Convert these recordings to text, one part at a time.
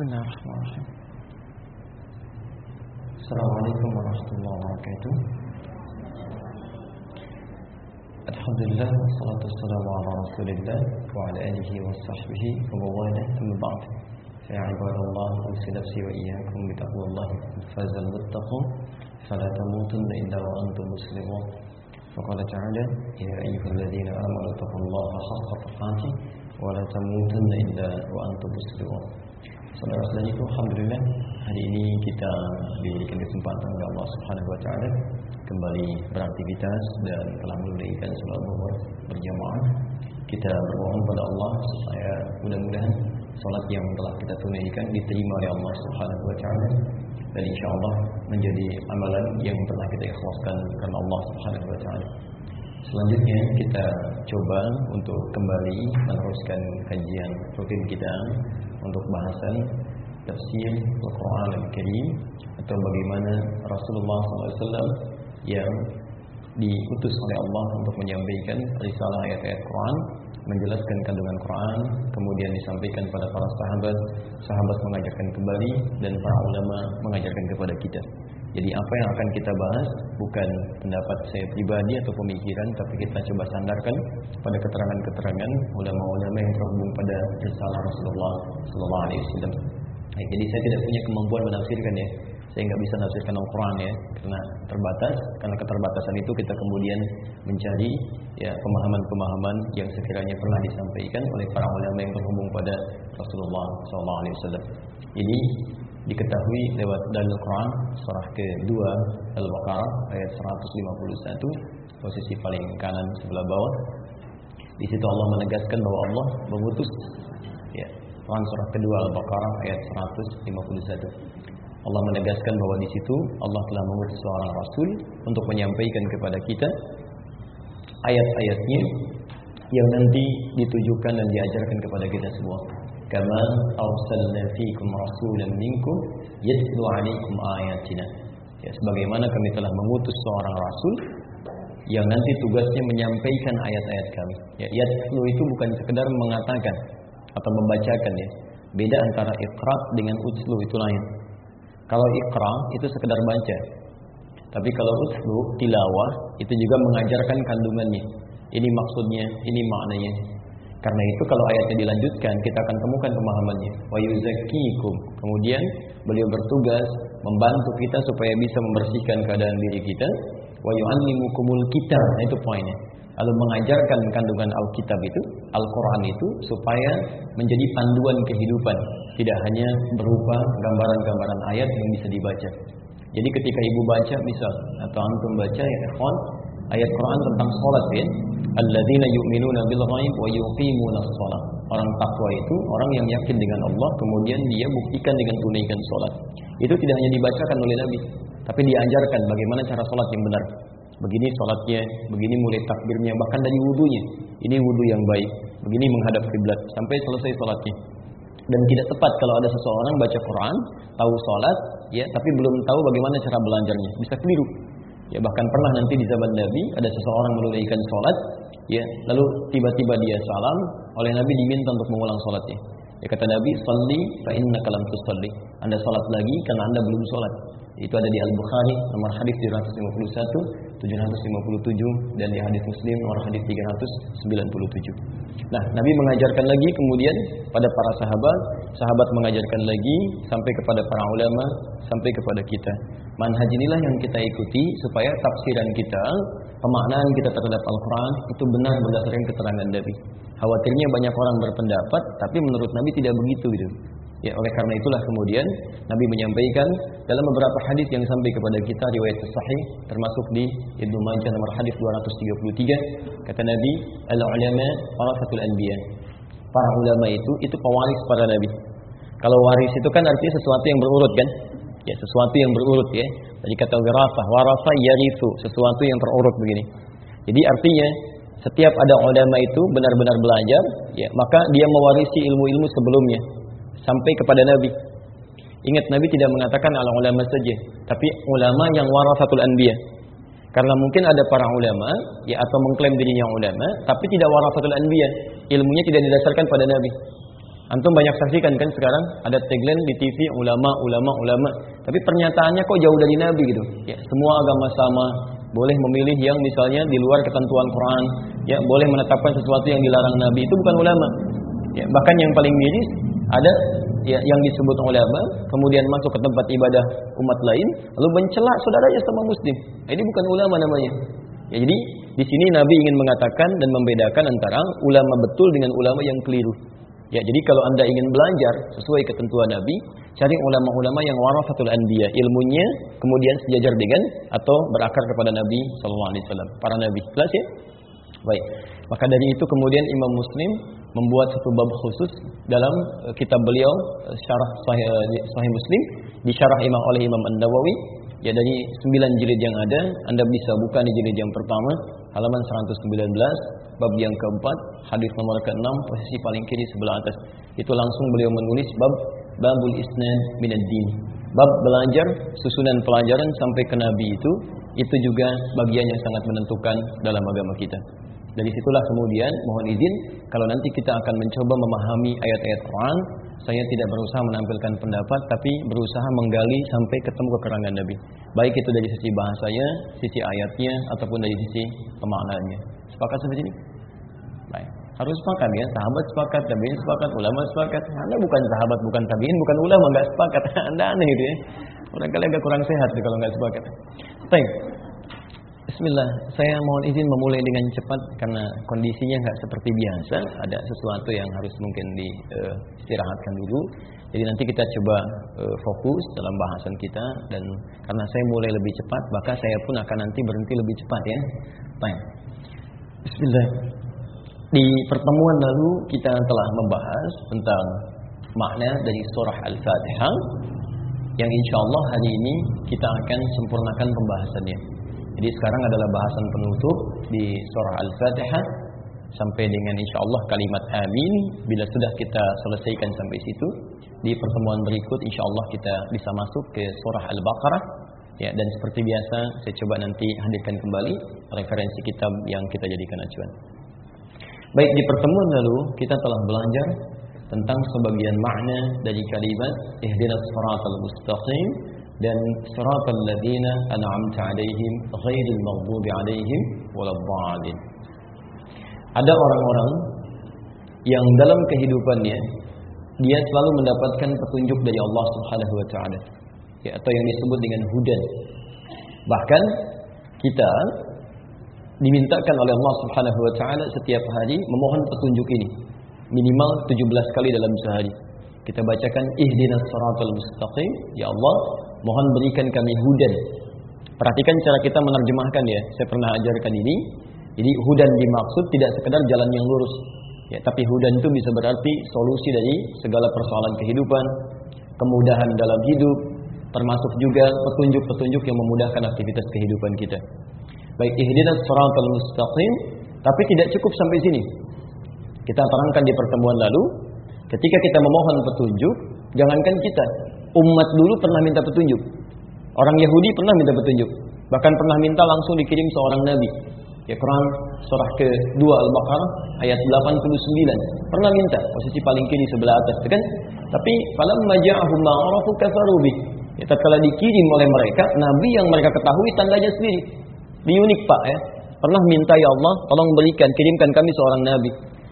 بسم الله الرحمن الرحيم. السلام عليكم ورحمة الله وبركاته. الحمد لله والصلاة والسلام على رسول الله وعلى آله وصحبه ومواله. أما بعد فيا عباد الله أوصي نفسي وإياكم بتقوى الله. فاز المتقون فلا تموتن إلا وأنتم مسلمون. فقال تعالى يا أيها الذين آمنوا اتقوا الله حق تقاته ولا تموتن إلا وأنتم مسلمون. Saudara-saudariku, Alhamdulillah hari ini kita diberikan kesempatan oleh Allah Subhanahu Wa Taala kembali beraktivitas dan telah menunaikan sholat zuhur berjamaah. Kita bermohon pada Allah supaya mudah-mudahan sholat yang telah kita tunaikan diterima oleh Allah Subhanahu Wa Taala dan insya Allah menjadi amalan yang pernah kita ikhlaskan karena Allah Subhanahu Wa Taala. Selanjutnya kita coba untuk kembali meneruskan kajian rutin kita untuk bahasan tafsir Al-Quran Al-Karim atau bagaimana Rasulullah SAW yang diutus oleh Allah untuk menyampaikan risalah ayat-ayat Quran menjelaskan kandungan Quran kemudian disampaikan pada para sahabat sahabat mengajarkan kembali dan para ulama mengajarkan kepada kita jadi apa yang akan kita bahas bukan pendapat saya pribadi atau pemikiran tapi kita coba sandarkan pada keterangan-keterangan ulama-ulama yang terhubung pada risalah Rasulullah sallallahu alaihi wasallam. Jadi saya tidak punya kemampuan menafsirkan ya. Saya nggak bisa menafsirkan Al-Qur'an ya karena terbatas. Karena keterbatasan itu kita kemudian mencari ya pemahaman-pemahaman yang sekiranya pernah disampaikan oleh para ulama yang terhubung pada Rasulullah sallallahu alaihi wasallam. Ini diketahui lewat dalil Quran surah kedua Al-Baqarah ayat 151 posisi paling kanan sebelah bawah. Di situ Allah menegaskan bahwa Allah mengutus ya Quran surah kedua Al-Baqarah ayat 151 Allah menegaskan bahwa di situ Allah telah mengutus seorang rasul untuk menyampaikan kepada kita ayat-ayatnya yang nanti ditujukan dan diajarkan kepada kita semua kama arsalna fiikum rasulan minkum yatlu 'alaikum ayatina. Ya, sebagaimana kami telah mengutus seorang rasul yang nanti tugasnya menyampaikan ayat-ayat kami. Ya, yatlu itu bukan sekedar mengatakan atau membacakan ya. Beda antara iqra dengan utslu itu lain. Kalau iqra itu sekedar baca. Tapi kalau utslu tilawah itu juga mengajarkan kandungannya. Ini maksudnya, ini maknanya. Karena itu kalau ayatnya dilanjutkan kita akan temukan pemahamannya. Wa yuzakkikum. Kemudian beliau bertugas membantu kita supaya bisa membersihkan keadaan diri kita. Wa yu'allimukumul kitab. Nah, itu poinnya. Lalu mengajarkan kandungan Alkitab itu, Al-Quran itu supaya menjadi panduan kehidupan. Tidak hanya berupa gambaran-gambaran ayat yang bisa dibaca. Jadi ketika ibu baca misal atau antum baca ya ikhwan ayat Quran tentang sholat ya alladzina yu'minuna bil ghaib wa yuqimuna shalah. Orang takwa itu orang yang yakin dengan Allah kemudian dia buktikan dengan tunaikan salat. Itu tidak hanya dibacakan oleh Nabi, tapi diajarkan bagaimana cara salat yang benar. Begini salatnya, begini mulai takbirnya, bahkan dari wudunya. Ini wudu yang baik. Begini menghadap kiblat sampai selesai salatnya. Dan tidak tepat kalau ada seseorang baca Quran, tahu salat, ya, tapi belum tahu bagaimana cara belajarnya. Bisa keliru. Ya bahkan pernah nanti di zaman Nabi ada seseorang menunaikan sholat, ya lalu tiba-tiba dia salam, oleh Nabi diminta untuk mengulang sholatnya. Ya kata Nabi, "Shalli fa innaka lam tusalli." Anda salat lagi karena Anda belum salat. Itu ada di Al-Bukhari nomor hadis 751, 757 dan di hadis Muslim nomor hadis 397. Nah, Nabi mengajarkan lagi kemudian pada para sahabat, sahabat mengajarkan lagi sampai kepada para ulama, sampai kepada kita. Manhaj inilah yang kita ikuti supaya tafsiran kita, pemaknaan kita terhadap Al-Quran itu benar berdasarkan keterangan Nabi. Khawatirnya banyak orang berpendapat, tapi menurut Nabi tidak begitu gitu. Ya, oleh karena itulah kemudian Nabi menyampaikan dalam beberapa hadis yang sampai kepada kita riwayat sahih termasuk di Ibnu Majah nomor hadis 233 kata Nabi al ulama warasatul anbiya. Para ulama itu itu pewaris para nabi. Kalau waris itu kan artinya sesuatu yang berurut kan? Ya, sesuatu yang berurut ya. Jadi kata wirasah, warasa yarithu, sesuatu yang terurut begini. Jadi artinya setiap ada ulama itu benar-benar belajar, ya, maka dia mewarisi ilmu-ilmu sebelumnya sampai kepada Nabi. Ingat Nabi tidak mengatakan ala ulama saja, tapi ulama yang warasatul anbiya. Karena mungkin ada para ulama ya atau mengklaim dirinya ulama, tapi tidak warasatul anbiya. Ilmunya tidak didasarkan pada Nabi. Antum banyak saksikan kan sekarang ada tagline di TV ulama, ulama, ulama. Tapi pernyataannya kok jauh dari Nabi gitu. Ya, semua agama sama, boleh memilih yang misalnya di luar ketentuan Quran, ya boleh menetapkan sesuatu yang dilarang Nabi itu bukan ulama. Ya, bahkan yang paling miris ada ya, yang disebut ulama kemudian masuk ke tempat ibadah umat lain lalu mencela saudaranya sama muslim. Ini bukan ulama namanya. Ya, jadi di sini Nabi ingin mengatakan dan membedakan antara ulama betul dengan ulama yang keliru. Ya, jadi kalau Anda ingin belajar sesuai ketentuan Nabi, cari ulama-ulama yang warafatul anbiya, ilmunya kemudian sejajar dengan atau berakar kepada Nabi wasallam, para nabi. Jelas ya? Baik. Maka dari itu kemudian Imam Muslim membuat satu bab khusus dalam eh, kitab beliau eh, syarah sahih, eh, sahih Muslim disyarah Imam oleh Imam An-Nawawi. Ya dari 9 jilid yang ada Anda bisa buka di jilid yang pertama halaman 119 bab yang keempat hadis nomor ke-6 posisi paling kiri sebelah atas. Itu langsung beliau menulis bab babul isnan minad din bab belajar susunan pelajaran sampai ke nabi itu itu juga bagian yang sangat menentukan dalam agama kita dari situlah kemudian mohon izin kalau nanti kita akan mencoba memahami ayat-ayat Quran, saya tidak berusaha menampilkan pendapat tapi berusaha menggali sampai ketemu kekerangan Nabi. Baik itu dari sisi bahasanya, sisi ayatnya ataupun dari sisi pemaknaannya. Sepakat sampai sini? Baik. Harus sepakat ya, sahabat sepakat, tabiin sepakat, ulama sepakat. Anda bukan sahabat, bukan tabiin, bukan ulama, nggak sepakat. Anda aneh itu ya. Barangkali agak kurang sehat kalau nggak sepakat. Baik. Bismillah, saya mohon izin memulai dengan cepat karena kondisinya nggak seperti biasa. Ada sesuatu yang harus mungkin diistirahatkan uh, dulu. Jadi nanti kita coba uh, fokus dalam bahasan kita dan karena saya mulai lebih cepat, maka saya pun akan nanti berhenti lebih cepat ya. Baik. Bismillah. Di pertemuan lalu kita telah membahas tentang makna dari surah Al-Fatihah yang insya Allah hari ini kita akan sempurnakan pembahasannya. Jadi sekarang adalah bahasan penutup di surah Al-Fatihah sampai dengan insya Allah kalimat amin. Bila sudah kita selesaikan sampai situ, di pertemuan berikut insya Allah kita bisa masuk ke surah Al-Baqarah. Ya, dan seperti biasa saya coba nanti hadirkan kembali referensi kitab yang kita jadikan acuan. Baik di pertemuan lalu kita telah belajar tentang sebagian makna dari kalimat ihdinas siratal mustaqim dan siratal ladzina an'amta 'alaihim ghairil maghdubi 'alaihim waladdallin. Ada orang-orang yang dalam kehidupannya dia selalu mendapatkan petunjuk dari Allah Subhanahu wa taala. Ya, atau yang disebut dengan hudan. Bahkan kita dimintakan oleh Allah Subhanahu wa taala setiap hari memohon petunjuk ini minimal 17 kali dalam sehari. Kita bacakan ihdinas siratal mustaqim, ya Allah, mohon berikan kami hudan. Perhatikan cara kita menerjemahkan ya. Saya pernah ajarkan ini. Jadi hudan dimaksud tidak sekedar jalan yang lurus. Ya, tapi hudan itu bisa berarti solusi dari segala persoalan kehidupan, kemudahan dalam hidup, termasuk juga petunjuk-petunjuk yang memudahkan aktivitas kehidupan kita. Baik ihdinas siratal mustaqim, tapi tidak cukup sampai sini. Kita terangkan di pertemuan lalu, ketika kita memohon petunjuk, jangankan kita, umat dulu pernah minta petunjuk. Orang Yahudi pernah minta petunjuk. Bahkan pernah minta langsung dikirim seorang nabi. Ya Quran surah ke-2 Al-Baqarah ayat 89. Pernah minta posisi paling kiri sebelah atas, kan? Tapi falamma ja'ahum ma'arafu kafaru. Ya, tatkala dikirim oleh mereka nabi yang mereka ketahui tandanya sendiri. Di unik Pak ya. Pernah minta ya Allah, tolong berikan kirimkan kami seorang nabi.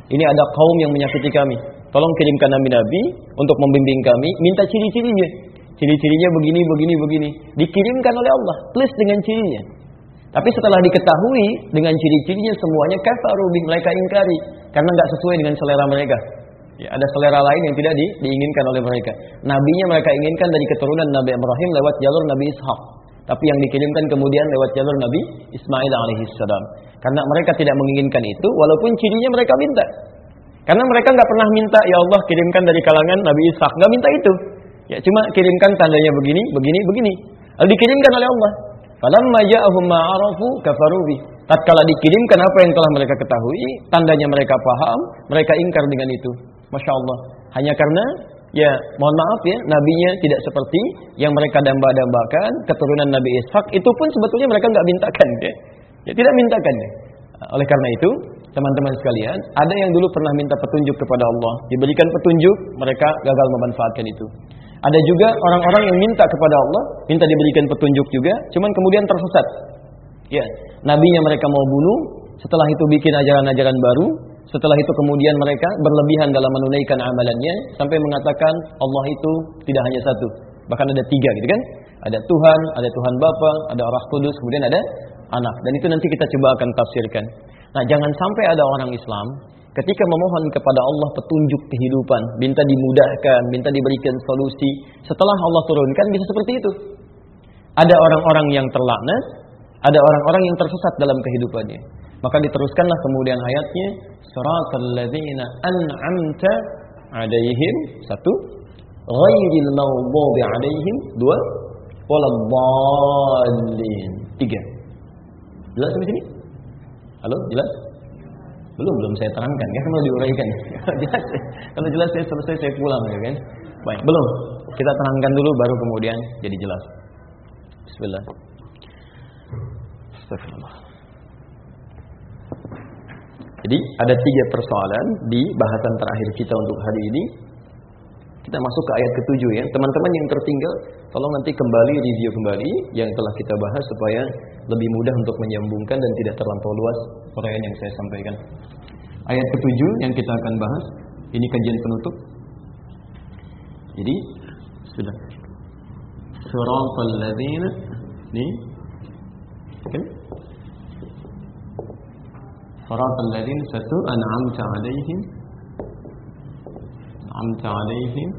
Ini ada kaum yang menyakiti kami. Tolong kirimkan nabi-nabi untuk membimbing kami. Minta ciri-cirinya. Ciri-cirinya begini, begini, begini. Dikirimkan oleh Allah. Plus dengan cirinya. Tapi setelah diketahui dengan ciri-cirinya semuanya kafaru mereka ingkari. Karena nggak sesuai dengan selera mereka. Ya, ada selera lain yang tidak di, diinginkan oleh mereka. Nabinya mereka inginkan dari keturunan Nabi Ibrahim lewat jalur Nabi Ishak. Tapi yang dikirimkan kemudian lewat jalur Nabi Ismail alaihissalam. Karena mereka tidak menginginkan itu, walaupun cirinya mereka minta. Karena mereka nggak pernah minta, ya Allah kirimkan dari kalangan Nabi Ishak, nggak minta itu. Ya cuma kirimkan tandanya begini, begini, begini. Lalu dikirimkan oleh Allah. Falamma ja'ahum ma'arafu kafaru bi. Tatkala dikirimkan apa yang telah mereka ketahui, tandanya mereka paham, mereka ingkar dengan itu. Masya Allah. Hanya karena ya mohon maaf ya, nabinya tidak seperti yang mereka damba-dambakan, keturunan Nabi Ishak itu pun sebetulnya mereka nggak mintakan ya. Ya tidak mintakan ya. Oleh karena itu, teman-teman sekalian, ada yang dulu pernah minta petunjuk kepada Allah, diberikan petunjuk, mereka gagal memanfaatkan itu. Ada juga orang-orang yang minta kepada Allah, minta diberikan petunjuk juga, cuman kemudian tersesat. Ya, nabinya mereka mau bunuh, setelah itu bikin ajaran-ajaran baru, setelah itu kemudian mereka berlebihan dalam menunaikan amalannya sampai mengatakan Allah itu tidak hanya satu, bahkan ada tiga gitu kan? Ada Tuhan, ada Tuhan Bapa, ada Roh Kudus, kemudian ada anak. Dan itu nanti kita coba akan tafsirkan. Nah, jangan sampai ada orang Islam ketika memohon kepada Allah petunjuk kehidupan, minta dimudahkan, minta diberikan solusi, setelah Allah turunkan bisa seperti itu. Ada orang-orang yang terlaknat, ada orang-orang yang tersesat dalam kehidupannya. Maka diteruskanlah kemudian ayatnya, siratal ladzina an'amta 'alaihim satu, ghairil maghdubi 'alaihim dua, waladdallin tiga. Jelas di sini? Halo, jelas? Belum, belum saya terangkan. Ya, kalau diuraikan. jelas. Kalau jelas saya selesai saya pulang ya kan. Baik, belum. Kita terangkan dulu baru kemudian jadi jelas. Bismillah. Astagfirullah. Jadi ada tiga persoalan di bahasan terakhir kita untuk hari ini. Kita masuk ke ayat ketujuh ya. Teman-teman yang tertinggal, tolong nanti kembali review kembali yang telah kita bahas supaya lebih mudah untuk menyambungkan dan tidak terlampau luas uraian yang saya sampaikan. Ayat ketujuh yang kita akan bahas, ini kajian penutup. Jadi sudah. Suratul ladzina ini kan? صراط الذين ستو أنعمت عليهم أنعمت عليهم.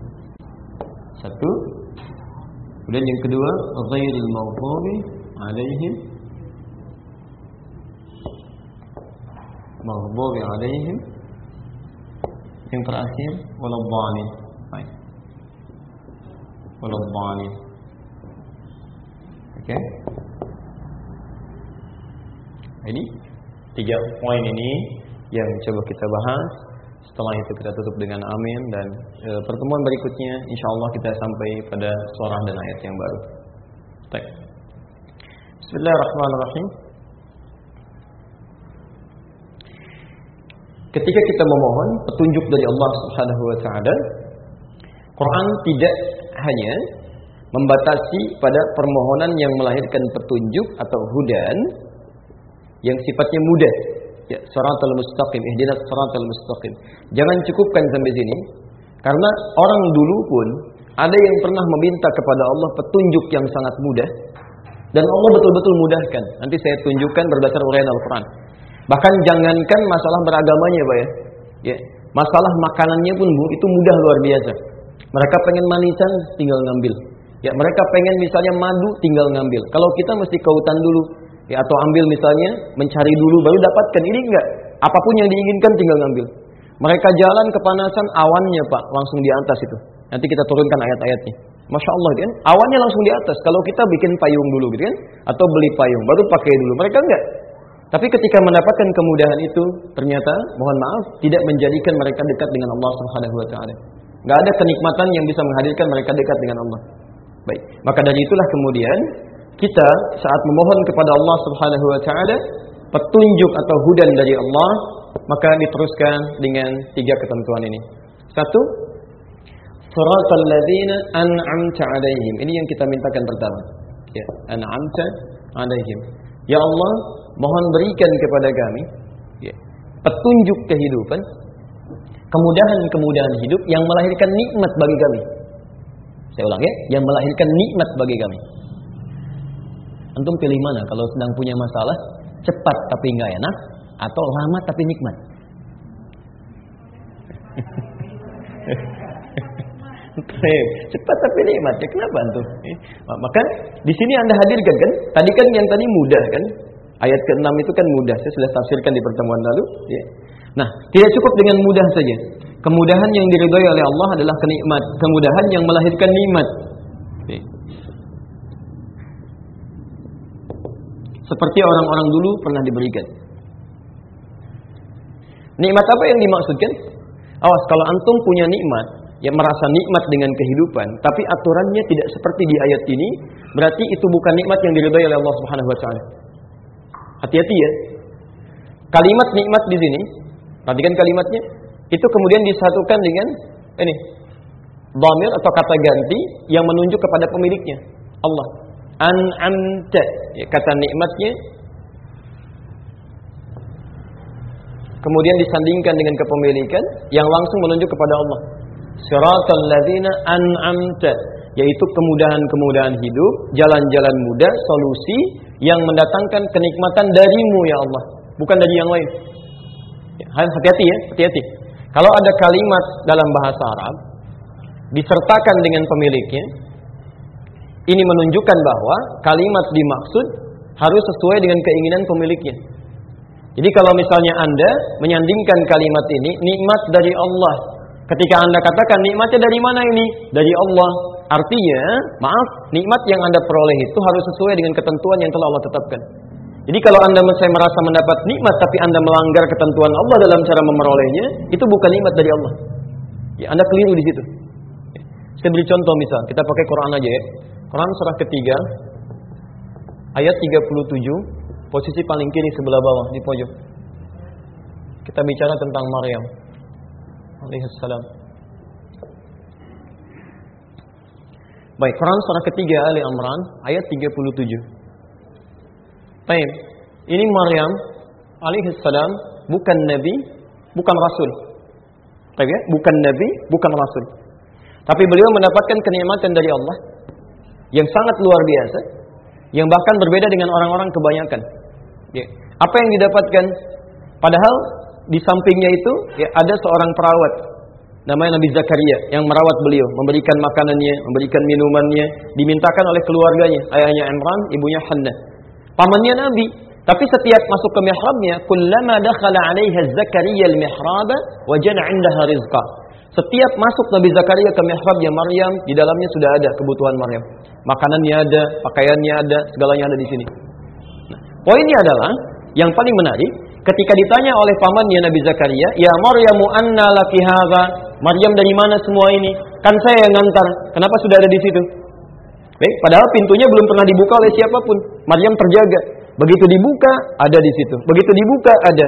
ستو ولكن كدوة غير المغضوب عليهم. مغضوب عليهم. انت الأخير ولا الضالين. ولا الضالين. أوكي okay. Tiga poin ini yang coba kita bahas setelah itu kita tutup dengan amin dan e, pertemuan berikutnya insya Allah kita sampai pada surah dan ayat yang baru. Baik. Bismillahirrahmanirrahim. Ketika kita memohon petunjuk dari Allah Subhanahu wa taala, Quran tidak hanya membatasi pada permohonan yang melahirkan petunjuk atau hudan yang sifatnya mudah. Ya, siratal mustaqim, ihdinas siratal mustaqim. Jangan cukupkan sampai sini karena orang dulu pun ada yang pernah meminta kepada Allah petunjuk yang sangat mudah dan Allah betul-betul mudahkan. Nanti saya tunjukkan berdasar uraian Al-Qur'an. Bahkan jangankan masalah beragamanya, Pak ya. Ya, masalah makanannya pun Bu itu mudah luar biasa. Mereka pengen manisan tinggal ngambil. Ya, mereka pengen misalnya madu tinggal ngambil. Kalau kita mesti ke hutan dulu, ya atau ambil misalnya mencari dulu baru dapatkan. Ini enggak. Apa pun yang diinginkan tinggal ngambil. Mereka jalan kepanasan awannya, Pak, langsung di atas itu. Nanti kita turunkan ayat-ayatnya. Masya Allah kan, awannya langsung di atas. Kalau kita bikin payung dulu gitu kan, atau beli payung, baru pakai dulu. Mereka enggak. Tapi ketika mendapatkan kemudahan itu, ternyata mohon maaf tidak menjadikan mereka dekat dengan Allah Subhanahu wa taala. Enggak ada kenikmatan yang bisa menghadirkan mereka dekat dengan Allah. Baik. Maka dari itulah kemudian kita saat memohon kepada Allah Subhanahu wa taala petunjuk atau hudan dari Allah, maka diteruskan dengan tiga ketentuan ini. Satu, Suratul ladzina an'amta 'alaihim. Ini yang kita mintakan pertama. Ya, an'amta 'alaihim. Ya Allah, mohon berikan kepada kami ya, petunjuk kehidupan, kemudahan-kemudahan hidup yang melahirkan nikmat bagi kami. Saya ulang ya, yang melahirkan nikmat bagi kami. Antum pilih mana kalau sedang punya masalah, cepat tapi nggak enak atau lama tapi nikmat? cepat tapi nikmat. Ya kenapa antum? Eh, maka di sini Anda hadirkan kan? Tadi kan yang tadi mudah kan? Ayat ke-6 itu kan mudah. Saya sudah tafsirkan di pertemuan lalu, ya. Nah, tidak cukup dengan mudah saja. Kemudahan yang diridhoi oleh Allah adalah kenikmat, kemudahan yang melahirkan nikmat. Seperti orang-orang dulu pernah diberikan. Nikmat apa yang dimaksudkan? Awas kalau antum punya nikmat, yang merasa nikmat dengan kehidupan, tapi aturannya tidak seperti di ayat ini, berarti itu bukan nikmat yang diridhai oleh Allah Subhanahu wa taala. Hati-hati ya. Kalimat nikmat di sini, perhatikan kalimatnya, itu kemudian disatukan dengan ini dhamir atau kata ganti yang menunjuk kepada pemiliknya, Allah. An'amta, ya, kata nikmatnya kemudian disandingkan dengan kepemilikan yang langsung menunjuk kepada Allah. Siratal ladzina an'amta, yaitu kemudahan-kemudahan hidup, jalan-jalan mudah, solusi yang mendatangkan kenikmatan darimu ya Allah, bukan dari yang lain. Ya, hati-hati ya, hati-hati. Kalau ada kalimat dalam bahasa Arab disertakan dengan pemiliknya, ini menunjukkan bahwa kalimat dimaksud harus sesuai dengan keinginan pemiliknya. Jadi kalau misalnya Anda menyandingkan kalimat ini nikmat dari Allah. Ketika Anda katakan nikmatnya dari mana ini? Dari Allah. Artinya, maaf, nikmat yang Anda peroleh itu harus sesuai dengan ketentuan yang telah Allah tetapkan. Jadi kalau Anda saya merasa mendapat nikmat tapi Anda melanggar ketentuan Allah dalam cara memerolehnya, itu bukan nikmat dari Allah. Ya, Anda keliru di situ. Saya beri contoh misal, kita pakai Quran aja ya. Quran surah ketiga ayat 37 posisi paling kiri sebelah bawah di pojok. Kita bicara tentang Maryam alaihissalam. Baik, Quran surah ketiga Ali Imran ayat 37. Baik, ini Maryam alaihissalam bukan nabi, bukan rasul. Baik ya, bukan nabi, bukan rasul. Tapi beliau mendapatkan kenikmatan dari Allah yang sangat luar biasa, yang bahkan berbeda dengan orang-orang kebanyakan. Ya. Apa yang didapatkan? Padahal di sampingnya itu ya, ada seorang perawat namanya Nabi Zakaria yang merawat beliau, memberikan makanannya, memberikan minumannya, dimintakan oleh keluarganya, ayahnya Imran, ibunya Hannah. Pamannya Nabi, tapi setiap masuk ke mihrabnya, kullama dakhala 'alaiha Zakaria al-mihraba wajada 'indaha rizqa. Setiap masuk Nabi Zakaria ke mihrabnya Maryam, di dalamnya sudah ada kebutuhan Maryam. Makanannya ada, pakaiannya ada, segalanya ada di sini. Nah, poinnya adalah yang paling menarik ketika ditanya oleh pamannya Nabi Zakaria, "Ya Maryamu anna laki hadza?" Maryam dari mana semua ini? Kan saya yang ngantar. Kenapa sudah ada di situ? Baik, padahal pintunya belum pernah dibuka oleh siapa pun. Maryam terjaga. Begitu dibuka, ada di situ. Begitu dibuka, ada.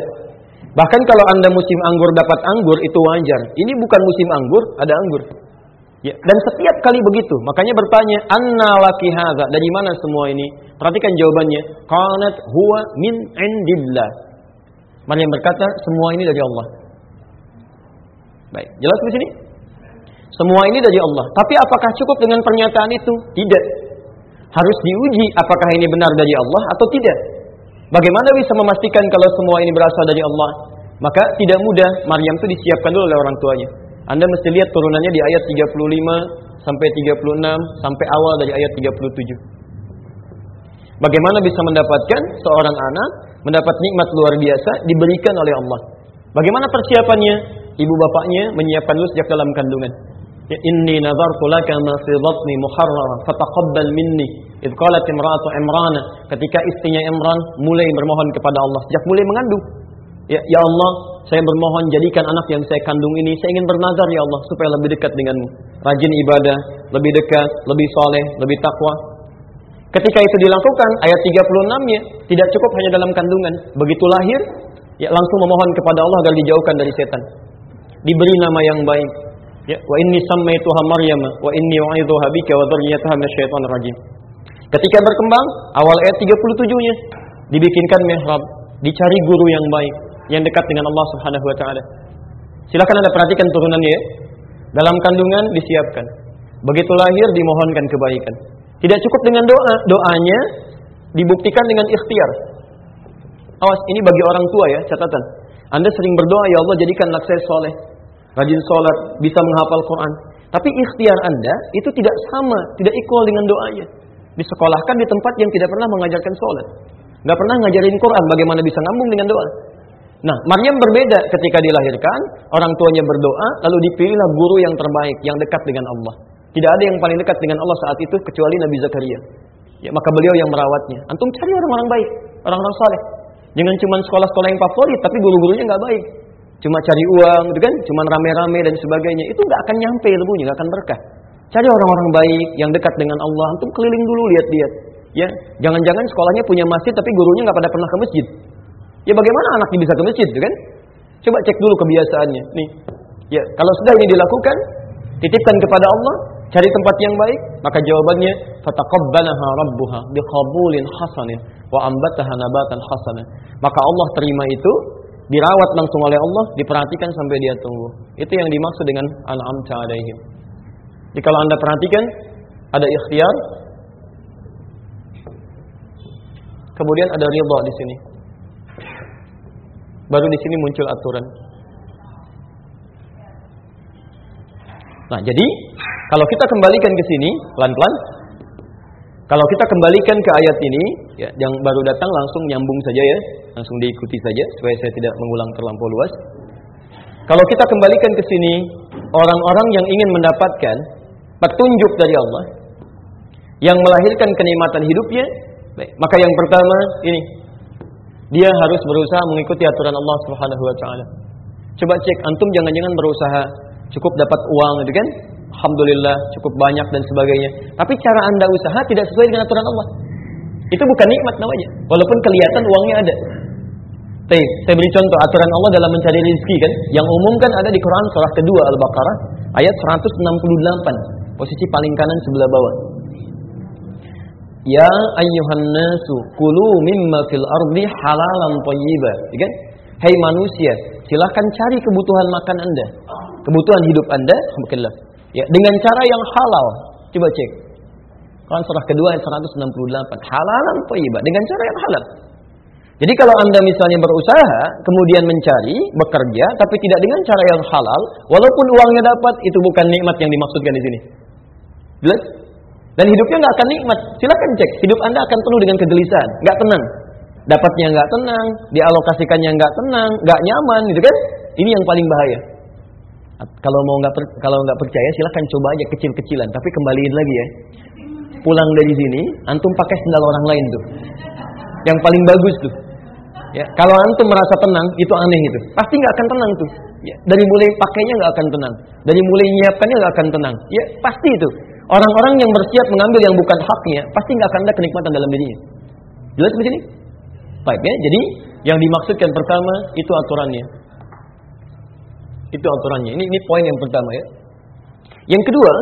Bahkan kalau Anda musim anggur dapat anggur itu wajar. Ini bukan musim anggur, ada anggur. Ya, dan setiap kali begitu, makanya bertanya, "Anna laki hadza?" Dari mana semua ini? Perhatikan jawabannya. Qalat huwa min indillah. Maryam berkata, "Semua ini dari Allah." Baik, jelas di sini? Semua ini dari Allah. Tapi apakah cukup dengan pernyataan itu? Tidak. Harus diuji apakah ini benar dari Allah atau tidak. Bagaimana bisa memastikan kalau semua ini berasal dari Allah? Maka tidak mudah Maryam itu disiapkan dulu oleh orang tuanya. Anda mesti lihat turunannya di ayat 35 sampai 36 sampai awal dari ayat 37. Bagaimana bisa mendapatkan seorang anak mendapat nikmat luar biasa diberikan oleh Allah? Bagaimana persiapannya? Ibu bapaknya menyiapkan dulu sejak dalam kandungan. Ya inni nazartu laka ma fi batni muharrara fataqabbal minni. Idh qalat imra'atu Imran ketika istrinya Imran mulai bermohon kepada Allah sejak mulai mengandung. Ya, ya Allah, saya bermohon jadikan anak yang saya kandung ini saya ingin bernazar ya Allah supaya lebih dekat denganmu. Rajin ibadah, lebih dekat, lebih soleh, lebih takwa. Ketika itu dilakukan, ayat 36-nya tidak cukup hanya dalam kandungan. Begitu lahir, ya langsung memohon kepada Allah agar dijauhkan dari setan. Diberi nama yang baik. Ya, wa inni sammaituha Maryam wa inni u'idzuha bika wa dzurriyyataha minasyaitonir rajim. Ketika berkembang, awal ayat 37-nya dibikinkan mihrab, dicari guru yang baik, yang dekat dengan Allah Subhanahu wa taala. Silakan Anda perhatikan turunannya ya. Dalam kandungan disiapkan. Begitu lahir dimohonkan kebaikan. Tidak cukup dengan doa, doanya dibuktikan dengan ikhtiar. Awas, ini bagi orang tua ya, catatan. Anda sering berdoa, ya Allah jadikan anak saya soleh, rajin sholat, bisa menghafal Quran. Tapi ikhtiar Anda itu tidak sama, tidak equal dengan doanya. Disekolahkan di tempat yang tidak pernah mengajarkan sholat. Nggak pernah ngajarin Quran, bagaimana bisa ngambung dengan doa. Nah, Maryam berbeda ketika dilahirkan, orang tuanya berdoa, lalu dipilihlah guru yang terbaik, yang dekat dengan Allah. Tidak ada yang paling dekat dengan Allah saat itu kecuali Nabi Zakaria. Ya, maka beliau yang merawatnya. Antum cari orang-orang baik, orang-orang saleh. Jangan cuma sekolah-sekolah yang favorit, tapi guru-gurunya nggak baik. Cuma cari uang, gitu kan? Cuma rame-rame dan sebagainya. Itu nggak akan nyampe ilmunya, nggak akan berkah. Cari orang-orang baik yang dekat dengan Allah. Antum keliling dulu lihat-lihat. Ya, jangan-jangan sekolahnya punya masjid tapi gurunya nggak pada pernah ke masjid. Ya bagaimana anaknya bisa ke masjid, gitu kan? Coba cek dulu kebiasaannya. Nih, ya kalau sudah ini dilakukan, titipkan kepada Allah, cari tempat yang baik, maka jawabannya fataqabbalaha rabbuha biqabulin hasanin wa ambataha nabatan hasanan. Maka Allah terima itu, dirawat langsung oleh Allah, diperhatikan sampai dia tumbuh. Itu yang dimaksud dengan an'amta alaihim. Jadi kalau Anda perhatikan ada ikhtiar, kemudian ada ridha di sini. Baru di sini muncul aturan. Nah, jadi kalau kita kembalikan ke sini pelan-pelan, kalau kita kembalikan ke ayat ini, ya, yang baru datang langsung nyambung saja ya, langsung diikuti saja supaya saya tidak mengulang terlampau luas. Kalau kita kembalikan ke sini, orang-orang yang ingin mendapatkan petunjuk dari Allah, yang melahirkan kenikmatan hidupnya, baik, maka yang pertama ini, dia harus berusaha mengikuti aturan Allah Subhanahu wa taala. Coba cek antum jangan-jangan berusaha cukup dapat uang gitu kan? Alhamdulillah cukup banyak dan sebagainya. Tapi cara anda usaha tidak sesuai dengan aturan Allah. Itu bukan nikmat namanya. Walaupun kelihatan uangnya ada. Tapi saya beri contoh aturan Allah dalam mencari rezeki kan. Yang umum kan ada di Quran surah kedua Al-Baqarah ayat 168. Posisi paling kanan sebelah bawah. Ya ayyuhan nasu kulu mimma fil ardi halalan thayyiba. Ya kan? Hai manusia, silahkan cari kebutuhan makan Anda, kebutuhan hidup Anda. Ya, dengan cara yang halal. Coba cek. Quran surah kedua ayat 168. Halalan thayyibah dengan cara yang halal. Jadi kalau Anda misalnya berusaha, kemudian mencari, bekerja, tapi tidak dengan cara yang halal, walaupun uangnya dapat, itu bukan nikmat yang dimaksudkan di sini. Jelas? Dan hidupnya nggak akan nikmat. Silakan cek, hidup Anda akan penuh dengan kegelisahan, nggak tenang. Dapatnya nggak tenang, dialokasikannya nggak tenang, nggak nyaman, gitu kan? Ini yang paling bahaya. Kalau mau nggak kalau nggak percaya, silakan coba aja kecil-kecilan, tapi kembaliin lagi ya. Pulang dari sini, antum pakai sendal orang lain tuh. Yang paling bagus tuh. Ya, kalau antum merasa tenang, itu aneh itu. Pasti nggak akan tenang tuh. Ya, dari mulai pakainya nggak akan tenang, dari mulai nyiapkannya nggak akan tenang. Ya, pasti itu. Orang-orang yang bersiap mengambil yang bukan haknya, pasti nggak akan ada kenikmatan dalam dirinya. Jelas begini? Baik ya. Jadi yang dimaksudkan pertama itu aturannya. Itu aturannya. Ini ini poin yang pertama ya. Yang kedua,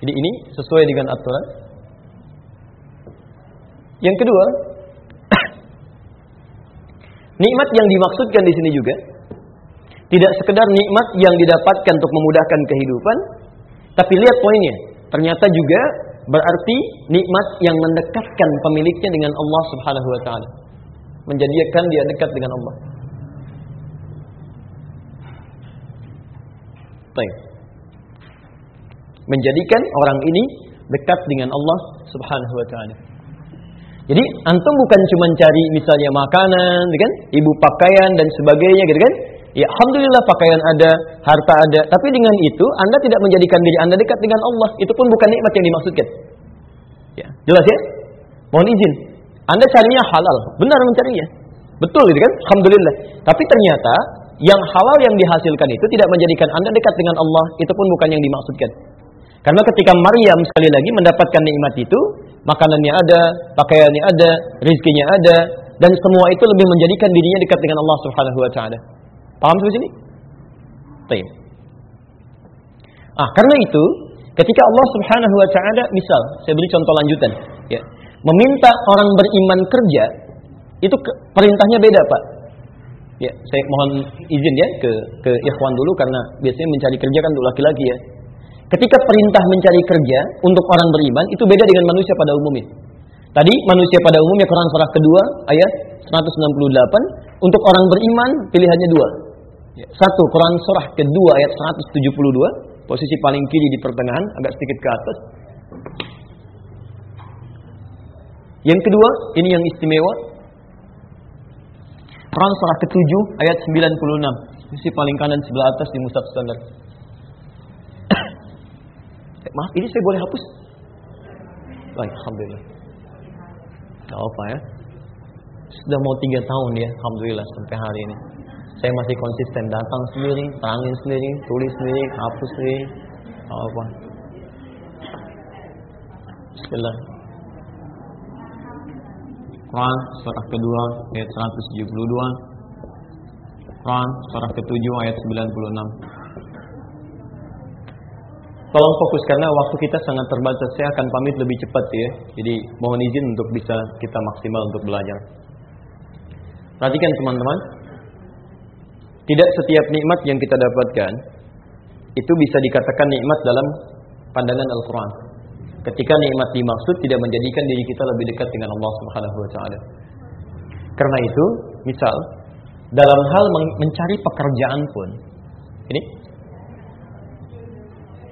jadi ini sesuai dengan aturan. Yang kedua, nikmat yang dimaksudkan di sini juga tidak sekedar nikmat yang didapatkan untuk memudahkan kehidupan, tapi lihat poinnya. Ternyata juga berarti nikmat yang mendekatkan pemiliknya dengan Allah Subhanahu wa taala. Menjadikan dia dekat dengan Allah. Baik. Menjadikan orang ini dekat dengan Allah Subhanahu wa taala. Jadi antum bukan cuma cari misalnya makanan, gitu kan? Ibu pakaian dan sebagainya gitu kan? Ya alhamdulillah pakaian ada, harta ada, tapi dengan itu Anda tidak menjadikan diri Anda dekat dengan Allah. Itu pun bukan nikmat yang dimaksudkan. Ya, jelas ya? Mohon izin. Anda carinya halal, benar mencarinya. Betul gitu kan? Alhamdulillah. Tapi ternyata yang halal yang dihasilkan itu tidak menjadikan Anda dekat dengan Allah, itu pun bukan yang dimaksudkan. Karena ketika Maryam sekali lagi mendapatkan nikmat itu, makanannya ada, pakaiannya ada, rizkinya ada, dan semua itu lebih menjadikan dirinya dekat dengan Allah Subhanahu wa taala. Paham sampai sini? Baik. Ah, karena itu ketika Allah Subhanahu wa taala misal, saya beri contoh lanjutan, ya. Meminta orang beriman kerja itu perintahnya beda, Pak. Ya, saya mohon izin ya ke ke ikhwan dulu karena biasanya mencari kerja kan untuk laki-laki ya. Ketika perintah mencari kerja untuk orang beriman itu beda dengan manusia pada umumnya. Tadi manusia pada umumnya Quran surah kedua ayat 168 untuk orang beriman pilihannya dua. Ya, satu Quran surah kedua ayat 172 posisi paling kiri di pertengahan agak sedikit ke atas. Yang kedua ini yang istimewa Quran surah ketujuh ayat 96 posisi paling kanan sebelah atas di mushaf standar. Maaf, ini saya boleh hapus? Baik, Alhamdulillah. Gak apa ya. Sudah mau tiga tahun ya, Alhamdulillah sampai hari ini. Saya masih konsisten datang sendiri, terangin sendiri, tulis sendiri, hapus sendiri. Gak apa. Bismillah. Quran surah kedua ayat 172. Quran surah ke-7 ayat 96. Tolong fokus karena waktu kita sangat terbatas. Saya akan pamit lebih cepat ya. Jadi mohon izin untuk bisa kita maksimal untuk belajar. Perhatikan teman-teman. Tidak setiap nikmat yang kita dapatkan itu bisa dikatakan nikmat dalam pandangan Al-Qur'an. Ketika nikmat dimaksud tidak menjadikan diri kita lebih dekat dengan Allah Subhanahu wa taala. Karena itu, misal dalam hal mencari pekerjaan pun ini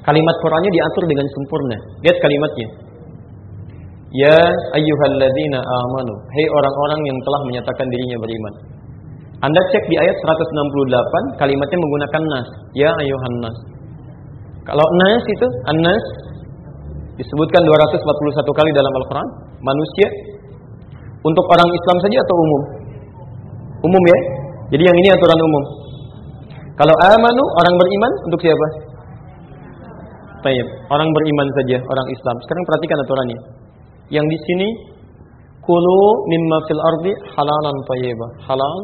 kalimat Qur'annya diatur dengan sempurna. Lihat kalimatnya. Ya ayyuhalladzina amanu. Hei orang-orang yang telah menyatakan dirinya beriman. Anda cek di ayat 168, kalimatnya menggunakan nas. Ya ayuhan nas. Kalau nas itu, an-nas disebutkan 241 kali dalam Al-Quran. Manusia. Untuk orang Islam saja atau umum? Umum ya. Jadi yang ini aturan umum. Kalau amanu orang beriman untuk siapa? Tayyib. Orang beriman saja, orang Islam. Sekarang perhatikan aturannya. Yang di sini kulu mimma fil ardi halalan thayyibah. Halal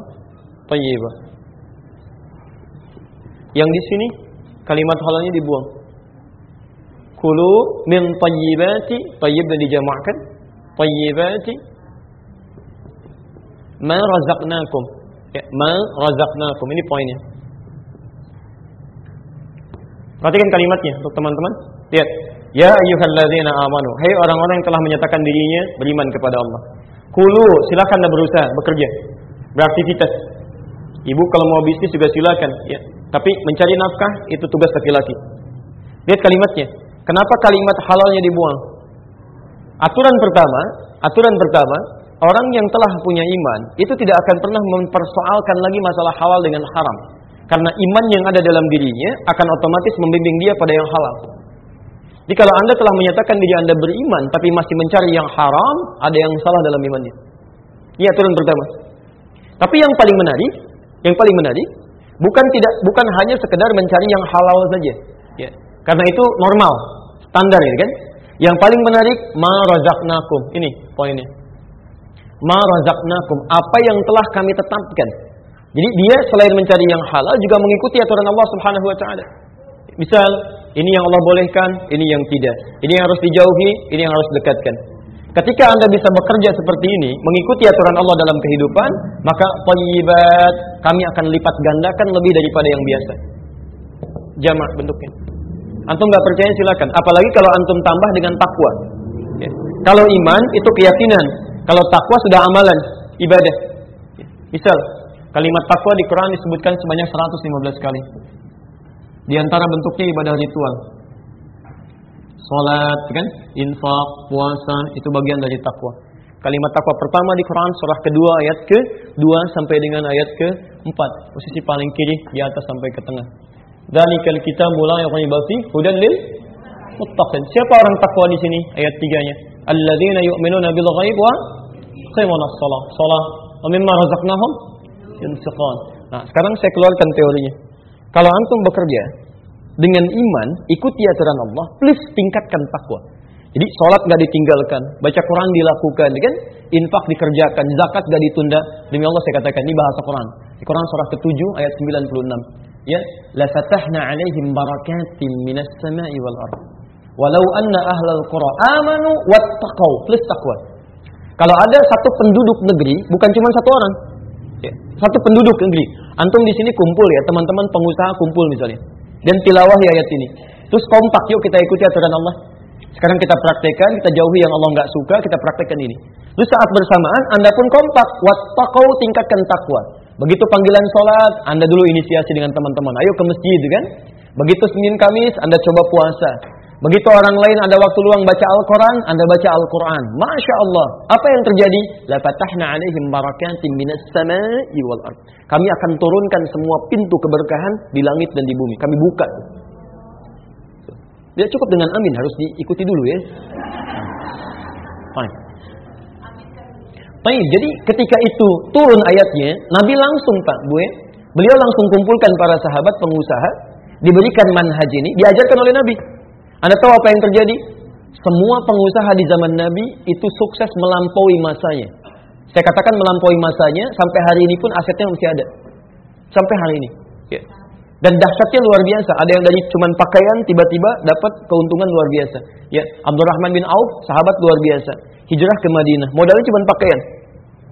thayyibah. Yang di sini kalimat halalnya dibuang. Kulu min thayyibati, thayyib dan dijamakan. Thayyibati ma razaqnakum Ya, ma razaqnakum. Ini poinnya. Perhatikan kalimatnya untuk teman-teman. Lihat. Ya ayyuhalladzina amanu. Hei orang-orang yang telah menyatakan dirinya beriman kepada Allah. Kulu, silakan Anda berusaha, bekerja, beraktivitas. Ibu kalau mau bisnis juga silakan, ya. Tapi mencari nafkah itu tugas laki-laki. Lihat kalimatnya. Kenapa kalimat halalnya dibuang? Aturan pertama, aturan pertama, orang yang telah punya iman itu tidak akan pernah mempersoalkan lagi masalah halal dengan haram. Karena iman yang ada dalam dirinya akan otomatis membimbing dia pada yang halal. Jadi kalau Anda telah menyatakan diri Anda beriman tapi masih mencari yang haram, ada yang salah dalam imannya. Ini aturan pertama. Tapi yang paling menarik, yang paling menarik bukan tidak bukan hanya sekedar mencari yang halal saja. Ya. Karena itu normal, standar ini kan. Yang paling menarik ma razaqnakum. Ini poinnya ma razaqnakum, apa yang telah kami tetapkan. Jadi dia selain mencari yang halal juga mengikuti aturan Allah Subhanahu wa taala. Misal, ini yang Allah bolehkan, ini yang tidak. Ini yang harus dijauhi, ini yang harus dekatkan. Ketika Anda bisa bekerja seperti ini, mengikuti aturan Allah dalam kehidupan, maka thayyibat kami akan lipat gandakan lebih daripada yang biasa. Jamak bentuknya. Antum nggak percaya silakan. Apalagi kalau antum tambah dengan takwa. Ya. Kalau iman itu keyakinan, kalau takwa sudah amalan, ibadah. Misal, kalimat takwa di Quran disebutkan sebanyak 115 kali. Di antara bentuknya ibadah ritual. Salat, kan? Infak, puasa, itu bagian dari takwa. Kalimat takwa pertama di Quran surah kedua ayat ke 2 sampai dengan ayat ke 4. Posisi paling kiri di atas sampai ke tengah. Dzalikal kita mulai yang fi hudan lil muttaqin. Siapa orang takwa di sini? Ayat 3-nya alladzina yu'minuna bil ghaib wa yuqimuna shalah. Shalah wa mimma razaqnahum yunfiqun. Nah, sekarang saya keluarkan teorinya. Kalau antum bekerja dengan iman, ikuti aturan Allah, please tingkatkan takwa. Jadi sholat nggak ditinggalkan, baca Quran dilakukan, kan? Infak dikerjakan, zakat nggak ditunda. Demi Allah saya katakan ini bahasa Quran. Di Quran surah ke-7 ayat 96. Ya, la fatahna 'alaihim barakatin minas sama'i wal ardh. Walau anna ahlal qura amanu wattaqau plus takwa. Kalau ada satu penduduk negeri, bukan cuma satu orang. Ya, satu penduduk negeri. Antum di sini kumpul ya, teman-teman pengusaha kumpul misalnya. Dan tilawah ayat ini. Terus kompak, yuk kita ikuti aturan Allah. Sekarang kita praktekkan, kita jauhi yang Allah nggak suka, kita praktekkan ini. Terus saat bersamaan, Anda pun kompak. Wattaqau tingkatkan takwa. Begitu panggilan sholat, Anda dulu inisiasi dengan teman-teman. Ayo ke masjid, kan? Begitu Senin Kamis, Anda coba puasa. Begitu orang lain ada waktu luang baca Al-Quran, Anda baca Al-Quran. Masya Allah. Apa yang terjadi? La fatahna alaihim barakatin minas sama'i wal ard. Kami akan turunkan semua pintu keberkahan di langit dan di bumi. Kami buka. Tidak cukup dengan amin, harus diikuti dulu ya. Fine. Baik, jadi ketika itu turun ayatnya, Nabi langsung Pak, Bu, ya, beliau langsung kumpulkan para sahabat pengusaha, diberikan manhaj ini, diajarkan oleh Nabi. Anda tahu apa yang terjadi? Semua pengusaha di zaman Nabi itu sukses melampaui masanya. Saya katakan melampaui masanya, sampai hari ini pun asetnya masih ada. Sampai hari ini. Ya. Dan dahsyatnya luar biasa. Ada yang dari cuman pakaian tiba-tiba dapat keuntungan luar biasa. Ya, Abdurrahman bin Auf, sahabat luar biasa. Hijrah ke Madinah. Modalnya cuma pakaian.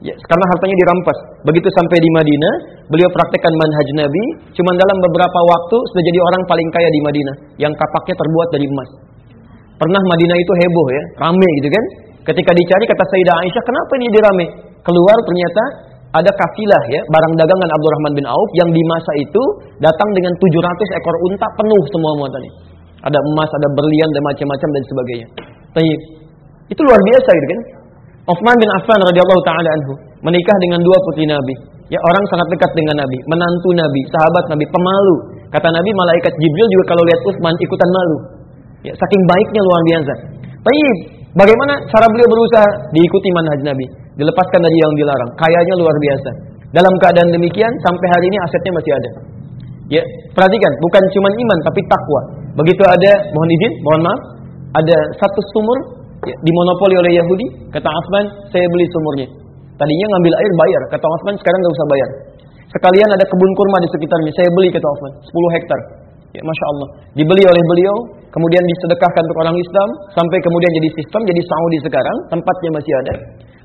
Ya, karena hartanya dirampas. Begitu sampai di Madinah, beliau praktekkan manhaj Nabi. Cuma dalam beberapa waktu sudah jadi orang paling kaya di Madinah. Yang kapaknya terbuat dari emas. Pernah Madinah itu heboh ya, rame gitu kan. Ketika dicari kata Sayyidah Aisyah, kenapa ini jadi rame? Keluar ternyata ada kafilah ya, barang dagangan Abdurrahman bin Auf yang di masa itu datang dengan 700 ekor unta penuh semua muatannya. Ada emas, ada berlian dan macam-macam dan sebagainya. Tapi itu luar biasa gitu kan. Uthman bin Affan radhiyallahu taala anhu menikah dengan dua putri Nabi. Ya orang sangat dekat dengan Nabi, menantu Nabi, sahabat Nabi, pemalu. Kata Nabi malaikat Jibril juga kalau lihat Uthman ikutan malu. Ya saking baiknya luar biasa. Tapi bagaimana cara beliau berusaha diikuti manhaj Nabi, dilepaskan dari yang dilarang. Kayanya luar biasa. Dalam keadaan demikian sampai hari ini asetnya masih ada. Ya, perhatikan, bukan cuma iman tapi takwa. Begitu ada, mohon izin, mohon maaf, ada satu sumur ya, dimonopoli oleh Yahudi, kata Osman, saya beli sumurnya. Tadinya ngambil air bayar, kata Osman sekarang nggak usah bayar. Sekalian ada kebun kurma di sekitarnya, saya beli kata Osman, 10 hektar. Ya, masya Allah, dibeli oleh beliau, kemudian disedekahkan untuk orang Islam, sampai kemudian jadi sistem, jadi Saudi sekarang, tempatnya masih ada.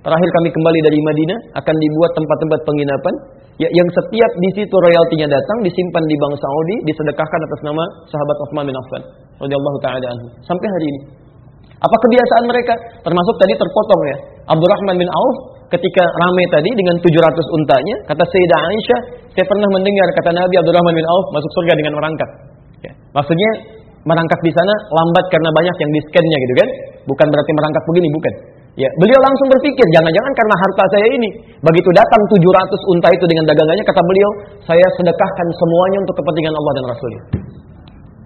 Terakhir kami kembali dari Madinah, akan dibuat tempat-tempat penginapan, ya, yang setiap di situ royaltinya datang, disimpan di Bank Saudi, disedekahkan atas nama sahabat Osman bin Affan, radhiyallahu taala anhu. Sampai hari ini. Apa kebiasaan mereka? Termasuk tadi terpotong ya. Abdurrahman bin Auf ketika ramai tadi dengan 700 untanya, kata Sayyidah Aisyah, saya pernah mendengar kata Nabi Abdurrahman bin Auf masuk surga dengan merangkak. Ya. Maksudnya merangkak di sana lambat karena banyak yang di scannya gitu kan? Bukan berarti merangkak begini, bukan. Ya, beliau langsung berpikir, jangan-jangan karena harta saya ini. Begitu datang 700 unta itu dengan dagangannya, kata beliau, saya sedekahkan semuanya untuk kepentingan Allah dan Rasulnya.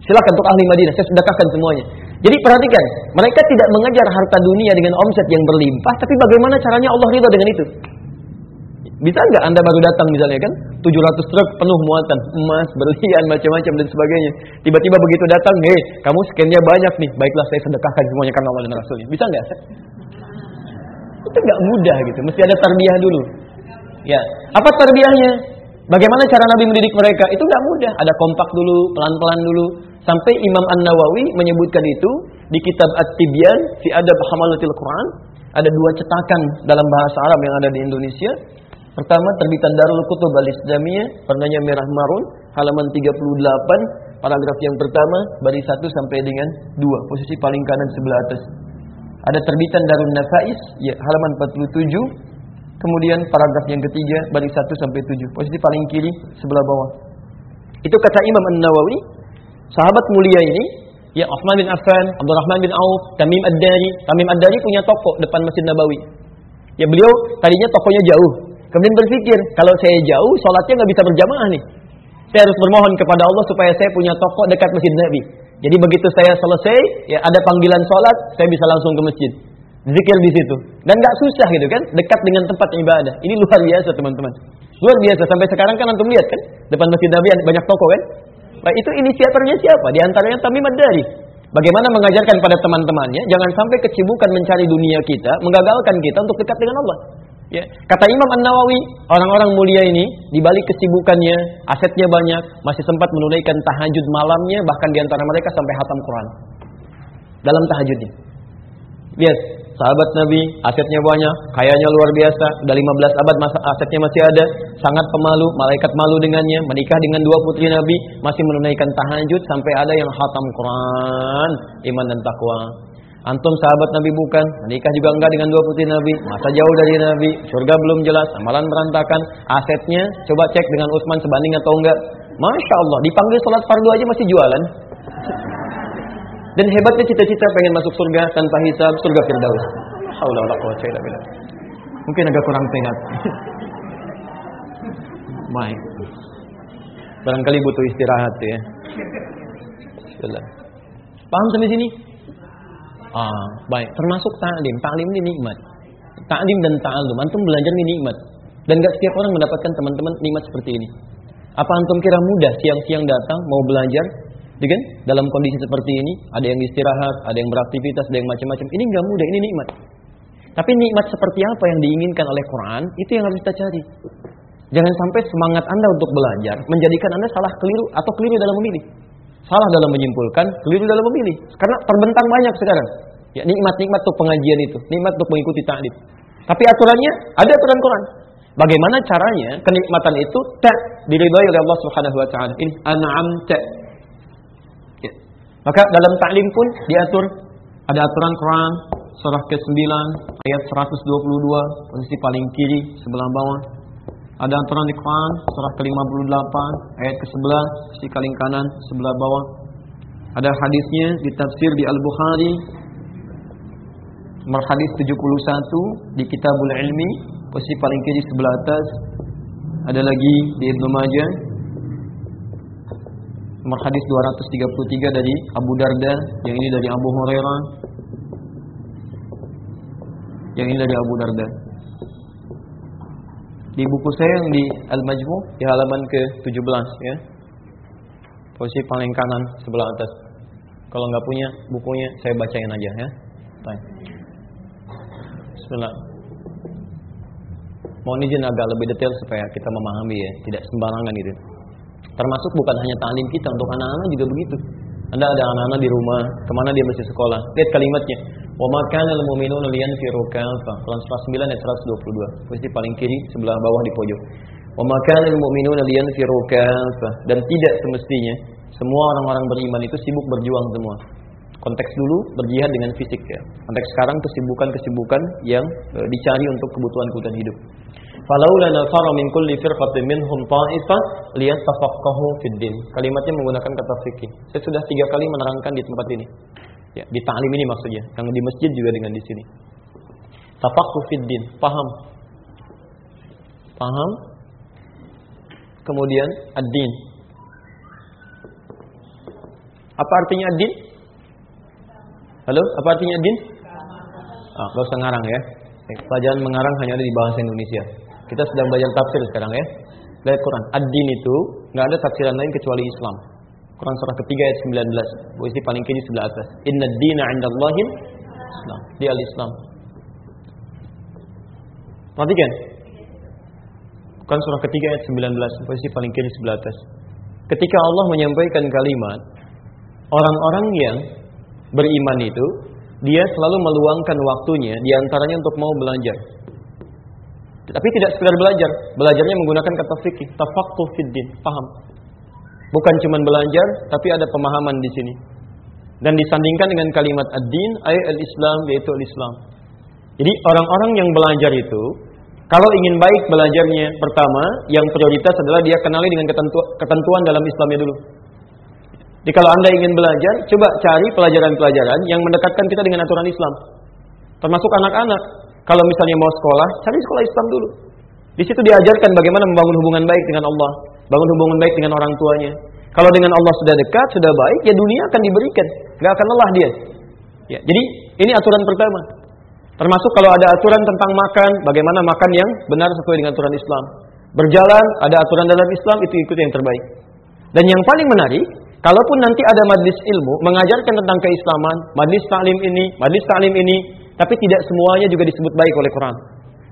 Silakan untuk ahli Madinah, saya sedekahkan semuanya. Jadi perhatikan, mereka tidak mengejar harta dunia dengan omset yang berlimpah, tapi bagaimana caranya Allah ridho dengan itu? Bisa nggak Anda baru datang misalnya kan, 700 truk penuh muatan, emas, berlian, macam-macam dan sebagainya. Tiba-tiba begitu datang, hei, kamu scannya banyak nih, baiklah saya sedekahkan semuanya karena Allah dan Rasulnya. Bisa nggak? Itu nggak mudah gitu, mesti ada tarbiyah dulu. Ya, apa tarbiyahnya? Bagaimana cara Nabi mendidik mereka? Itu nggak mudah. Ada kompak dulu, pelan-pelan dulu. Sampai Imam An Nawawi menyebutkan itu di kitab At-Tibyan fi Adab Hamalatil Quran. Ada dua cetakan dalam bahasa Arab yang ada di Indonesia. Pertama terbitan Darul Kutub Al Islamiyah, warnanya merah marun, halaman 38, paragraf yang pertama, baris 1 sampai dengan 2, posisi paling kanan sebelah atas. Ada terbitan Darul Nafais, ya, halaman 47, kemudian paragraf yang ketiga, baris 1 sampai 7, posisi paling kiri sebelah bawah. Itu kata Imam An-Nawawi, sahabat mulia ini, ya Uthman bin Affan, Abdurrahman bin Auf, Tamim Ad-Dari. Tamim Ad-Dari punya toko depan Masjid Nabawi. Ya beliau tadinya tokonya jauh. Kemudian berpikir, kalau saya jauh, sholatnya nggak bisa berjamaah nih. Saya harus bermohon kepada Allah supaya saya punya toko dekat Masjid Nabi. Jadi begitu saya selesai, ya ada panggilan sholat, saya bisa langsung ke masjid. Zikir di situ. Dan nggak susah gitu kan, dekat dengan tempat ibadah. Ini luar biasa teman-teman. Luar biasa, sampai sekarang kan antum lihat kan, depan Masjid Nabi banyak toko kan. Nah, itu inisiatornya siapa? Di antaranya Tamim Ad-Dari. Bagaimana mengajarkan pada teman-temannya, jangan sampai kecibukan mencari dunia kita, menggagalkan kita untuk dekat dengan Allah. Ya. Kata Imam An-Nawawi, orang-orang mulia ini di balik kesibukannya, asetnya banyak, masih sempat menunaikan tahajud malamnya, bahkan di antara mereka sampai hatam Quran. Dalam tahajudnya. Lihat, sahabat Nabi, asetnya banyak, kayanya luar biasa, udah 15 abad masa asetnya masih ada, sangat pemalu, malaikat malu dengannya, menikah dengan dua putri Nabi, masih menunaikan tahajud sampai ada yang hatam Quran, iman dan takwa. Antum sahabat Nabi bukan, menikah juga enggak dengan dua putri Nabi, masa jauh dari Nabi, surga belum jelas, amalan berantakan, asetnya coba cek dengan Utsman sebanding atau enggak. Masya Allah, dipanggil sholat fardu aja masih jualan. Dan hebatnya cita-cita pengen masuk surga tanpa hisab, surga Firdaus. Allah Allah. Mungkin agak kurang sehat. Baik. Barangkali butuh istirahat ya. Paham sampai sini? Ah, baik. Termasuk ta'lim. Ta'lim ini nikmat. Ta'lim dan ta'alum. Antum belajar ini nikmat. Dan gak setiap orang mendapatkan teman-teman nikmat seperti ini. Apa antum kira mudah siang-siang datang mau belajar? Ya kan? Dalam kondisi seperti ini, ada yang istirahat, ada yang beraktivitas, ada yang macam-macam. Ini nggak mudah, ini nikmat. Tapi nikmat seperti apa yang diinginkan oleh Quran, itu yang harus kita cari. Jangan sampai semangat Anda untuk belajar menjadikan Anda salah keliru atau keliru dalam memilih. Salah dalam menyimpulkan, keliru dalam memilih. Karena terbentang banyak sekarang. Ya, nikmat-nikmat untuk pengajian itu, nikmat untuk mengikuti ta'lim. Tapi aturannya ada aturan Quran. Bagaimana caranya kenikmatan itu tak diridhai oleh Allah Subhanahu wa taala. Ini an'amta. Ya. Maka dalam taklim pun diatur ada aturan Quran surah ke-9 ayat 122 posisi paling kiri sebelah bawah. Ada aturan di Quran surah ke-58 ayat ke-11 posisi paling kanan sebelah bawah. Ada hadisnya di tafsir di Al-Bukhari nomor hadis 71 di Kitabul Ilmi posisi paling kiri sebelah atas. Ada lagi di Ibnu Majah nomor hadis 233 dari Abu Darda, yang ini dari Abu Hurairah, yang ini dari Abu Darda. Di buku saya yang di Al-Majmu di halaman ke-17 ya. Posisi paling kanan sebelah atas. Kalau nggak punya bukunya saya bacain aja ya. Baik. Bismillah. Mohon izin agak lebih detail supaya kita memahami ya, tidak sembarangan itu. Termasuk bukan hanya taklim kita, untuk anak-anak juga begitu. Anda ada anak-anak di rumah, ke mana dia masih sekolah? Lihat kalimatnya. Wa ma kana lil mu'minuna liyanfiru kafah. Quran surah 9 ayat 122. Posisi paling kiri sebelah bawah di pojok. Wa ma kana lil mu'minuna liyanfiru kafah. Dan tidak semestinya semua orang-orang beriman itu sibuk berjuang semua. Konteks dulu berjihad dengan fisik ya. Konteks sekarang kesibukan-kesibukan yang e, dicari untuk kebutuhan kebutuhan hidup. Falaula nafara min kulli firqatin minhum ta'ifah liyatafaqahu fid din. Kalimatnya menggunakan kata fikih. Saya sudah tiga kali menerangkan di tempat ini. Ya, di ta'lim ini maksudnya. Yang di masjid juga dengan di sini. Tafaqquh fid din, paham. Paham? Kemudian ad-din. Apa artinya ad-din? Halo, apa artinya ad-din? Ah, gak usah ngarang ya. Pelajaran mengarang hanya ada di bahasa Indonesia. Kita sedang belajar tafsir sekarang ya. Dari Quran. Ad-din itu nggak ada tafsiran lain kecuali Islam. Quran surah ketiga ayat 19. Posisi paling kiri sebelah atas. Inna dina indallahil Islam. Di al-Islam. Perhatikan. Quran surah ketiga ayat 19. Posisi paling kiri sebelah atas. Ketika Allah menyampaikan kalimat orang-orang yang beriman itu dia selalu meluangkan waktunya di antaranya untuk mau belajar. Tapi tidak sekedar belajar, belajarnya menggunakan kata fikih, tafaqquh fiddin, paham. Bukan cuma belajar, tapi ada pemahaman di sini. Dan disandingkan dengan kalimat ad-din, ayat al-Islam yaitu al-Islam. Jadi orang-orang yang belajar itu kalau ingin baik belajarnya, pertama yang prioritas adalah dia kenali dengan ketentuan dalam Islamnya dulu. Jadi kalau Anda ingin belajar, coba cari pelajaran-pelajaran yang mendekatkan kita dengan aturan Islam. Termasuk anak-anak. Kalau misalnya mau sekolah, cari sekolah Islam dulu. Di situ diajarkan bagaimana membangun hubungan baik dengan Allah, bangun hubungan baik dengan orang tuanya. Kalau dengan Allah sudah dekat, sudah baik, ya dunia akan diberikan, nggak akan lelah dia. Ya, jadi ini aturan pertama. Termasuk kalau ada aturan tentang makan, bagaimana makan yang benar sesuai dengan aturan Islam. Berjalan, ada aturan dalam Islam, itu ikut yang terbaik. Dan yang paling menarik, kalaupun nanti ada majlis ilmu mengajarkan tentang keislaman, majlis taklim ini, majlis taklim ini, tapi tidak semuanya juga disebut baik oleh Quran.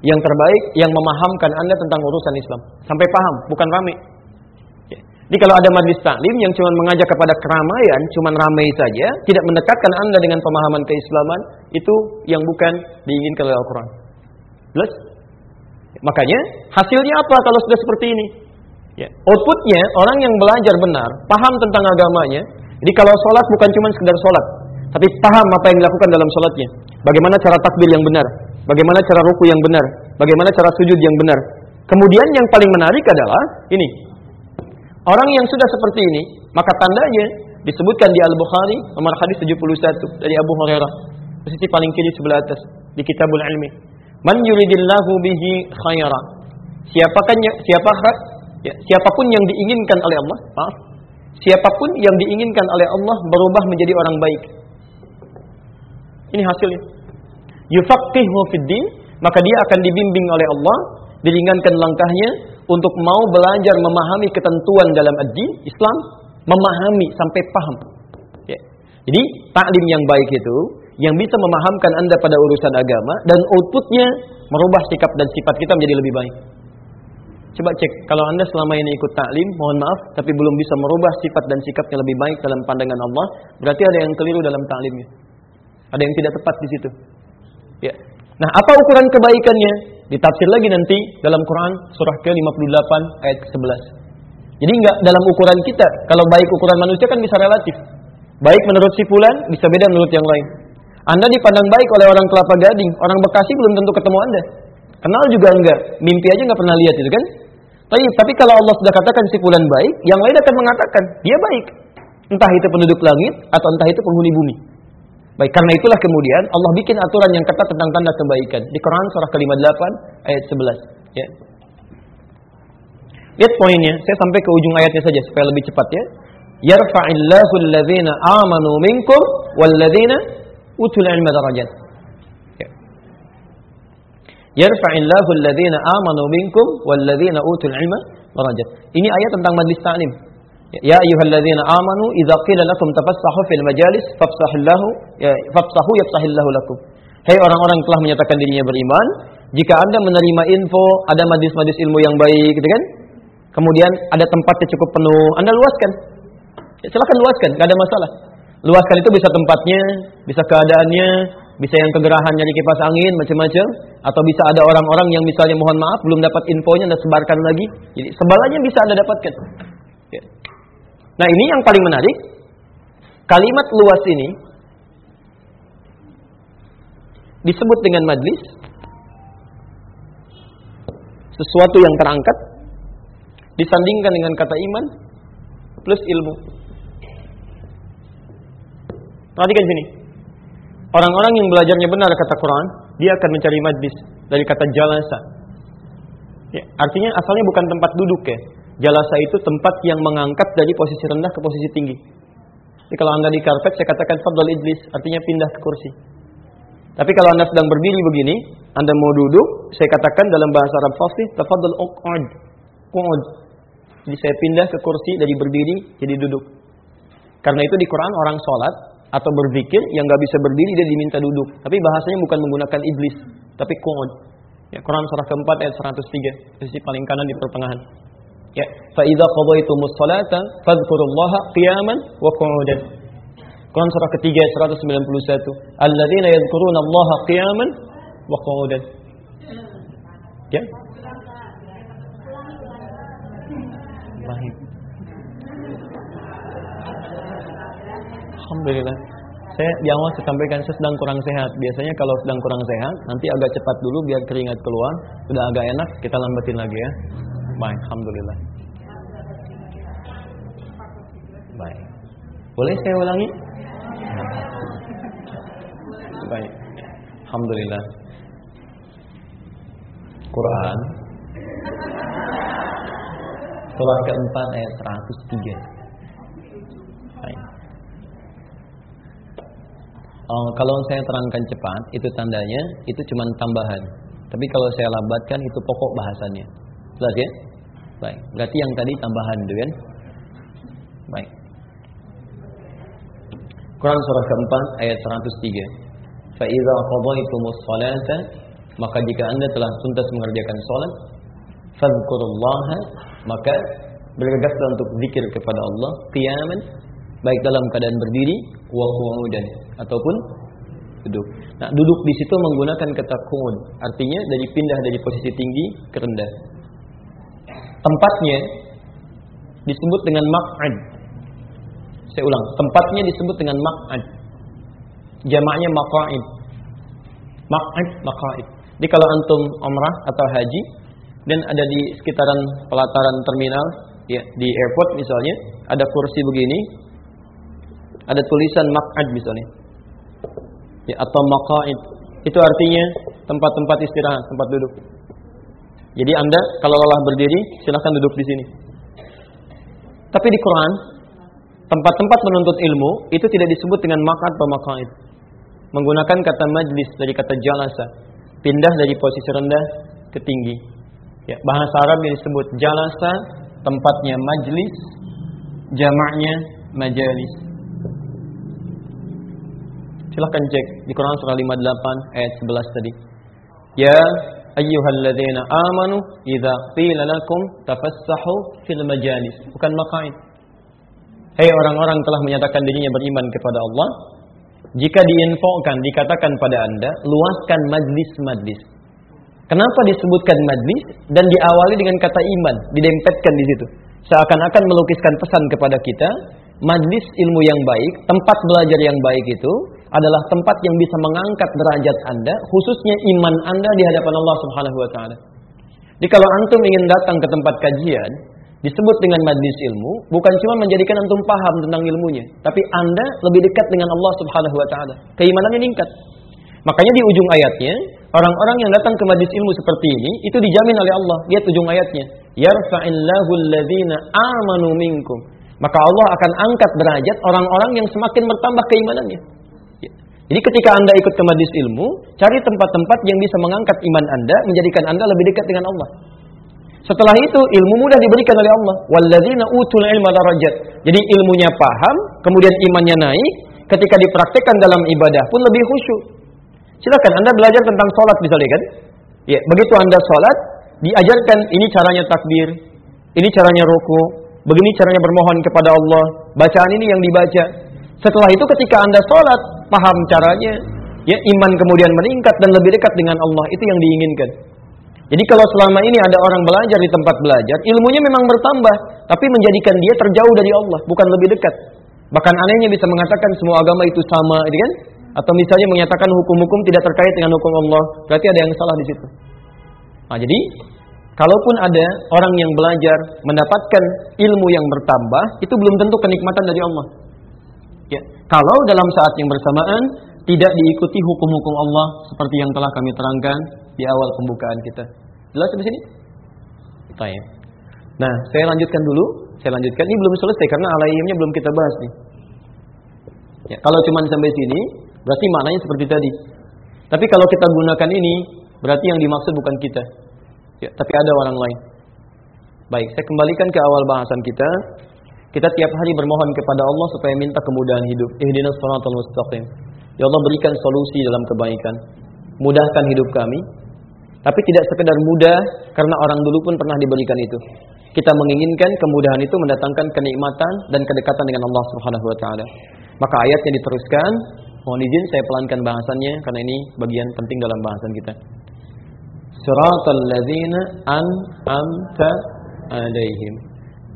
Yang terbaik yang memahamkan Anda tentang urusan Islam. Sampai paham, bukan rame. Ya. Jadi kalau ada majlis taklim yang cuma mengajak kepada keramaian, cuma ramai saja, tidak mendekatkan Anda dengan pemahaman keislaman, itu yang bukan diinginkan oleh Al-Quran. Jelas? Makanya hasilnya apa kalau sudah seperti ini? Ya. Outputnya orang yang belajar benar, paham tentang agamanya. Jadi kalau sholat bukan cuma sekedar sholat, tapi paham apa yang dilakukan dalam sholatnya. Bagaimana cara takbir yang benar, bagaimana cara ruku yang benar, bagaimana cara sujud yang benar. Kemudian yang paling menarik adalah ini. Orang yang sudah seperti ini, maka tandanya disebutkan di Al-Bukhari nomor hadis 71 dari Abu Hurairah. Posisi paling kiri sebelah atas di Kitabul Ilmi. Man yuridillahu bihi khaira. Siapakah siapakah ya, siapa pun yang diinginkan oleh Allah, maaf. Siapa pun yang diinginkan oleh Allah berubah menjadi orang baik. Ini hasilnya. Yufaqihu fid maka dia akan dibimbing oleh Allah, diringankan langkahnya untuk mau belajar memahami ketentuan dalam ad-din Islam, memahami sampai paham. Ya. Jadi taklim yang baik itu yang bisa memahamkan Anda pada urusan agama dan outputnya merubah sikap dan sifat kita menjadi lebih baik. Coba cek, kalau Anda selama ini ikut taklim, mohon maaf, tapi belum bisa merubah sifat dan sikapnya lebih baik dalam pandangan Allah, berarti ada yang keliru dalam taklimnya. Ada yang tidak tepat di situ. Ya. Nah, apa ukuran kebaikannya? Ditafsir lagi nanti dalam Quran surah ke-58 ayat ke-11. Jadi enggak dalam ukuran kita. Kalau baik ukuran manusia kan bisa relatif. Baik menurut si fulan bisa beda menurut yang lain. Anda dipandang baik oleh orang Kelapa Gading, orang Bekasi belum tentu ketemu Anda. Kenal juga enggak, mimpi aja enggak pernah lihat itu kan? Tapi, tapi kalau Allah sudah katakan si fulan baik, yang lain akan mengatakan dia baik. Entah itu penduduk langit atau entah itu penghuni bumi. Baik, karena itulah kemudian Allah bikin aturan yang ketat tentang tanda kebaikan. Di Quran surah ke-58 ayat 11. Ya. Lihat poinnya, saya sampai ke ujung ayatnya saja supaya lebih cepat ya. Yarfa'illahu alladhina amanu minkum walladhina utul ilma darajat. Ya. Yarfa'illahu alladhina amanu minkum walladhina utul ilma darajat. Ini ayat tentang majlis ta'lim. Ya ayyuhalladzina amanu idza qila lakum tafassahu fil majalis fafsahillahu ya, fafsahu yafsahillahu lakum. Hei orang-orang telah menyatakan dirinya beriman, jika Anda menerima info ada majlis-majlis ilmu yang baik gitu kan? Kemudian ada tempatnya cukup penuh, Anda luaskan. Ya, silakan luaskan, nggak ada masalah. Luaskan itu bisa tempatnya, bisa keadaannya, bisa yang kegerahan nyari kipas angin macam-macam, atau bisa ada orang-orang yang misalnya mohon maaf belum dapat infonya Anda sebarkan lagi. Jadi sebalanya bisa Anda dapatkan. Nah ini yang paling menarik. Kalimat luas ini disebut dengan majlis. Sesuatu yang terangkat disandingkan dengan kata iman plus ilmu. Perhatikan sini. Orang-orang yang belajarnya benar kata Quran, dia akan mencari majlis dari kata jalasa. Ya, artinya asalnya bukan tempat duduk ya, Jalasa itu tempat yang mengangkat dari posisi rendah ke posisi tinggi. Jadi kalau Anda di karpet, saya katakan fadl idlis, artinya pindah ke kursi. Tapi kalau Anda sedang berdiri begini, Anda mau duduk, saya katakan dalam bahasa Arab fasih, tafadhal uq'ud. Qu'ud. Jadi saya pindah ke kursi dari berdiri jadi duduk. Karena itu di Quran orang sholat atau berzikir yang nggak bisa berdiri dia diminta duduk. Tapi bahasanya bukan menggunakan iblis, tapi qu'ud. Ya, Quran surah keempat ayat 103, sisi paling kanan di pertengahan. Ya, fa idza qadaytumus salata fadhkurullaha qiyaman wa qu'udan. Quran surah ketiga 191. Alladzina yadhkuruna Allah qiyaman wa qu'udan. Ya. Baik. Alhamdulillah. Saya di awal saya sampaikan saya sedang kurang sehat. Biasanya kalau sedang kurang sehat, nanti agak cepat dulu biar keringat keluar. Sudah agak enak, kita lambatin lagi ya. Baik, alhamdulillah. Baik. Boleh saya ulangi? Baik. Alhamdulillah. Quran Surah keempat ayat 103 Baik. Oh, kalau saya terangkan cepat, itu tandanya itu cuma tambahan. Tapi kalau saya lambatkan itu pokok bahasanya. Jelas ya? Baik. Berarti yang tadi tambahan itu kan? Baik. Quran surah keempat ayat 103. Fa idza qadaytumus salata maka jika Anda telah tuntas mengerjakan salat fadhkurullaha maka bergegaslah untuk zikir kepada Allah qiyaman baik dalam keadaan berdiri wa qu'udan ataupun duduk. Nah, duduk di situ menggunakan kata qu'ud, artinya dari pindah dari posisi tinggi ke rendah. Tempatnya disebut dengan maq'ad. Saya ulang, tempatnya disebut dengan maq'ad. Jamaknya maq'id. Maq'ad, maq'id. Jadi kalau antum umrah atau haji dan ada di sekitaran pelataran terminal ya di airport misalnya, ada kursi begini, ada tulisan maq'ad misalnya. Ya atau maq'id. Itu artinya tempat-tempat istirahat, tempat duduk. Jadi Anda kalau lelah berdiri, silahkan duduk di sini. Tapi di Quran, tempat-tempat menuntut ilmu itu tidak disebut dengan makat atau. Menggunakan kata majlis dari kata jalasa, pindah dari posisi rendah ke tinggi. Ya, bahasa Arab yang disebut jalasa, tempatnya majlis, jamaknya majalis. Silahkan cek di Quran surah 58 ayat 11 tadi. Ya ayyuhalladzina amanu idza qila lakum tafassahu fil majalis. Bukan maqaid. Hei orang-orang telah menyatakan dirinya beriman kepada Allah, jika diinfokan, dikatakan pada Anda, luaskan majlis-majlis. Kenapa disebutkan majlis dan diawali dengan kata iman, didempetkan di situ. Seakan-akan melukiskan pesan kepada kita, majlis ilmu yang baik, tempat belajar yang baik itu adalah tempat yang bisa mengangkat derajat Anda, khususnya iman Anda di hadapan Allah Subhanahu wa taala. Jadi kalau antum ingin datang ke tempat kajian, disebut dengan majlis ilmu, bukan cuma menjadikan antum paham tentang ilmunya, tapi Anda lebih dekat dengan Allah Subhanahu wa taala. Keimanannya meningkat. Makanya di ujung ayatnya, orang-orang yang datang ke majlis ilmu seperti ini itu dijamin oleh Allah. Lihat ujung ayatnya. Yarfa'illahu alladhina amanu minkum. Maka Allah akan angkat derajat orang-orang yang semakin bertambah keimanannya. Jadi ketika Anda ikut ke majlis ilmu, cari tempat-tempat yang bisa mengangkat iman Anda, menjadikan Anda lebih dekat dengan Allah. Setelah itu ilmu mudah diberikan oleh Allah. Walladzina utul ilma darajat. Jadi ilmunya paham, kemudian imannya naik, ketika dipraktekkan dalam ibadah pun lebih khusyuk. Silakan Anda belajar tentang sholat misalnya kan? Ya, begitu Anda sholat, diajarkan ini caranya takbir, ini caranya ruku, begini caranya bermohon kepada Allah, bacaan ini yang dibaca. Setelah itu ketika Anda sholat, paham caranya, ya iman kemudian meningkat dan lebih dekat dengan Allah, itu yang diinginkan. Jadi kalau selama ini ada orang belajar di tempat belajar, ilmunya memang bertambah, tapi menjadikan dia terjauh dari Allah, bukan lebih dekat. Bahkan anehnya bisa mengatakan semua agama itu sama, gitu kan? Atau misalnya menyatakan hukum-hukum tidak terkait dengan hukum Allah, berarti ada yang salah di situ. Nah, jadi kalaupun ada orang yang belajar mendapatkan ilmu yang bertambah, itu belum tentu kenikmatan dari Allah. Ya, kalau dalam saat yang bersamaan tidak diikuti hukum-hukum Allah seperti yang telah kami terangkan di awal pembukaan kita. Jelas di sini? Tanya. Nah, saya lanjutkan dulu. Saya lanjutkan. Ini belum selesai karena alaiyahnya belum kita bahas nih. Ya, kalau cuma sampai sini, berarti maknanya seperti tadi. Tapi kalau kita gunakan ini, berarti yang dimaksud bukan kita. Ya, tapi ada orang lain. Baik, saya kembalikan ke awal bahasan kita. Kita tiap hari bermohon kepada Allah supaya minta kemudahan hidup. Ihdinas shiratal mustaqim. Ya Allah berikan solusi dalam kebaikan. Mudahkan hidup kami. Tapi tidak sekedar mudah karena orang dulu pun pernah diberikan itu. Kita menginginkan kemudahan itu mendatangkan kenikmatan dan kedekatan dengan Allah Subhanahu wa taala. Maka ayatnya diteruskan. Mohon izin saya pelankan bahasannya karena ini bagian penting dalam bahasan kita. Siratal ladzina an'amta alaihim.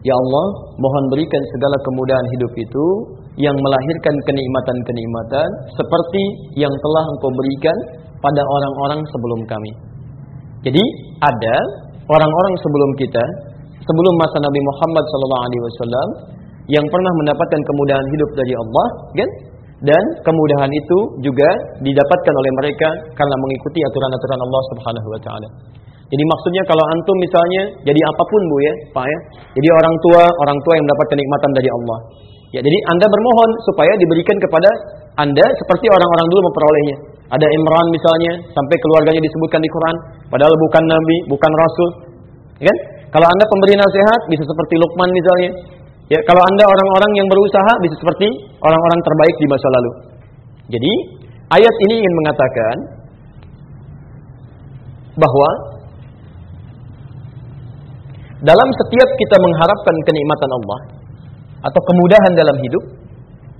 Ya Allah, mohon berikan segala kemudahan hidup itu yang melahirkan kenikmatan-kenikmatan seperti yang telah Engkau berikan pada orang-orang sebelum kami. Jadi ada orang-orang sebelum kita, sebelum masa Nabi Muhammad SAW yang pernah mendapatkan kemudahan hidup dari Allah, kan? Dan kemudahan itu juga didapatkan oleh mereka karena mengikuti aturan-aturan Allah Subhanahu wa taala. Jadi maksudnya kalau antum misalnya jadi apa pun Bu ya, Pak ya. Jadi orang tua, orang tua yang mendapat kenikmatan dari Allah. Ya, jadi Anda bermohon supaya diberikan kepada Anda seperti orang-orang dulu memperolehnya. Ada Imran misalnya, sampai keluarganya disebutkan di Quran, padahal bukan nabi, bukan rasul. Ya kan? Kalau Anda pemberi nasihat bisa seperti Luqman misalnya. Ya, kalau Anda orang-orang yang berusaha bisa seperti orang-orang terbaik di masa lalu. Jadi, ayat ini ingin mengatakan bahwa dalam setiap kita mengharapkan kenikmatan Allah atau kemudahan dalam hidup,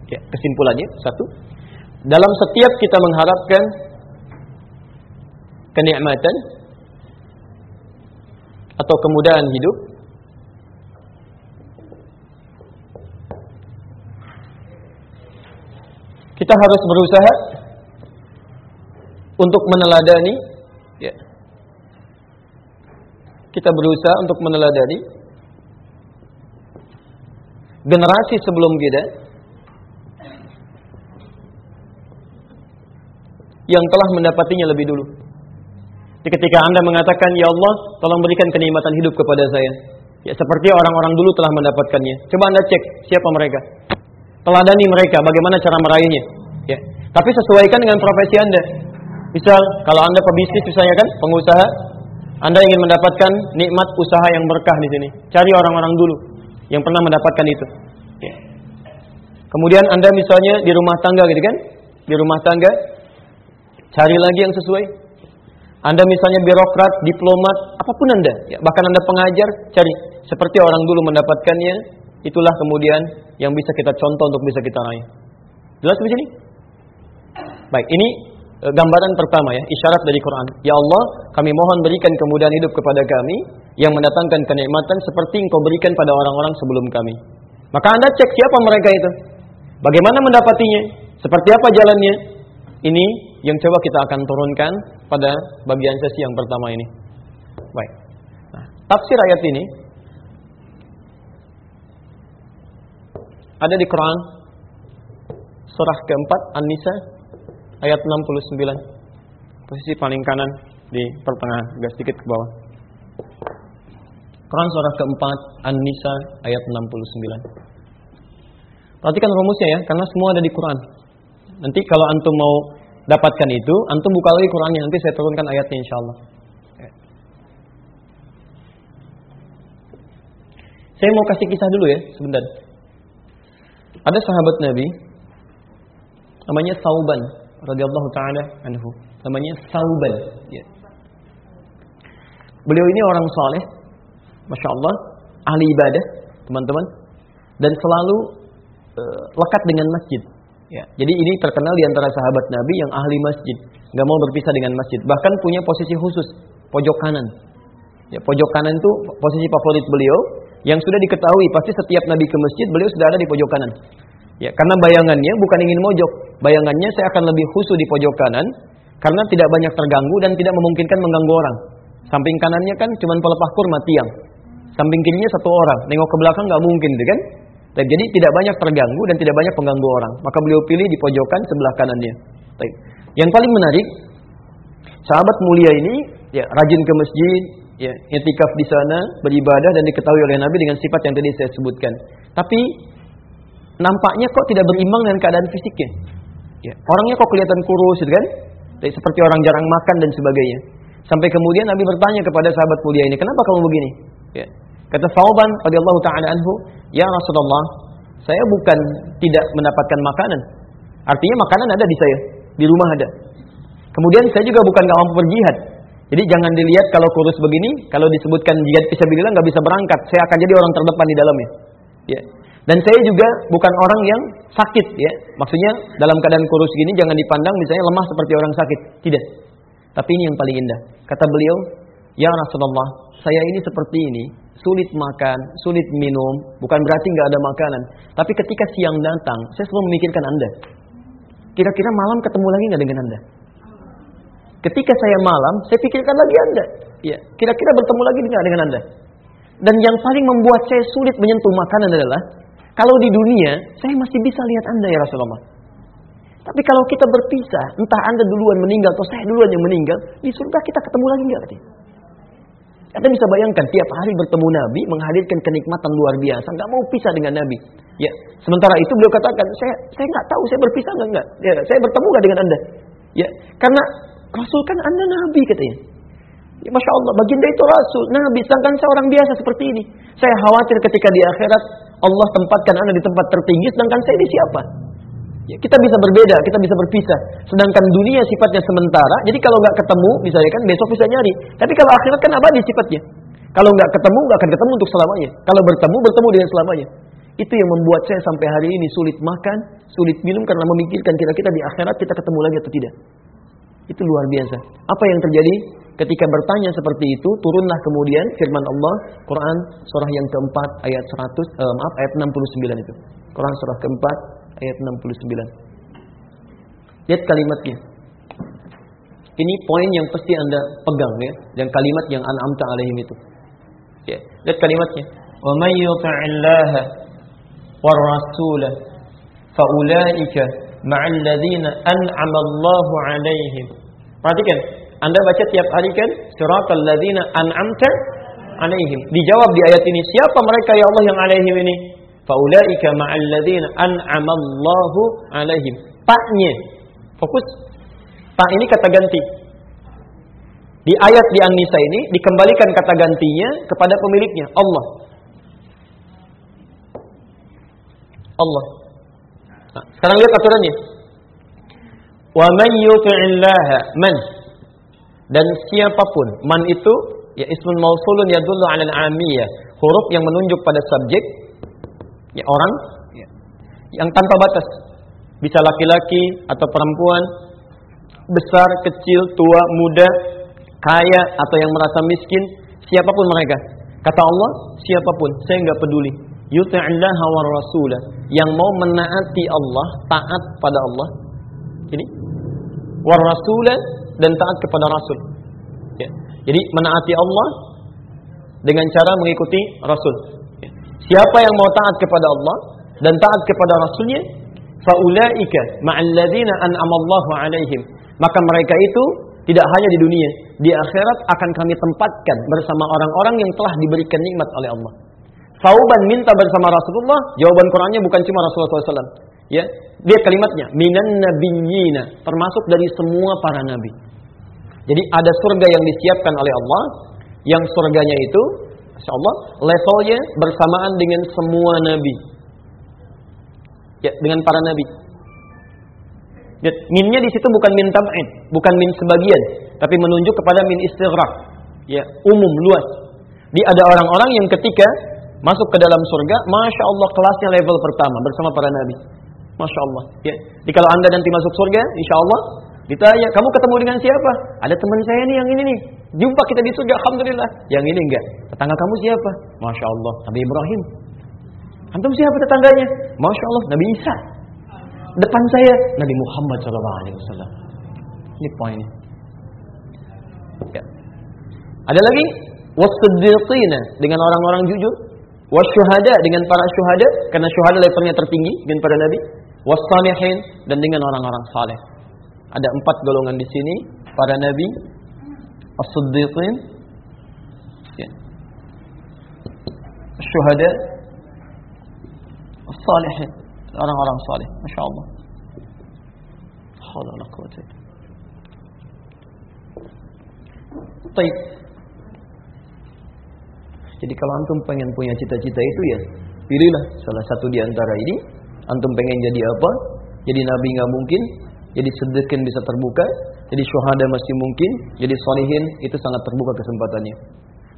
ya, kesimpulannya satu, dalam setiap kita mengharapkan kenikmatan atau kemudahan hidup, kita harus berusaha untuk meneladani ya, kita berusaha untuk meneladani generasi sebelum kita yang telah mendapatinya lebih dulu. Jadi ketika Anda mengatakan, "Ya Allah, tolong berikan kenikmatan hidup kepada saya." Ya seperti orang-orang dulu telah mendapatkannya. Coba Anda cek siapa mereka. Teladani mereka bagaimana cara meraihnya. Ya. Tapi sesuaikan dengan profesi Anda. Misal kalau Anda pebisnis misalnya kan, pengusaha, anda ingin mendapatkan nikmat usaha yang berkah di sini. Cari orang-orang dulu yang pernah mendapatkan itu. Kemudian Anda misalnya di rumah tangga gitu kan, di rumah tangga, cari lagi yang sesuai. Anda misalnya birokrat, diplomat, apa pun Anda, ya, bahkan Anda pengajar, cari seperti orang dulu mendapatkannya, itulah kemudian yang bisa kita contoh untuk bisa kita raih. Jelas di sini? Baik, ini gambaran pertama ya, isyarat dari Quran. Ya Allah, kami mohon berikan kemudahan hidup kepada kami yang mendatangkan kenikmatan seperti Engkau berikan pada orang-orang sebelum kami. Maka Anda cek siapa mereka itu. Bagaimana mendapatinya? Seperti apa jalannya? Ini yang coba kita akan turunkan pada bagian sesi yang pertama ini. Baik. Nah, tafsir ayat ini ada di Quran surah keempat An-Nisa ayat 69. Posisi paling kanan di pertengahan, agak sedikit ke bawah. Quran surah keempat An-Nisa ayat 69. Perhatikan rumusnya ya, karena semua ada di Quran. Nanti kalau antum mau dapatkan itu, antum buka lagi Qurannya, nanti saya turunkan ayatnya insya Allah. Ya. Saya mau kasih kisah dulu ya, sebentar. Ada sahabat Nabi, namanya Sauban, radhiyallahu taala anhu. Namanya Sauban. Ya. Beliau ini orang soleh, masya Allah, ahli ibadah, teman-teman, dan selalu uh, lekat dengan masjid. Ya, jadi ini terkenal di antara sahabat Nabi yang ahli masjid, nggak mau berpisah dengan masjid. Bahkan punya posisi khusus, pojok kanan. Ya, pojok kanan itu posisi favorit beliau yang sudah diketahui pasti setiap Nabi ke masjid beliau sudah ada di pojok kanan. Ya, karena bayangannya bukan ingin mojok, bayangannya saya akan lebih khusus di pojok kanan karena tidak banyak terganggu dan tidak memungkinkan mengganggu orang. Samping kanannya kan cuma pelepah kurma tiang. Samping kirinya satu orang, nengok ke belakang nggak mungkin, gitu kan? Jadi tidak banyak terganggu dan tidak banyak pengganggu orang. Maka beliau pilih di pojokan sebelah kanannya. Yang paling menarik, sahabat mulia ini ya rajin ke masjid, ya etikaf di sana, beribadah dan diketahui oleh Nabi dengan sifat yang tadi saya sebutkan. Tapi nampaknya kok tidak berimbang dengan keadaan fisiknya. Ya, orangnya kok kelihatan kurus, gitu kan? Seperti orang jarang makan dan sebagainya. Sampai kemudian Nabi bertanya kepada sahabat mulia ini, kenapa kamu begini? Ya. Kata Sauban radhiyallahu taala anhu, "Ya Rasulullah, saya bukan tidak mendapatkan makanan. Artinya makanan ada di saya, di rumah ada. Kemudian saya juga bukan gak mampu berjihad. Jadi jangan dilihat kalau kurus begini, kalau disebutkan jihad bisa bilang nggak bisa berangkat, saya akan jadi orang terdepan di dalamnya. Ya. Dan saya juga bukan orang yang sakit ya. Maksudnya dalam keadaan kurus gini jangan dipandang misalnya lemah seperti orang sakit. Tidak. Tapi ini yang paling indah. Kata beliau, "Ya Rasulullah, saya ini seperti ini, sulit makan, sulit minum, bukan berarti nggak ada makanan. Tapi ketika siang datang, saya selalu memikirkan Anda. Kira-kira malam ketemu lagi nggak dengan Anda? Ketika saya malam, saya pikirkan lagi Anda. Ya, kira-kira bertemu lagi nggak dengan Anda? Dan yang paling membuat saya sulit menyentuh makanan adalah kalau di dunia saya masih bisa lihat Anda ya Rasulullah. Tapi kalau kita berpisah, entah Anda duluan meninggal atau saya duluan yang meninggal, di surga kita ketemu lagi nggak? Anda bisa bayangkan tiap hari bertemu Nabi menghadirkan kenikmatan luar biasa, nggak mau pisah dengan Nabi. Ya, sementara itu beliau katakan, saya saya nggak tahu saya berpisah nggak nggak. Ya, saya bertemu nggak dengan Anda. Ya, karena Rasul kan Anda Nabi katanya. Ya, Masya Allah, baginda itu Rasul, Nabi, sedangkan saya orang biasa seperti ini. Saya khawatir ketika di akhirat Allah tempatkan Anda di tempat tertinggi, sedangkan saya di siapa? Ya, kita bisa berbeda, kita bisa berpisah. Sedangkan dunia sifatnya sementara, jadi kalau nggak ketemu, misalnya kan besok bisa nyari. Tapi kalau akhirat kan abadi sifatnya. Kalau nggak ketemu, nggak akan ketemu untuk selamanya. Kalau bertemu, bertemu dengan selamanya. Itu yang membuat saya sampai hari ini sulit makan, sulit minum karena memikirkan kira-kira di akhirat kita ketemu lagi atau tidak. Itu luar biasa. Apa yang terjadi ketika bertanya seperti itu, turunlah kemudian firman Allah, Quran surah yang keempat ayat 100, eh, maaf ayat 69 itu. Quran surah keempat ayat 69. Lihat kalimatnya. Ini poin yang pasti Anda pegang ya, dan kalimat yang an'amta alaihim itu. Ya, lihat kalimatnya. Wa may yuti'illaha war rasula fa ulaika ma'al ladzina an'ama Allahu alaihim. Perhatikan, Anda baca tiap hari kan siratal ladzina an'amta alaihim. Dijawab di ayat ini, siapa mereka ya Allah yang alaihim ini? faulaika ma'al ladzina an'amallahu alaihim. Paknya. Fokus. Pak ini kata ganti. Di ayat di An-Nisa ini dikembalikan kata gantinya kepada pemiliknya, Allah. Allah. Sekarang lihat aturannya. Wa man yuti'illaha man dan siapa pun man itu ya ismun mausulun yadullu 'ala al-'amiyah, huruf yang menunjuk pada subjek ya orang ya, yang tanpa batas. Bisa laki-laki atau perempuan, besar, kecil, tua, muda, kaya atau yang merasa miskin, siapa pun mereka. Kata Allah, siapa pun, saya nggak peduli. Yuti'illaha wa rasulah, yang mau menaati Allah, taat pada Allah. Ini war rasulah dan taat kepada rasul. Ya. Jadi menaati Allah dengan cara mengikuti rasul. Ya. Siapa yang mau taat kepada Allah dan taat kepada rasulnya, faulaika ma'alladzina an'ama Allahu 'alaihim. Maka mereka itu tidak hanya di dunia, di akhirat akan kami tempatkan bersama orang-orang yang telah diberikan nikmat oleh Allah. Sauban minta bersama Rasulullah, jawaban Qurannya bukan cuma Rasulullah SAW. Ya, dia kalimatnya minan nabiyina, termasuk dari semua para nabi. Jadi ada surga yang disiapkan oleh Allah, yang surganya itu, Masya Allah, levelnya bersamaan dengan semua nabi. Ya, dengan para nabi. Ya, minnya di situ bukan min tab'id, bukan min sebagian, tapi menunjuk kepada min istighraq. Ya, umum, luas. Di ada orang-orang yang ketika masuk ke dalam surga, masya Allah kelasnya level pertama bersama para nabi. Masya Allah. Ya. Jadi kalau anda nanti masuk surga, insya Allah ditanya, kamu ketemu dengan siapa? Ada teman saya nih yang ini nih. Jumpa kita di surga, alhamdulillah. Yang ini enggak. Tetangga kamu siapa? Masya Allah, Nabi Ibrahim. Antum siapa tetangganya? Masya Allah, Nabi Isa. Depan saya Nabi Muhammad SAW. Ini poinnya. Ya. Ada lagi wasiddiqina dengan orang-orang jujur, wasyuhada dengan para syuhada karena syuhada levelnya tertinggi dengan para nabi, wassalihin dan dengan orang-orang saleh. Ada empat golongan di sini para nabi, as-siddiqin, ya. syuhada, as-salihin, orang-orang saleh. Masya Allah. Quwwata Baik. Jadi kalau antum pengen punya cita-cita itu ya pilihlah salah satu di antara ini. Antum pengen jadi apa? Jadi nabi nggak mungkin. Jadi sedekah bisa terbuka. Jadi syuhada masih mungkin. Jadi solihin itu sangat terbuka kesempatannya.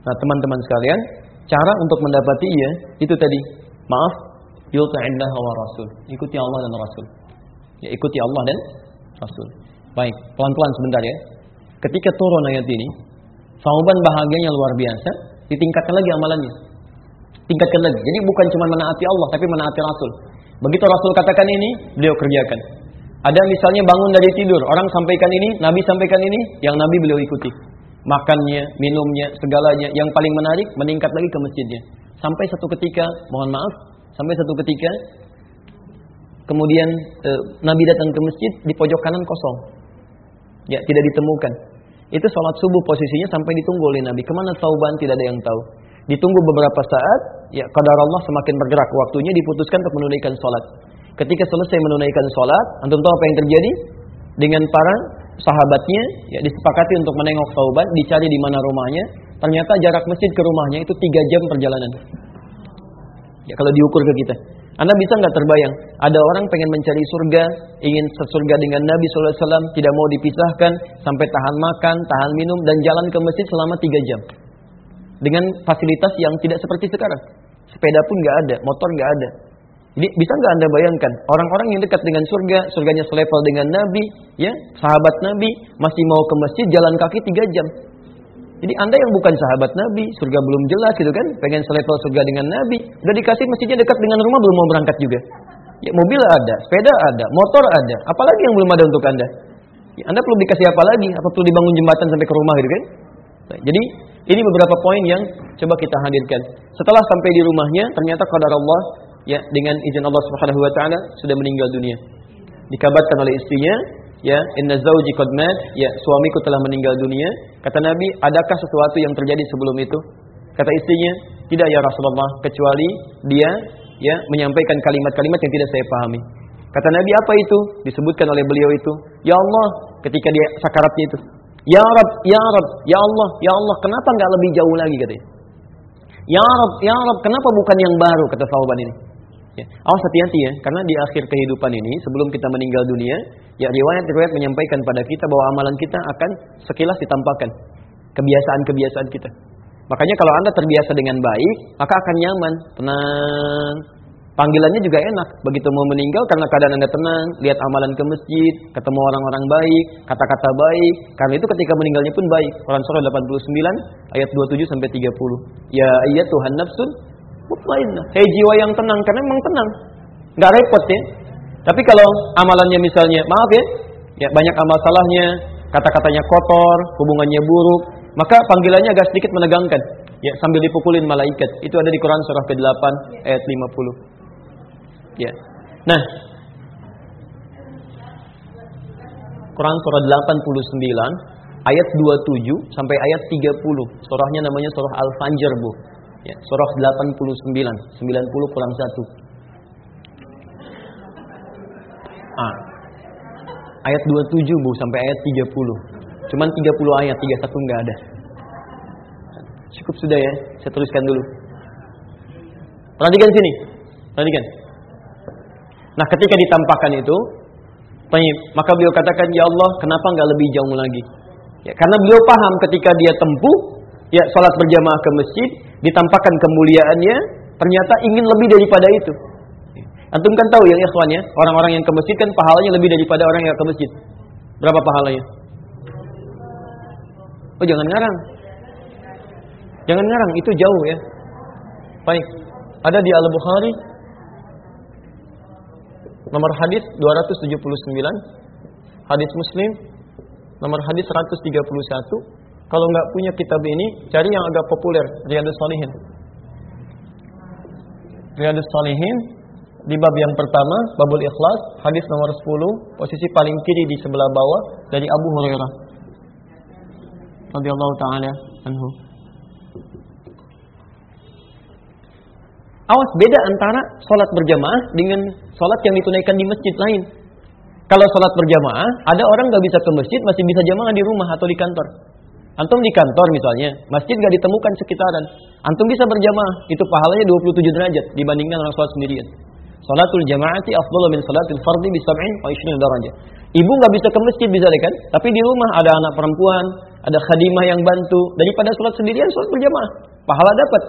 Nah teman-teman sekalian, cara untuk mendapati ya itu tadi. Maaf, yuta'illah wa rasul. Ikuti Allah dan Rasul. Ya ikuti Allah dan Rasul. Baik, pelan-pelan sebentar ya. Ketika turun ayat ini, sauban bahagianya luar biasa, ditingkatkan lagi amalannya. Tingkatkan lagi. Jadi bukan cuma menaati Allah, tapi menaati Rasul. Begitu Rasul katakan ini, beliau kerjakan. Ada misalnya bangun dari tidur, orang sampaikan ini, Nabi sampaikan ini, yang Nabi beliau ikuti. Makannya, minumnya, segalanya. Yang paling menarik, meningkat lagi ke masjidnya. Sampai satu ketika, mohon maaf, sampai satu ketika, kemudian e, Nabi datang ke masjid, di pojok kanan kosong. Ya, tidak ditemukan. Itu sholat subuh posisinya sampai ditunggu oleh Nabi. Ke mana tauban tidak ada yang tahu. Ditunggu beberapa saat, ya kadar Allah semakin bergerak. Waktunya diputuskan untuk menunaikan sholat. Ketika selesai menunaikan sholat, antum tahu apa yang terjadi? Dengan para sahabatnya, ya disepakati untuk menengok tauban, dicari di mana rumahnya. Ternyata jarak masjid ke rumahnya itu tiga jam perjalanan. Ya kalau diukur ke kita. Anda bisa nggak terbayang? Ada orang pengen mencari surga, ingin sesurga dengan Nabi SAW, tidak mau dipisahkan, sampai tahan makan, tahan minum, dan jalan ke masjid selama tiga jam. Dengan fasilitas yang tidak seperti sekarang. Sepeda pun nggak ada, motor nggak ada. Jadi bisa nggak anda bayangkan orang-orang yang dekat dengan surga, surganya selevel dengan Nabi, ya sahabat Nabi masih mau ke masjid jalan kaki tiga jam. Jadi anda yang bukan sahabat Nabi, surga belum jelas gitu kan, pengen selevel surga dengan Nabi, udah dikasih masjidnya dekat dengan rumah belum mau berangkat juga. Ya mobil ada, sepeda ada, motor ada, apalagi yang belum ada untuk anda. Ya, anda perlu dikasih apa lagi? Apa perlu dibangun jembatan sampai ke rumah gitu kan? Jadi ini beberapa poin yang coba kita hadirkan. Setelah sampai di rumahnya, ternyata qadar Allah ya dengan izin Allah Subhanahu wa taala sudah meninggal dunia. Dikabarkan oleh istrinya, ya inna zauji qad ya suamiku telah meninggal dunia. Kata Nabi, adakah sesuatu yang terjadi sebelum itu? Kata istrinya, tidak ya Rasulullah, kecuali dia ya menyampaikan kalimat-kalimat yang tidak saya pahami. Kata Nabi apa itu? Disebutkan oleh beliau itu, ya Allah, ketika dia sakaratnya itu. Ya Rab, ya Rab, ya Allah, ya Allah, kenapa nggak lebih jauh lagi katanya? Ya Rab, ya Rab, kenapa bukan yang baru kata sahabat ini? Ya. Awas hati-hati ya, karena di akhir kehidupan ini sebelum kita meninggal dunia, ya riwayat-riwayat menyampaikan pada kita bahwa amalan kita akan sekilas ditampakkan kebiasaan-kebiasaan kita. Makanya kalau Anda terbiasa dengan baik, maka akan nyaman, tenang. Panggilannya juga enak. Begitu mau meninggal karena keadaan Anda tenang, lihat amalan ke masjid, ketemu orang-orang baik, kata-kata baik. Karena itu ketika meninggalnya pun baik. Quran surah 89 ayat 27 sampai 30. Ya iya Tuhan nafsun mutmainnah. Hei jiwa yang tenang karena memang tenang. Enggak repot ya. Tapi kalau amalannya misalnya, maaf ya, ya banyak amal salahnya, kata-katanya kotor, hubungannya buruk, maka panggilannya agak sedikit menegangkan. Ya, sambil dipukulin malaikat. Itu ada di Quran surah ke-8 ayat 50. Ya. Nah, Quran surah 89 ayat 27 sampai ayat 30. Surahnya namanya surah Al-Fajr, Bu. Ya, surah 89, 90 kurang 1. Ah. Ayat 27 Bu sampai ayat 30. Cuman 30 ayat, 31 enggak ada. Cukup sudah ya, saya tuliskan dulu. Perhatikan sini. Perhatikan. Nah, ketika ditampakkan itu, maka beliau katakan, "Ya Allah, kenapa enggak lebih jauh lagi?" Ya, karena beliau paham ketika dia tempuh ya salat berjamaah ke masjid, ditampakkan kemuliaannya, ternyata ingin lebih daripada itu. Antum kan tahu yang ikhwan ya, orang-orang yang ke masjid kan pahalanya lebih daripada orang yang ke masjid. Berapa pahalanya? Oh jangan ngarang. Jangan ngarang, itu jauh ya. Baik. Ada di Al-Bukhari nomor hadis 279, hadis Muslim nomor hadis 131. Kalau nggak punya kitab ini, cari yang agak populer, Riyadus Salihin. Riyadus Salihin di bab yang pertama, babul ikhlas, hadis nomor 10, posisi paling kiri di sebelah bawah dari Abu Hurairah. Radhiyallahu taala anhu. Awas beda antara sholat berjamaah dengan sholat yang ditunaikan di masjid lain. Kalau sholat berjamaah, ada orang nggak bisa ke masjid, masih bisa jamaah di rumah atau di kantor. Antum di kantor misalnya, masjid nggak ditemukan sekitaran. Antum bisa berjamaah, itu pahalanya 27 derajat dibandingkan orang sholat sendirian. Salatul jamaati afdalu min salatil fardi bi sab'in wa 20 darajah. Ibu nggak bisa ke masjid bisa deh kan? Tapi di rumah ada anak perempuan, ada khadimah yang bantu. Daripada sholat sendirian, sholat berjamaah. Pahala dapat.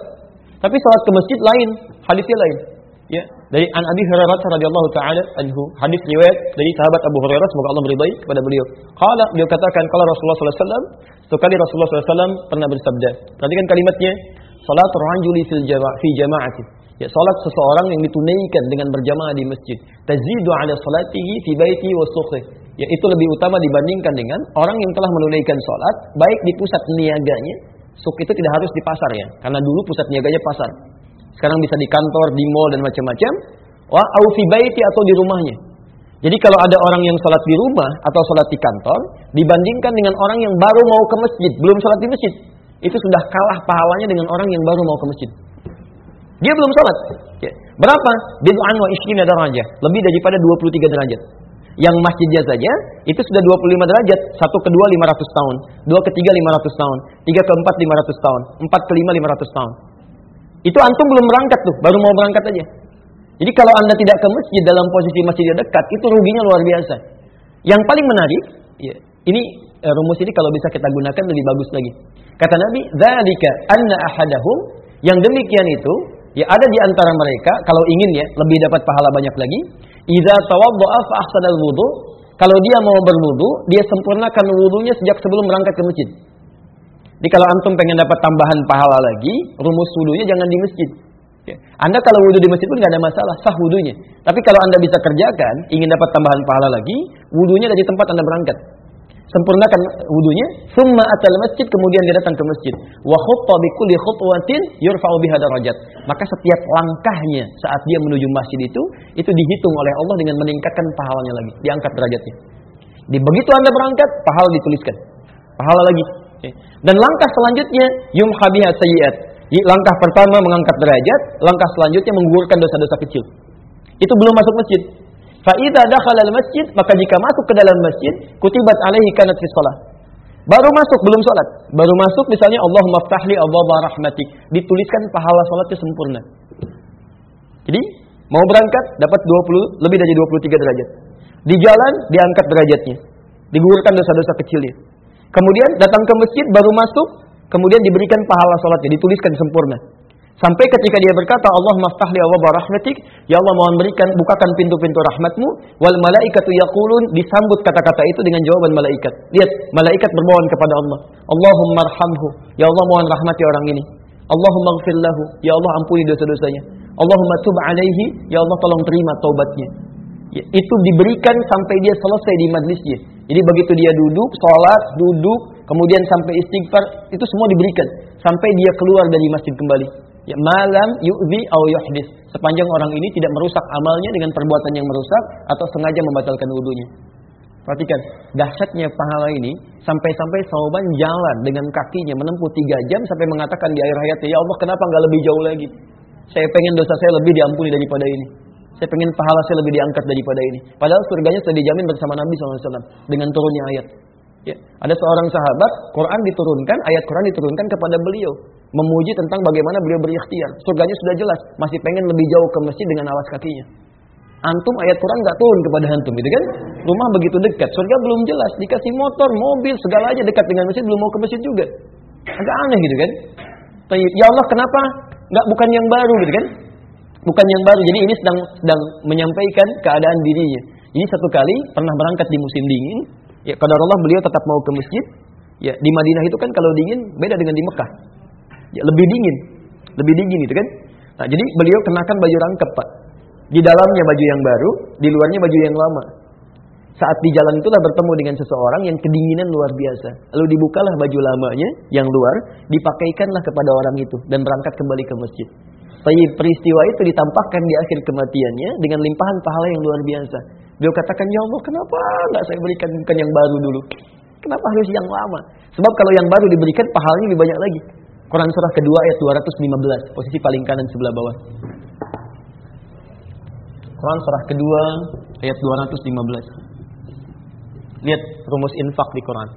Tapi sholat ke masjid lain, hadisnya lain. Ya, dari An Abi Hurairah radhiyallahu taala anhu, hadis riwayat dari sahabat Abu Hurairah semoga Allah meridai kepada beliau. Qala beliau katakan kalau Rasulullah sallallahu alaihi wasallam, sekali Rasulullah sallallahu alaihi wasallam pernah bersabda. Perhatikan kalimatnya, salatul rajuli fil fi jama'ati Ya, salat seseorang yang ditunaikan dengan berjamaah di masjid. Tazidu ala salatihi fi baiti wa sukhi. Ya, itu lebih utama dibandingkan dengan orang yang telah menunaikan salat baik di pusat niaganya. Suk itu tidak harus di pasar ya, karena dulu pusat niaganya pasar. Sekarang bisa di kantor, di mall dan macam-macam. Wa au fi baiti atau di rumahnya. Jadi kalau ada orang yang salat di rumah atau salat di kantor dibandingkan dengan orang yang baru mau ke masjid, belum salat di masjid, itu sudah kalah pahalanya dengan orang yang baru mau ke masjid. Dia belum sholat. Ya. Berapa? Bid'an wa ishrina derajat. Lebih daripada 23 derajat. Yang masjidnya saja itu sudah 25 derajat. Satu kedua 500 tahun. Dua ketiga 500 tahun. Tiga keempat 500 tahun. Empat kelima 500 tahun. Itu antum belum berangkat tuh. Baru mau berangkat aja. Jadi kalau anda tidak ke masjid dalam posisi masjid dekat, itu ruginya luar biasa. Yang paling menarik, ya, ini eh, rumus ini kalau bisa kita gunakan lebih bagus lagi. Kata Nabi, "Dzalika anna ahadahum" yang demikian itu Ya ada di antara mereka kalau ingin ya lebih dapat pahala banyak lagi, idza tawaddaa fa ahsanal wudu, kalau dia mau berwudu, dia sempurnakan wudunya sejak sebelum berangkat ke masjid. Jadi kalau antum pengen dapat tambahan pahala lagi, rumus wudunya jangan di masjid. Anda kalau wudhu di masjid pun nggak ada masalah, sah wudhunya. Tapi kalau Anda bisa kerjakan, ingin dapat tambahan pahala lagi, wudhunya dari tempat Anda berangkat sempurnakan wudunya, summa atal masjid kemudian dia datang ke masjid. Wa khutta bi kulli khutwatin yurfa'u biha darajat. Maka setiap langkahnya saat dia menuju masjid itu itu dihitung oleh Allah dengan meningkatkan pahalanya lagi, diangkat derajatnya. Di begitu Anda berangkat, pahala dituliskan. Pahala lagi. Dan langkah selanjutnya yumha biha sayyi'at. Langkah pertama mengangkat derajat, langkah selanjutnya menggugurkan dosa-dosa kecil. Itu belum masuk masjid. Fa'idha dakhala al-masjid, maka jika masuk ke dalam masjid, kutibat alaihi kanat fi shalah. Baru masuk, belum sholat. Baru masuk misalnya Allahumma ftahli Allah rahmatik. Dituliskan pahala sholatnya sempurna. Jadi, Mau berangkat dapat 20 lebih dari 23 derajat. Di jalan diangkat derajatnya. Digugurkan dosa-dosa kecilnya. Kemudian datang ke masjid baru masuk, kemudian diberikan pahala sholatnya, dituliskan sempurna. Sampai ketika dia berkata, Allah maftahli Allah rahmatik, Ya Allah mohon berikan, bukakan pintu-pintu rahmatmu, wal malaikatu yaqulun, disambut kata-kata itu dengan jawaban malaikat. Lihat, malaikat bermohon kepada Allah. Allahumma arhamhu, Ya Allah mohon rahmati orang ini. Allahumma gfirlahu, Ya Allah ampuni dosa-dosanya. Allahumma tub alaihi, Ya Allah tolong terima taubatnya. Ya, itu diberikan sampai dia selesai di majlisnya. Jadi begitu dia duduk, sholat, duduk, kemudian sampai istighfar, itu semua diberikan. Sampai dia keluar dari masjid kembali. Ya, malam yu'zi au yuhdis. Sepanjang orang ini tidak merusak amalnya dengan perbuatan yang merusak atau sengaja membatalkan wudhunya. Perhatikan, dahsyatnya pahala ini sampai-sampai Sauban jalan dengan kakinya menempuh tiga jam sampai mengatakan di akhir hayatnya, Ya Allah kenapa nggak lebih jauh lagi? Saya pengen dosa saya lebih diampuni daripada ini. Saya pengen pahala saya lebih diangkat daripada ini. Padahal surganya sudah dijamin bersama Nabi SAW dengan turunnya ayat. Ya, ada seorang sahabat, Quran diturunkan, ayat Quran diturunkan kepada beliau, memuji tentang bagaimana beliau berikhtiar. Surganya sudah jelas, masih pengen lebih jauh ke masjid dengan alas kakinya. Antum ayat Quran nggak turun kepada antum, gitu kan? Rumah begitu dekat, surga belum jelas, dikasih motor, mobil, segalanya dekat dengan masjid, belum mau ke masjid juga. Agak aneh gitu kan? Ya Allah, kenapa nggak bukan yang baru gitu kan? Bukan yang baru. Jadi ini sedang sedang menyampaikan keadaan dirinya. Jadi satu kali pernah berangkat di musim dingin, ya kadar Allah beliau tetap mau ke masjid. Ya di Madinah itu kan kalau dingin beda dengan di Mekah. Ya lebih dingin, lebih dingin itu kan. Nah jadi beliau kenakan baju rangkep pak. Di dalamnya baju yang baru, di luarnya baju yang lama. Saat di jalan itulah bertemu dengan seseorang yang kedinginan luar biasa. Lalu dibukalah baju lamanya yang luar, dipakaikanlah kepada orang itu dan berangkat kembali ke masjid. Tapi peristiwa itu ditampakkan di akhir kematiannya dengan limpahan pahala yang luar biasa. Beliau katakan, Ya Allah kenapa nggak saya berikan bukan yang baru dulu? Kenapa harus yang lama? Sebab kalau yang baru diberikan pahalanya lebih banyak lagi. Quran surah kedua ayat 215, posisi paling kanan sebelah bawah. Quran surah kedua ayat 215. Lihat rumus infak di Quran.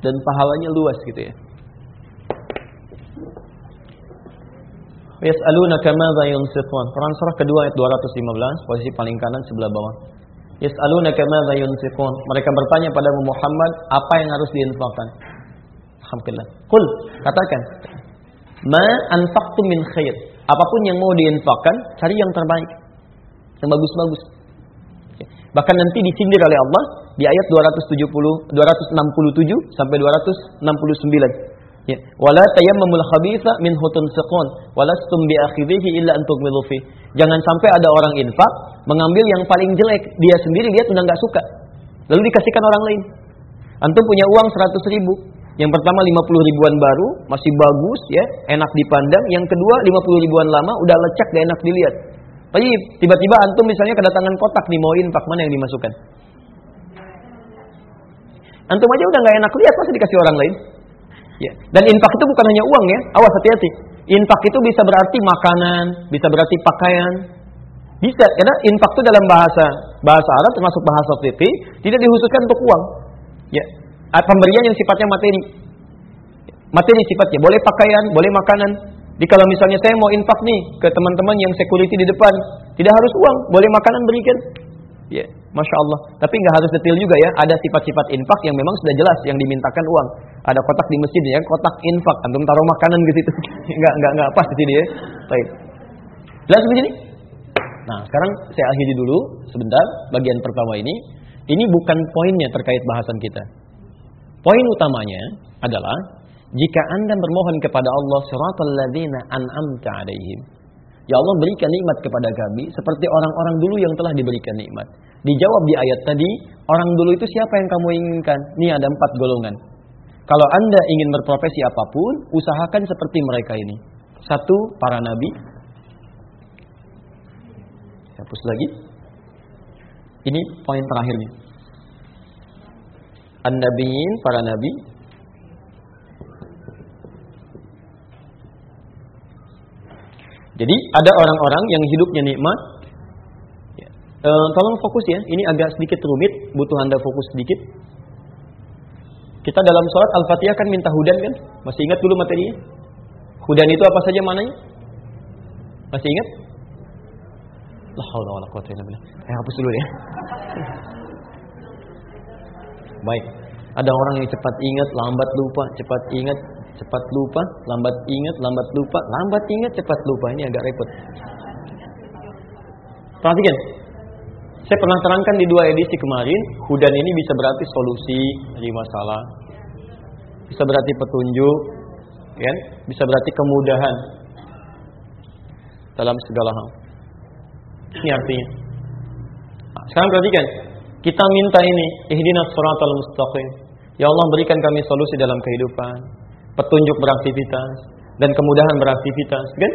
Dan pahalanya luas gitu ya. Yas'alunaka madza yunfiqun. Quran surah kedua ayat 215, posisi paling kanan sebelah bawah. Yas'alunaka madza yunfiqun. Mereka bertanya pada Muhammad, apa yang harus diinfakkan? Alhamdulillah. Qul, katakan. Ma anfaqtum min khair. Apa pun yang mau diinfakkan, cari yang terbaik. Yang bagus-bagus. Bahkan nanti disindir oleh Allah di ayat 270 267 sampai 269. Ya, wala tayammamul khabitha min hutun siqun walastum biakhidhihi illa an tughmidu fi. Jangan sampai ada orang infak mengambil yang paling jelek, dia sendiri dia sudah nggak suka. Lalu dikasihkan orang lain. Antum punya uang 100 ribu. Yang pertama 50 ribuan baru, masih bagus ya, enak dipandang. Yang kedua 50 ribuan lama, udah lecak gak enak dilihat. Tapi tiba-tiba antum misalnya kedatangan kotak nih mau infak, mana yang dimasukkan? Antum aja udah nggak enak lihat, masa dikasih orang lain? Ya. Dan infak itu bukan hanya uang ya. Awas hati-hati. Infak itu bisa berarti makanan, bisa berarti pakaian. Bisa, karena infak itu dalam bahasa bahasa Arab termasuk bahasa fikih tidak dikhususkan untuk uang. Ya. Pemberian yang sifatnya materi. Materi sifatnya boleh pakaian, boleh makanan. Jadi kalau misalnya saya mau infak nih ke teman-teman yang security di depan, tidak harus uang, boleh makanan berikan. Ya, masya Allah. Tapi nggak harus detail juga ya. Ada sifat-sifat infak yang memang sudah jelas yang dimintakan uang. Ada kotak di masjid ya, kotak infak. Antum taruh makanan ke situ. nggak nggak nggak pas di sini ya. Baik. Jelas begini? Nah, sekarang saya akhiri dulu sebentar bagian pertama ini. Ini bukan poinnya terkait bahasan kita. Poin utamanya adalah jika Anda bermohon kepada Allah siratal ladzina an'amta alaihim. Ya Allah berikan nikmat kepada kami seperti orang-orang dulu yang telah diberikan nikmat. Dijawab di ayat tadi, orang dulu itu siapa yang kamu inginkan? Ini ada empat golongan. Kalau Anda ingin berprofesi apa pun, usahakan seperti mereka ini. Satu, para nabi. Hapus lagi. Ini poin terakhirnya. An-Nabiin, para nabi. Jadi ada orang-orang yang hidupnya nikmat. Ya. E, tolong fokus ya, ini agak sedikit rumit, butuh anda fokus sedikit. Kita dalam sholat Al-Fatihah kan minta hudan kan? Masih ingat dulu materinya? Hudan itu apa saja mananya? Masih ingat? La haula wala quwata illa billah. Saya hapus dulu ya. Baik. Ada orang yang cepat ingat, lambat lupa, cepat ingat, cepat lupa, lambat ingat, lambat lupa, lambat ingat, cepat lupa. Ini agak repot. Perhatikan. Saya pernah terangkan di dua edisi kemarin, hudan ini bisa berarti solusi dari masalah. Bisa berarti petunjuk, ya, bisa berarti kemudahan dalam segala hal. Ini artinya. Nah, sekarang perhatikan, kita minta ini, ihdinas siratal mustaqim. Ya Allah berikan kami solusi dalam kehidupan, petunjuk beraktivitas dan kemudahan beraktivitas, kan?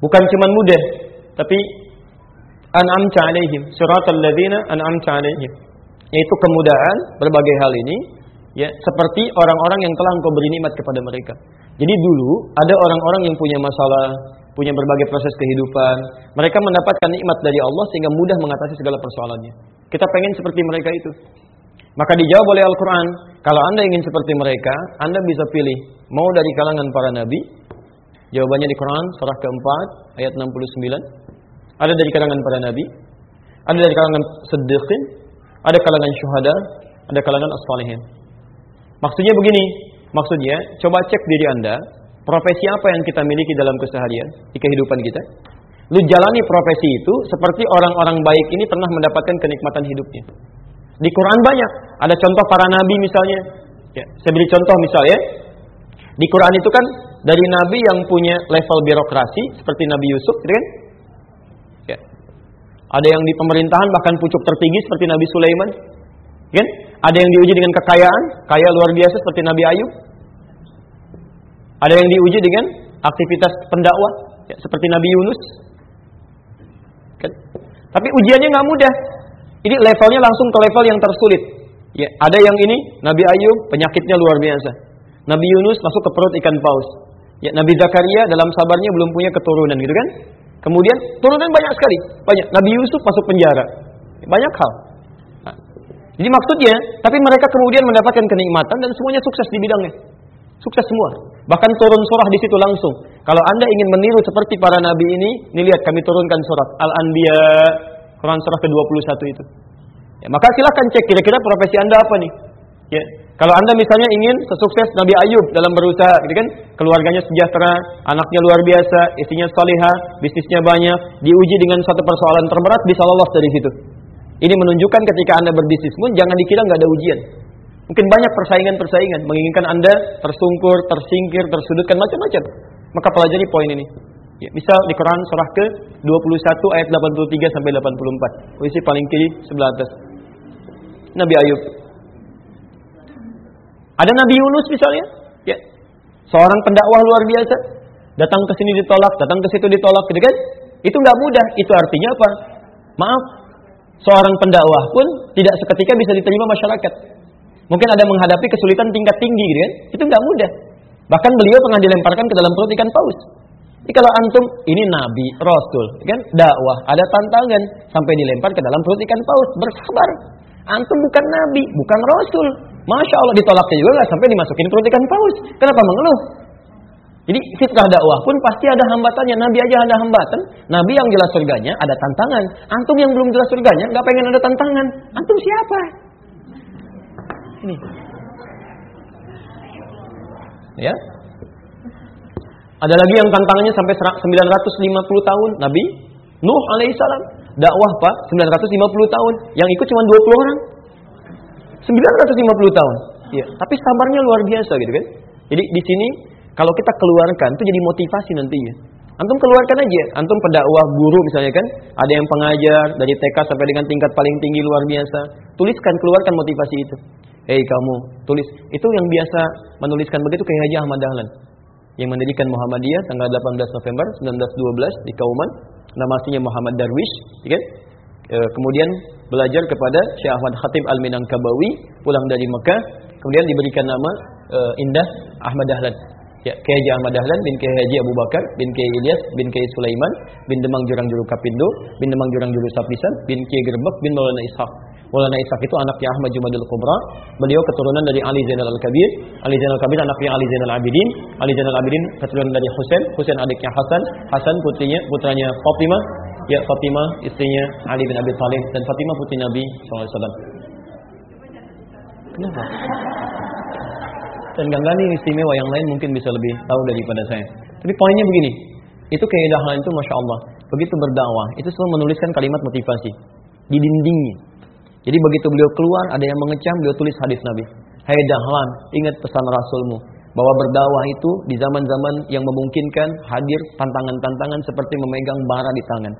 Bukan cuma mudah, tapi an'amta alaihim siratal ladzina an'amta alaihim yaitu kemudahan berbagai hal ini ya seperti orang-orang yang telah engkau beri nikmat kepada mereka. Jadi dulu ada orang-orang yang punya masalah, punya berbagai proses kehidupan, mereka mendapatkan nikmat dari Allah sehingga mudah mengatasi segala persoalannya. Kita pengen seperti mereka itu. Maka dijawab oleh Al-Quran, kalau anda ingin seperti mereka, anda bisa pilih mau dari kalangan para nabi. Jawabannya di Quran surah keempat ayat 69 ada dari kalangan para nabi, ada dari kalangan siddiqin, ada kalangan syuhada, ada kalangan as-salihin. Maksudnya begini, maksudnya coba cek diri Anda, profesi apa yang kita miliki dalam keseharian di kehidupan kita. Lu jalani profesi itu seperti orang-orang baik ini pernah mendapatkan kenikmatan hidupnya. Di Quran banyak, ada contoh para nabi misalnya. Ya, saya beri contoh misalnya, di Quran itu kan dari nabi yang punya level birokrasi seperti Nabi Yusuf, gitu kan? Ada yang di pemerintahan bahkan pucuk tertinggi seperti Nabi Sulaiman. Kan? Ada yang diuji dengan kekayaan, kaya luar biasa seperti Nabi Ayub. Ada yang diuji dengan aktivitas pendakwah ya, seperti Nabi Yunus. Kan? Tapi ujiannya nggak mudah. Ini levelnya langsung ke level yang tersulit. Ya, ada yang ini Nabi Ayub penyakitnya luar biasa. Nabi Yunus masuk ke perut ikan paus. Ya, Nabi Zakaria dalam sabarnya belum punya keturunan gitu kan? Kemudian turunan banyak sekali, banyak. Nabi Yusuf masuk penjara, banyak hal. Nah, jadi maksudnya, tapi mereka kemudian mendapatkan kenikmatan dan semuanya sukses di bidangnya, sukses semua. Bahkan turun surah di situ langsung. Kalau anda ingin meniru seperti para nabi ini, nih lihat kami turunkan surat Al-Anbiya, Quran surah ke-21 itu. Ya, maka silahkan cek kira-kira profesi anda apa nih. Ya, kalau Anda misalnya ingin sesukses Nabi Ayub dalam berusaha, gitu kan? Keluarganya sejahtera, anaknya luar biasa, istrinya salihah, bisnisnya banyak, diuji dengan satu persoalan terberat bisa lolos dari situ. Ini menunjukkan ketika Anda berbisnis pun jangan dikira nggak ada ujian. Mungkin banyak persaingan-persaingan menginginkan Anda tersungkur, tersingkir, tersudutkan macam-macam. Maka pelajari poin ini. Ya, misal di Quran surah ke 21 ayat 83 sampai 84. Posisi paling kiri sebelah atas. Nabi Ayub ada Nabi Yunus misalnya, ya. Seorang pendakwah luar biasa, datang ke sini ditolak, datang ke situ ditolak, gitu kan? Itu nggak mudah. Itu artinya apa? Maaf, seorang pendakwah pun tidak seketika bisa diterima masyarakat. Mungkin ada menghadapi kesulitan tingkat tinggi, gitu kan? Itu nggak mudah. Bahkan beliau pernah dilemparkan ke dalam perut ikan paus. Jadi kalau antum ini nabi, rasul, kan dakwah, ada tantangan sampai dilempar ke dalam perut ikan paus, bersabar. Antum bukan nabi, bukan rasul, Masya Allah ditolaknya juga nggak sampai dimasukin perut ikan paus. Kenapa mengeluh? Jadi fitrah dakwah pun pasti ada hambatannya. Nabi aja ada hambatan. Nabi yang jelas surganya ada tantangan. Antum yang belum jelas surganya nggak pengen ada tantangan. Antum siapa? Ini. Ya. Ada lagi yang tantangannya sampai 950 tahun. Nabi Nuh alaihissalam dakwah pak 950 tahun. Yang ikut cuma 20 orang. 950 tahun. Ya, tapi sabarnya luar biasa gitu kan. Jadi di sini kalau kita keluarkan itu jadi motivasi nantinya. Antum keluarkan aja, antum pendakwah guru misalnya kan, ada yang pengajar dari TK sampai dengan tingkat paling tinggi luar biasa. Tuliskan, keluarkan motivasi itu. Hei kamu, tulis. Itu yang biasa menuliskan begitu kayak Haji Ahmad Dahlan. Yang mendirikan Muhammadiyah tanggal 18 November 1912 di Kauman. Nama aslinya Muhammad Darwish, ya kan? E, kemudian belajar kepada Syekh Ahmad Khatib Al-Minangkabawi pulang dari Mekah. Kemudian diberikan nama uh, Indah Ahmad Dahlan. Ya Kiai Ahmad Dahlan bin Kiai Haji Abu Bakar bin Kiai Ilyas bin Kiai Sulaiman bin Demang Jurang Juru Kapindo bin Demang Jurang Juru Sapisan bin Kiai Gerbek bin Maulana Ishaq Maulana Ishaq itu anaknya Ahmad Jumadil Kubra beliau keturunan dari Ali Zainal Al-Kabir Ali Zainal Al-Kabir anaknya Ali Zainal Abidin Ali Zainal Abidin keturunan dari Husain Husain adiknya Hasan Hasan putrinya putranya Fatimah Ya Fatimah istrinya Ali bin Abi Thalib dan Fatimah putri Nabi SAW. Kenapa? Dan Kang Gani istimewa yang lain mungkin bisa lebih tahu daripada saya. Tapi poinnya begini, itu keindahan itu masya Allah. Begitu berdakwah, itu selalu menuliskan kalimat motivasi di dindingnya. Jadi begitu beliau keluar, ada yang mengecam, beliau tulis hadis Nabi. Hai dahlan, ingat pesan Rasulmu bahwa berdakwah itu di zaman-zaman yang memungkinkan hadir tantangan-tantangan seperti memegang bara di tangan.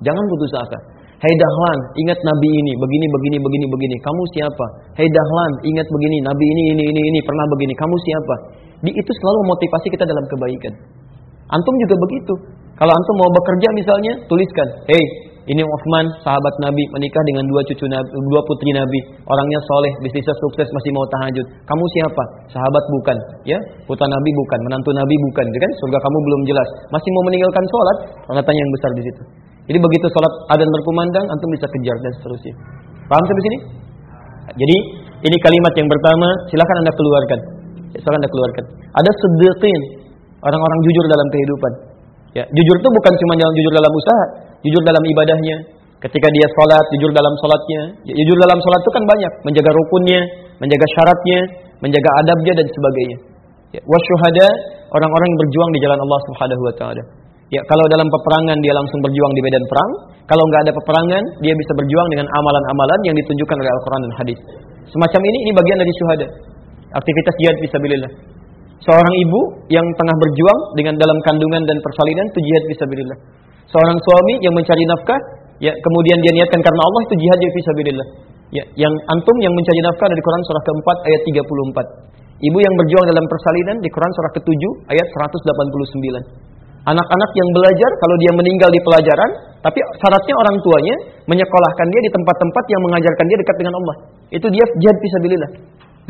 Jangan putus asa. Hei Dahlan, ingat Nabi ini, begini, begini, begini, begini. Kamu siapa? Hei Dahlan, ingat begini, Nabi ini, ini, ini, ini, pernah begini. Kamu siapa? Di itu selalu memotivasi kita dalam kebaikan. Antum juga begitu. Kalau antum mau bekerja misalnya, tuliskan. Hei, ini Uthman, sahabat Nabi, menikah dengan dua cucu Nabi, dua putri Nabi. Orangnya soleh, bisnisnya sukses, masih mau tahajud. Kamu siapa? Sahabat bukan, ya? Putra Nabi bukan, menantu Nabi bukan, ya kan? Surga kamu belum jelas. Masih mau meninggalkan sholat? Tanda tanya yang besar di situ. Jadi begitu sholat adan berkumandang, antum bisa kejar dan seterusnya. Paham sampai sini? Jadi ini kalimat yang pertama, silakan anda keluarkan. Silakan anda keluarkan. Ada sedekhin, orang-orang jujur dalam kehidupan. Ya, jujur itu bukan cuma dalam jujur dalam usaha, jujur dalam ibadahnya. Ketika dia sholat, jujur dalam sholatnya. Ya, jujur dalam sholat itu kan banyak, menjaga rukunnya, menjaga syaratnya, menjaga adabnya dan sebagainya. Ya, wasyuhada orang-orang yang berjuang di jalan Allah Subhanahu wa taala. Ya, kalau dalam peperangan dia langsung berjuang di medan perang, kalau nggak ada peperangan, dia bisa berjuang dengan amalan-amalan yang ditunjukkan oleh Al-Qur'an dan hadis. Semacam ini ini bagian dari syuhada. Aktivitas jihad fisabilillah. Seorang ibu yang tengah berjuang dengan dalam kandungan dan persalinan itu jihad fisabilillah. Seorang suami yang mencari nafkah, ya kemudian dia niatkan karena Allah itu jihad fisabilillah. Ya, yang antum yang mencari nafkah dari Quran surah keempat ayat 34. Ibu yang berjuang dalam persalinan di Quran surah ke-7 ayat 189. Anak-anak yang belajar kalau dia meninggal di pelajaran, tapi syaratnya orang tuanya menyekolahkan dia di tempat-tempat yang mengajarkan dia dekat dengan Allah. Itu dia jihad fisabilillah.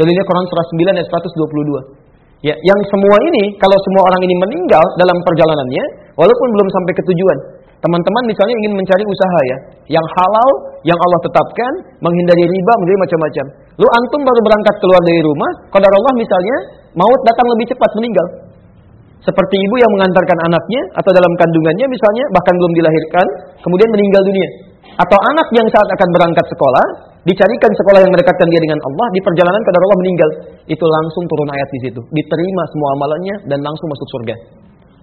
Dalilnya Quran surah 9 ayat 122. Ya, yang semua ini kalau semua orang ini meninggal dalam perjalanannya, walaupun belum sampai ke tujuan, teman-teman misalnya ingin mencari usaha ya, yang halal, yang Allah tetapkan, menghindari riba, menghindari macam-macam. Lu antum baru berangkat keluar dari rumah, qadar Allah misalnya, maut datang lebih cepat meninggal. Seperti ibu yang mengantarkan anaknya atau dalam kandungannya misalnya bahkan belum dilahirkan, kemudian meninggal dunia. Atau anak yang saat akan berangkat sekolah, dicarikan sekolah yang mendekatkan dia dengan Allah, di perjalanan kadar Allah meninggal. Itu langsung turun ayat di situ. Diterima semua amalannya dan langsung masuk surga.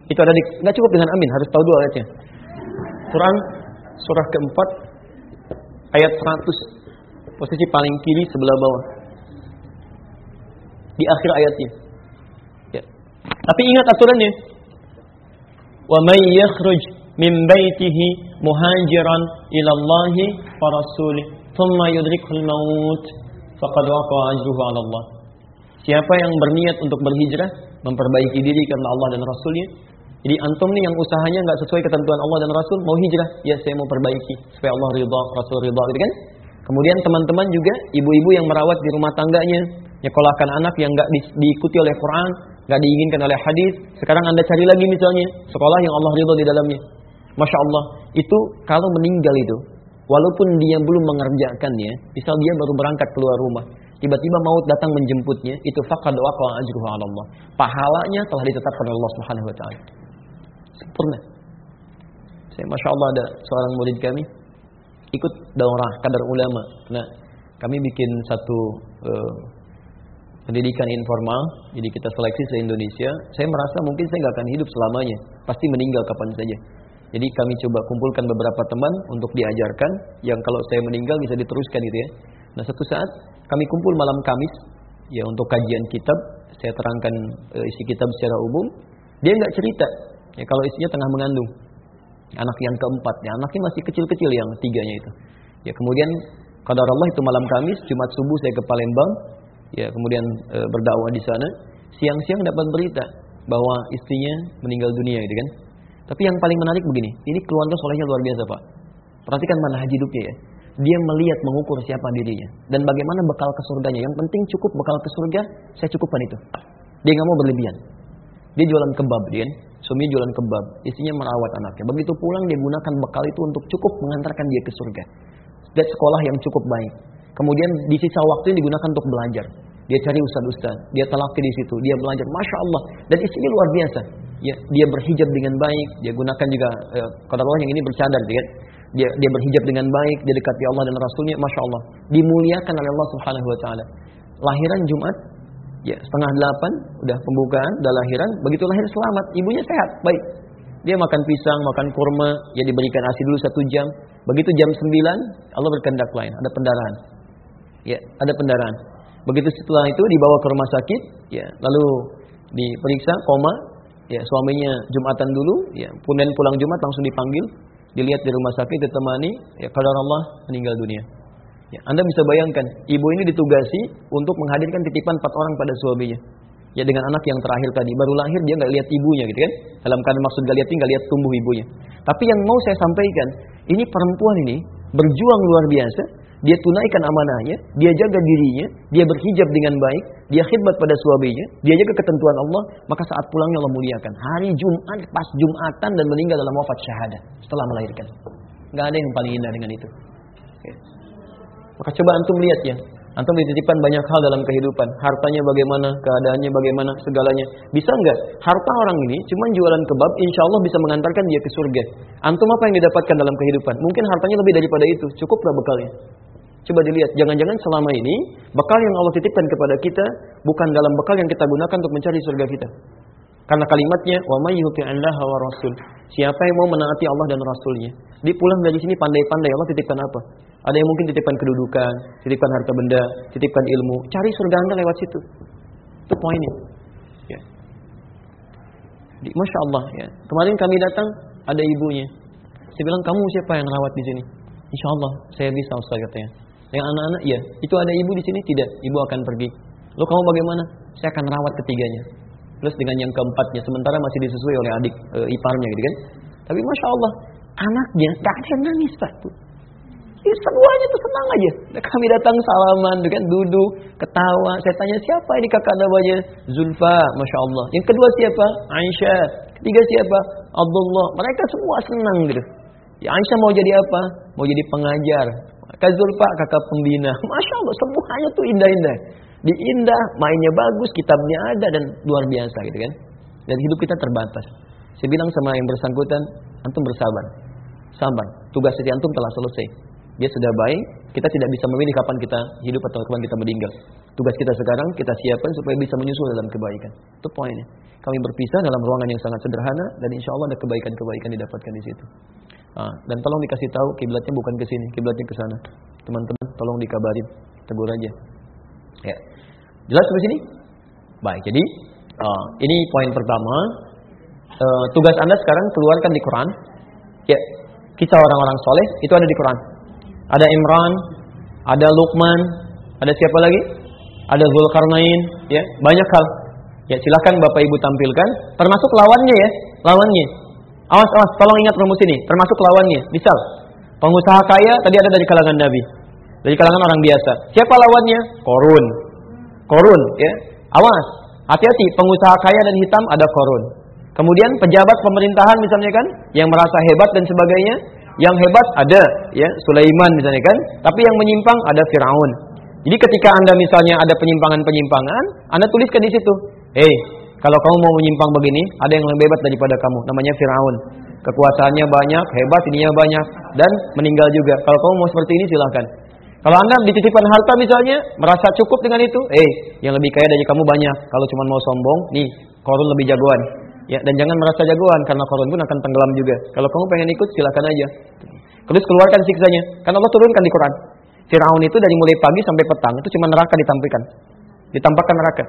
Itu ada di, nggak cukup dengan amin, harus tahu dua ayatnya. Quran surah keempat ayat 100 posisi paling kiri sebelah bawah. Di akhir ayatnya. Tapi ingat aturannya. Wa may yakhruj min baitihi muhajiran ila Allah wa rasulih thumma yudrikul maut faqad waqa ajruhu 'ala Allah. Siapa yang berniat untuk berhijrah, memperbaiki diri karena Allah dan Rasulnya. Jadi antum nih yang usahanya nggak sesuai ketentuan Allah dan Rasul, mau hijrah, ya saya mau perbaiki supaya Allah ridha, Rasul ridha, gitu kan? Kemudian teman-teman juga ibu-ibu yang merawat di rumah tangganya, nyekolahkan anak yang nggak di, diikuti oleh Quran, nggak diinginkan oleh hadis. Sekarang anda cari lagi misalnya sekolah yang Allah ridho di dalamnya. Masya Allah, itu kalau meninggal itu, walaupun dia belum mengerjakannya, misal dia baru berangkat keluar rumah, tiba-tiba maut datang menjemputnya, itu faqad waqa ajruhu 'ala Allah. Pahalanya telah ditetapkan Allah Subhanahu wa taala. Sempurna. Saya Masya Allah ada seorang murid kami ikut daurah kadar ulama. Nah, kami bikin satu uh, pendidikan informal, jadi kita seleksi se Indonesia. Saya merasa mungkin saya nggak akan hidup selamanya, pasti meninggal kapan saja. Jadi kami coba kumpulkan beberapa teman untuk diajarkan, yang kalau saya meninggal bisa diteruskan gitu ya. Nah satu saat kami kumpul malam Kamis, ya untuk kajian kitab, saya terangkan e, isi kitab secara umum. Dia nggak cerita, ya kalau isinya tengah mengandung, anak yang keempat, ya anaknya masih kecil-kecil yang tiganya itu. Ya kemudian kadar Allah itu malam Kamis, Jumat subuh saya ke Palembang, ya kemudian e, berdakwah di sana, siang-siang dapat berita bahwa istrinya meninggal dunia gitu kan. Tapi yang paling menarik begini, ini keluarga solehnya luar biasa Pak. Perhatikan mana haji hidupnya ya. Dia melihat mengukur siapa dirinya dan bagaimana bekal ke surganya. Yang penting cukup bekal ke surga, saya cukupkan itu. Dia nggak mau berlebihan. Dia jualan kebab, dia kan? Suaminya jualan kebab, istrinya merawat anaknya. Begitu pulang dia gunakan bekal itu untuk cukup mengantarkan dia ke surga. Dan sekolah yang cukup baik. Kemudian di sisa waktu digunakan untuk belajar. Dia cari ustaz-ustaz, dia talaki di situ, dia belajar. Masya Allah. Dan istrinya luar biasa. ya dia berhijab dengan baik, dia gunakan juga eh, kata Allah yang ini bercadar dia dia dia berhijab dengan baik, dia dekati Allah dan Rasulnya, masya Allah, dimuliakan oleh Allah Subhanahu Wa Taala. Lahiran Jumat, ya setengah delapan, udah pembukaan, udah lahiran, begitu lahir selamat, ibunya sehat, baik. Dia makan pisang, makan kurma, ya diberikan asi dulu satu jam. Begitu jam sembilan, Allah berkehendak lain, ada pendarahan. Ya, ada pendarahan. Begitu setelah itu dibawa ke rumah sakit, ya, lalu diperiksa koma, ya suaminya Jumatan dulu, ya, kemudian pulang Jumat langsung dipanggil, dilihat di rumah sakit ditemani, ya kadar Allah meninggal dunia. Ya, anda bisa bayangkan, ibu ini ditugasi untuk menghadirkan titipan empat orang pada suaminya. Ya dengan anak yang terakhir tadi, baru lahir dia nggak lihat ibunya gitu kan? Dalam keadaan maksud nggak lihat nggak lihat tumbuh ibunya. Tapi yang mau saya sampaikan, ini perempuan ini berjuang luar biasa dia tunaikan amanahnya, dia jaga dirinya, dia berhijab dengan baik, dia khidmat pada suaminya, dia jaga ketentuan Allah, maka saat pulangnya Allah muliakan. Hari Jumat pas Jumatan dan meninggal dalam wafat syahadah setelah melahirkan. Gak ada yang paling indah dengan itu. Maka coba antum lihat ya, Antum dititipkan banyak hal dalam kehidupan. Hartanya bagaimana, keadaannya bagaimana, segalanya. Bisa nggak? Harta orang ini cuma jualan kebab, insya Allah bisa mengantarkan dia ke surga. Antum apa yang didapatkan dalam kehidupan? Mungkin hartanya lebih daripada itu. Cukup nggak bekalnya? Coba dilihat, jangan-jangan selama ini bekal yang Allah titipkan kepada kita bukan dalam bekal yang kita gunakan untuk mencari surga kita. Karena kalimatnya wa yuti'allaha wa rasul. Siapa yang mau menaati Allah dan Rasulnya. Di pulang dari sini pandai-pandai Allah titipkan apa? Ada yang mungkin titipkan kedudukan, titipkan harta benda, titipkan ilmu. Cari surga Anda lewat situ. Itu poinnya. Ya. Di, Masya Allah ya. Kemarin kami datang ada ibunya. Saya bilang kamu siapa yang rawat di sini? Insya Allah saya bisa Ustaz katanya. Yang anak-anak, iya. Itu ada ibu di sini? Tidak. Ibu akan pergi. Lo kamu bagaimana? Saya akan rawat ketiganya. Plus dengan yang keempatnya. Sementara masih disusui oleh adik e, iparnya gitu kan. Tapi Masya Allah. Anaknya gak ada yang nangis Pak. Tuh. Ya, semuanya tuh senang aja. Kami datang salaman, tuh kan, duduk, ketawa. Saya tanya siapa ini kakak namanya? Zulfa, Masya Allah. Yang kedua siapa? Aisyah. Ketiga siapa? Abdullah. Mereka semua senang gitu. Ya Aisyah mau jadi apa? Mau jadi pengajar. Kak Zulfa kakak pembina. Masya Allah semuanya tuh indah-indah. Di indah, mainnya bagus, kitabnya ada dan luar biasa gitu kan. Dan hidup kita terbatas. Saya bilang sama yang bersangkutan, antum bersabar. Sabar. Tugas setiap antum telah selesai. Dia sudah baik, kita tidak bisa memilih kapan kita hidup atau kapan kita meninggal. Tugas kita sekarang kita siapkan supaya bisa menyusul dalam kebaikan. Itu poinnya. Kami berpisah dalam ruangan yang sangat sederhana dan insya Allah ada kebaikan-kebaikan didapatkan di situ. Ah, dan tolong dikasih tahu kiblatnya bukan ke sini, kiblatnya ke sana. Teman-teman, tolong dikabarin, tegur aja. Ya. Jelas sampai sini? Baik, jadi uh, ini poin pertama. Uh, tugas Anda sekarang keluarkan di Quran. Ya, kisah orang-orang soleh itu ada di Quran. Ada Imran, ada Luqman, ada siapa lagi? Ada Zulkarnain, ya, banyak hal. Ya, silakan Bapak Ibu tampilkan, termasuk lawannya ya, lawannya. Awas, awas, tolong ingat rumus ini, termasuk lawannya. Misal, pengusaha kaya tadi ada dari kalangan Nabi, dari kalangan orang biasa. Siapa lawannya? Korun. Korun, ya. Awas, hati-hati, pengusaha kaya dan hitam ada korun. Kemudian pejabat pemerintahan misalnya kan, yang merasa hebat dan sebagainya, yang hebat ada, ya, Sulaiman misalnya kan. Tapi yang menyimpang ada Firaun. Jadi ketika anda misalnya ada penyimpangan-penyimpangan, anda tuliskan di situ, hei, kalau kamu mau menyimpang begini, ada yang lebih hebat daripada kamu, namanya Firaun. Kekuasaannya banyak, hebat, ininya banyak, dan meninggal juga. Kalau kamu mau seperti ini silahkan. Kalau anda dititipkan harta misalnya, merasa cukup dengan itu, eh, yang lebih kaya dari kamu banyak. Kalau cuma mau sombong, nih, korun lebih jagoan. Ya, dan jangan merasa jagoan, karena korun pun akan tenggelam juga. Kalau kamu pengen ikut, silahkan aja. Terus keluarkan siksanya. Kan Allah turunkan di Quran. Firaun itu dari mulai pagi sampai petang, itu cuma neraka ditampilkan. Ditampakkan neraka.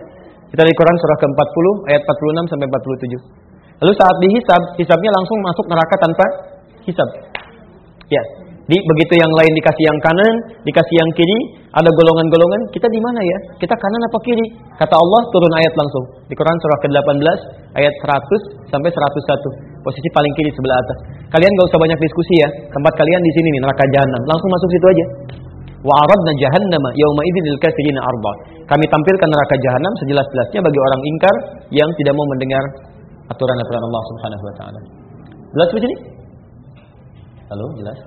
Kita di Quran surah ke-40 ayat 46 sampai 47. Lalu saat dihisab, hisabnya langsung masuk neraka tanpa hisab. Ya. Di begitu yang lain dikasih yang kanan, dikasih yang kiri, ada golongan-golongan, kita di mana ya? Kita kanan apa kiri? Kata Allah turun ayat langsung. Di Quran surah ke-18 ayat 100 sampai 101. Posisi paling kiri sebelah atas. Kalian gak usah banyak diskusi ya. Tempat kalian di sini nih neraka jahanam. Langsung masuk situ aja. Wa aradna jahannama yauma idzin lil kafirina arba. Kami tampilkan neraka jahanam sejelas-jelasnya bagi orang ingkar yang tidak mau mendengar aturan-aturan Allah Subhanahu wa taala. Jelas begini? Halo, jelas?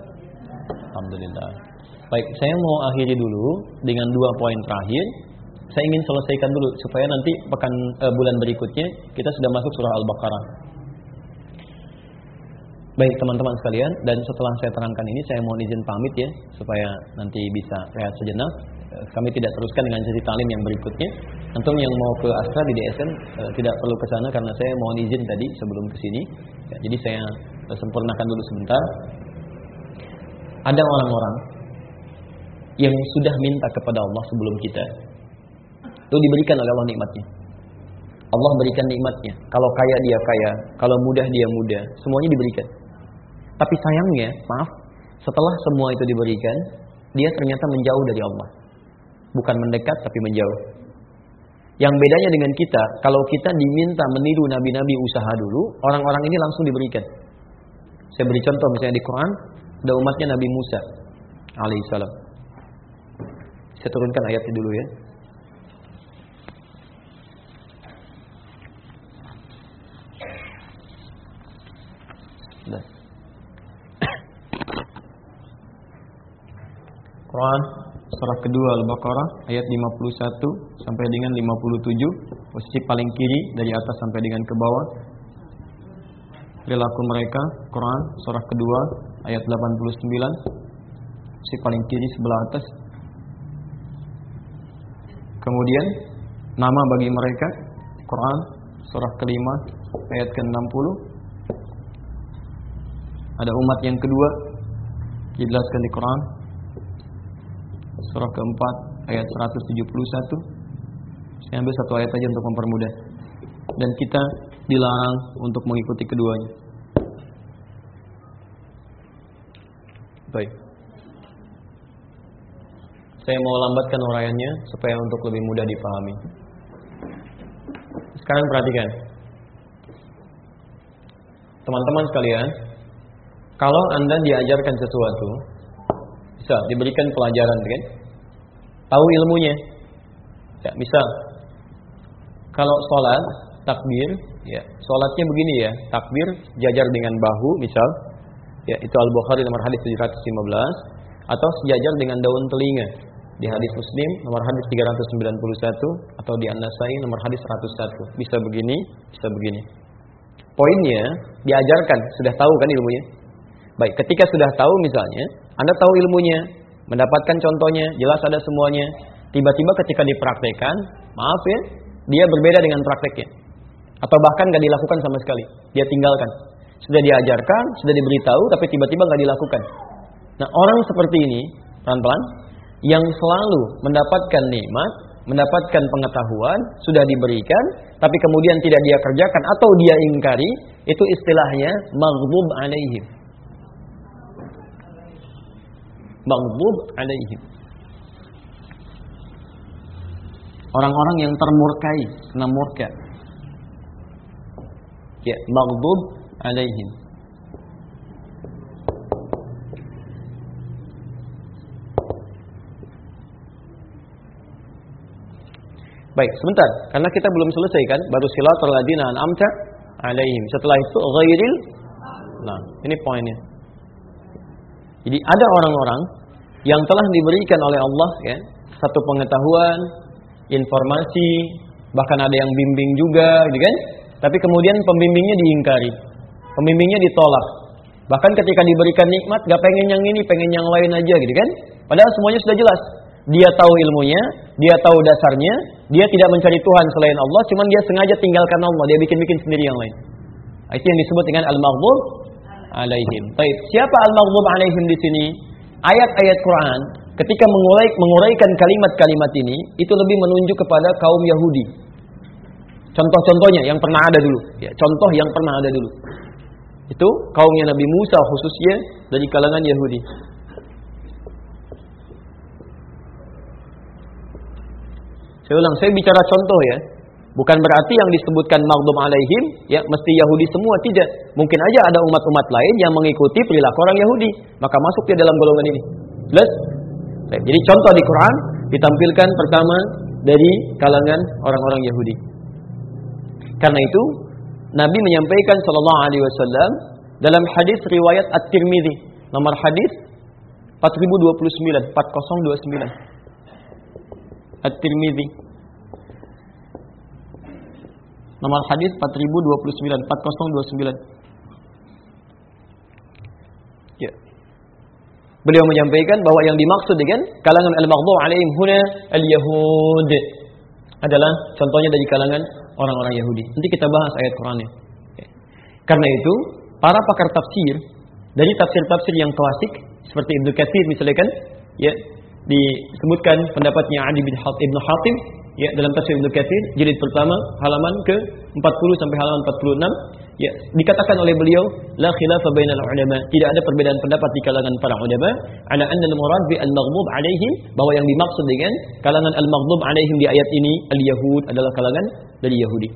Alhamdulillah. Baik, saya mau akhiri dulu dengan dua poin terakhir. saya ingin selesaikan dulu supaya nanti pekan uh, bulan berikutnya kita sudah masuk surah Al-Baqarah. Baik teman-teman sekalian dan setelah saya terangkan ini saya mohon izin pamit ya supaya nanti bisa rehat sejenak. Eh, kami tidak teruskan dengan sesi talim yang berikutnya. Antum yang mau ke Astra di DSN uh, tidak perlu ke sana karena saya mohon izin tadi sebelum ke sini. Ya, jadi saya uh, sempurnakan dulu sebentar. Ada orang-orang yang sudah minta kepada Allah sebelum kita itu diberikan oleh Allah nikmatnya. Allah berikan nikmatnya. Kalau kaya dia kaya, kalau mudah dia mudah, semuanya diberikan. Tapi sayangnya, maaf, setelah semua itu diberikan, dia ternyata menjauh dari Allah. Bukan mendekat tapi menjauh. Yang bedanya dengan kita, kalau kita diminta meniru nabi-nabi usaha dulu, orang-orang ini langsung diberikan. Saya beri contoh misalnya di Quran, ada umatnya Nabi Musa alaihissalam. Saya turunkan ayatnya dulu ya. Quran surah kedua Al-Baqarah ayat 51 sampai dengan 57 posisi paling kiri dari atas sampai dengan ke bawah. Perilaku mereka Quran surah kedua ayat 89 posisi paling kiri sebelah atas. Kemudian nama bagi mereka Quran surah kelima ayat ke-60 ada umat yang kedua dijelaskan di Quran surah keempat ayat 171. Saya ambil satu ayat aja untuk mempermudah. Dan kita dilarang untuk mengikuti keduanya. Baik. Saya mau lambatkan uraiannya supaya untuk lebih mudah dipahami. Sekarang perhatikan. Teman-teman sekalian, kalau Anda diajarkan sesuatu, bisa diberikan pelajaran kan? Tahu ilmunya. Ya, misal kalau sholat takbir, ya sholatnya begini ya, takbir jajar dengan bahu, misal, ya itu Al Bukhari nomor hadis 715, atau sejajar dengan daun telinga di hadis Muslim nomor hadis 391 atau di An-Nasai nomor hadis 101. Bisa begini, bisa begini. Poinnya diajarkan, sudah tahu kan ilmunya? Baik, ketika sudah tahu misalnya, Anda tahu ilmunya, mendapatkan contohnya, jelas ada semuanya. Tiba-tiba ketika dipraktekkan, maaf ya, dia berbeda dengan prakteknya. Atau bahkan nggak dilakukan sama sekali, dia tinggalkan. Sudah diajarkan, sudah diberitahu, tapi tiba-tiba nggak dilakukan. Nah orang seperti ini, pelan-pelan, yang selalu mendapatkan nikmat, mendapatkan pengetahuan, sudah diberikan, tapi kemudian tidak dia kerjakan atau dia ingkari, itu istilahnya maghdub alaihim. Maghdub alaihim. Orang-orang yang termurkai, kena murka. Ya, maghdub alaihim. Baik, sebentar. Karena kita belum selesai kan, baru silatul ladina an'amta alaihim. Setelah itu ghairil Nah, ini poinnya. Jadi ada orang-orang yang telah diberikan oleh Allah ya, satu pengetahuan, informasi, bahkan ada yang bimbing juga, gitu kan? Tapi kemudian pembimbingnya diingkari. Pembimbingnya ditolak. Bahkan ketika diberikan nikmat, gak pengen yang ini, pengen yang lain aja, gitu kan? Padahal semuanya sudah jelas. Dia tahu ilmunya, dia tahu dasarnya, dia tidak mencari Tuhan selain Allah, cuman dia sengaja tinggalkan Allah, dia bikin-bikin sendiri yang lain. Itu yang disebut dengan al-maghdub alaihim. Baik, siapa al-maghdub alaihim di sini? Ayat-ayat Quran ketika mengurai, menguraikan kalimat-kalimat ini itu lebih menunjuk kepada kaum Yahudi. Contoh-contohnya yang pernah ada dulu, ya, contoh yang pernah ada dulu. Itu kaumnya Nabi Musa khususnya dari kalangan Yahudi. Saya ulang, saya bicara contoh ya. Bukan berarti yang disebutkan maghdum alaihim ya mesti Yahudi semua tidak. Mungkin aja ada umat-umat lain yang mengikuti perilaku orang Yahudi, maka masuk dia dalam golongan ini. Jelas? Jadi contoh di Quran ditampilkan pertama dari kalangan orang-orang Yahudi. Karena itu Nabi menyampaikan sallallahu alaihi wasallam dalam hadis riwayat At-Tirmizi nomor hadis 4029 4029 At-Tirmizi Nomor hadis 4029, 4029. Ya. Beliau menyampaikan bahwa yang dimaksud dengan kalangan al-maghdub alaihim huna al-yahud adalah contohnya dari kalangan orang-orang Yahudi. Nanti kita bahas ayat Qur'annya. Ya. Karena itu, para pakar tafsir dari tafsir-tafsir yang klasik seperti Ibnu Katsir misalnya kan, ya, disebutkan pendapatnya Adi bin Ibnu Hatim ya dalam tafsir Ibnu Katsir jilid pertama halaman ke 40 sampai halaman 46 ya dikatakan oleh beliau la khilafa bainal ulama. Tidak ada perbedaan pendapat di kalangan para ulama ala anna al murad bi al maghdub alaihim bahwa yang dimaksud dengan kalangan al maghdub alaihim di ayat ini al yahud adalah kalangan dari Yahudi.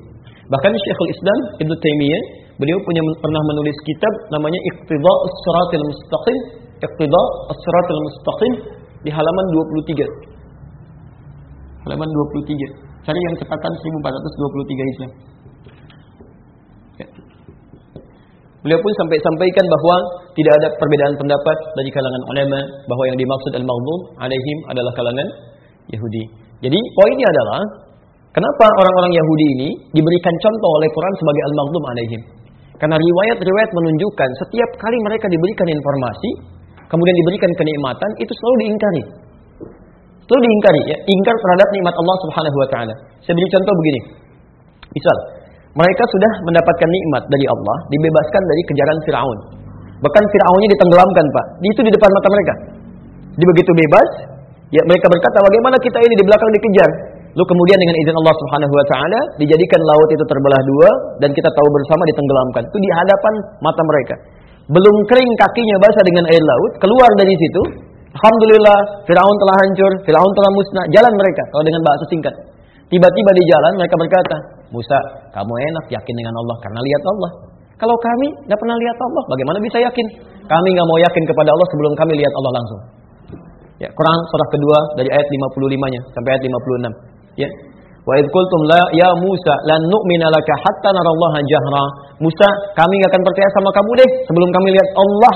Bahkan Syekhul Islam Ibnu Taimiyah beliau punya pernah menulis kitab namanya Iqtida as-Siratal Mustaqim Iqtida as-Siratal Mustaqim di halaman 23 halaman 23. Cari yang cetakan 1423 Islam. Ya. Beliau pun sampai sampaikan bahwa tidak ada perbedaan pendapat dari kalangan ulama bahwa yang dimaksud al-maghdub alaihim adalah kalangan Yahudi. Jadi poinnya adalah kenapa orang-orang Yahudi ini diberikan contoh oleh Quran sebagai al-maghdub alaihim? Karena riwayat-riwayat menunjukkan setiap kali mereka diberikan informasi, kemudian diberikan kenikmatan, itu selalu diingkari. Itu diingkari ya, ingkar terhadap nikmat Allah Subhanahu wa taala. Saya beri contoh begini. Misal, mereka sudah mendapatkan nikmat dari Allah, dibebaskan dari kejaran Firaun. Bahkan Firaunnya ditenggelamkan, Pak. Itu di depan mata mereka. Di begitu bebas, ya mereka berkata, "Bagaimana kita ini di belakang dikejar?" Lalu kemudian dengan izin Allah Subhanahu wa taala dijadikan laut itu terbelah dua dan kita tahu bersama ditenggelamkan. Itu di hadapan mata mereka. Belum kering kakinya basah dengan air laut, keluar dari situ, Alhamdulillah, Firaun telah hancur, Firaun telah musnah. Jalan mereka, kalau dengan bahasa singkat. Tiba-tiba di jalan mereka berkata, Musa, kamu enak yakin dengan Allah karena lihat Allah. Kalau kami tidak pernah lihat Allah, bagaimana bisa yakin? Kami nggak mau yakin kepada Allah sebelum kami lihat Allah langsung. Ya, Quran surah kedua dari ayat 55-nya sampai ayat 56. Ya. Wa idh qultum la ya Musa lan nu'mina laka hatta narallaha jahra. Musa, kami nggak akan percaya sama kamu deh sebelum kami lihat Allah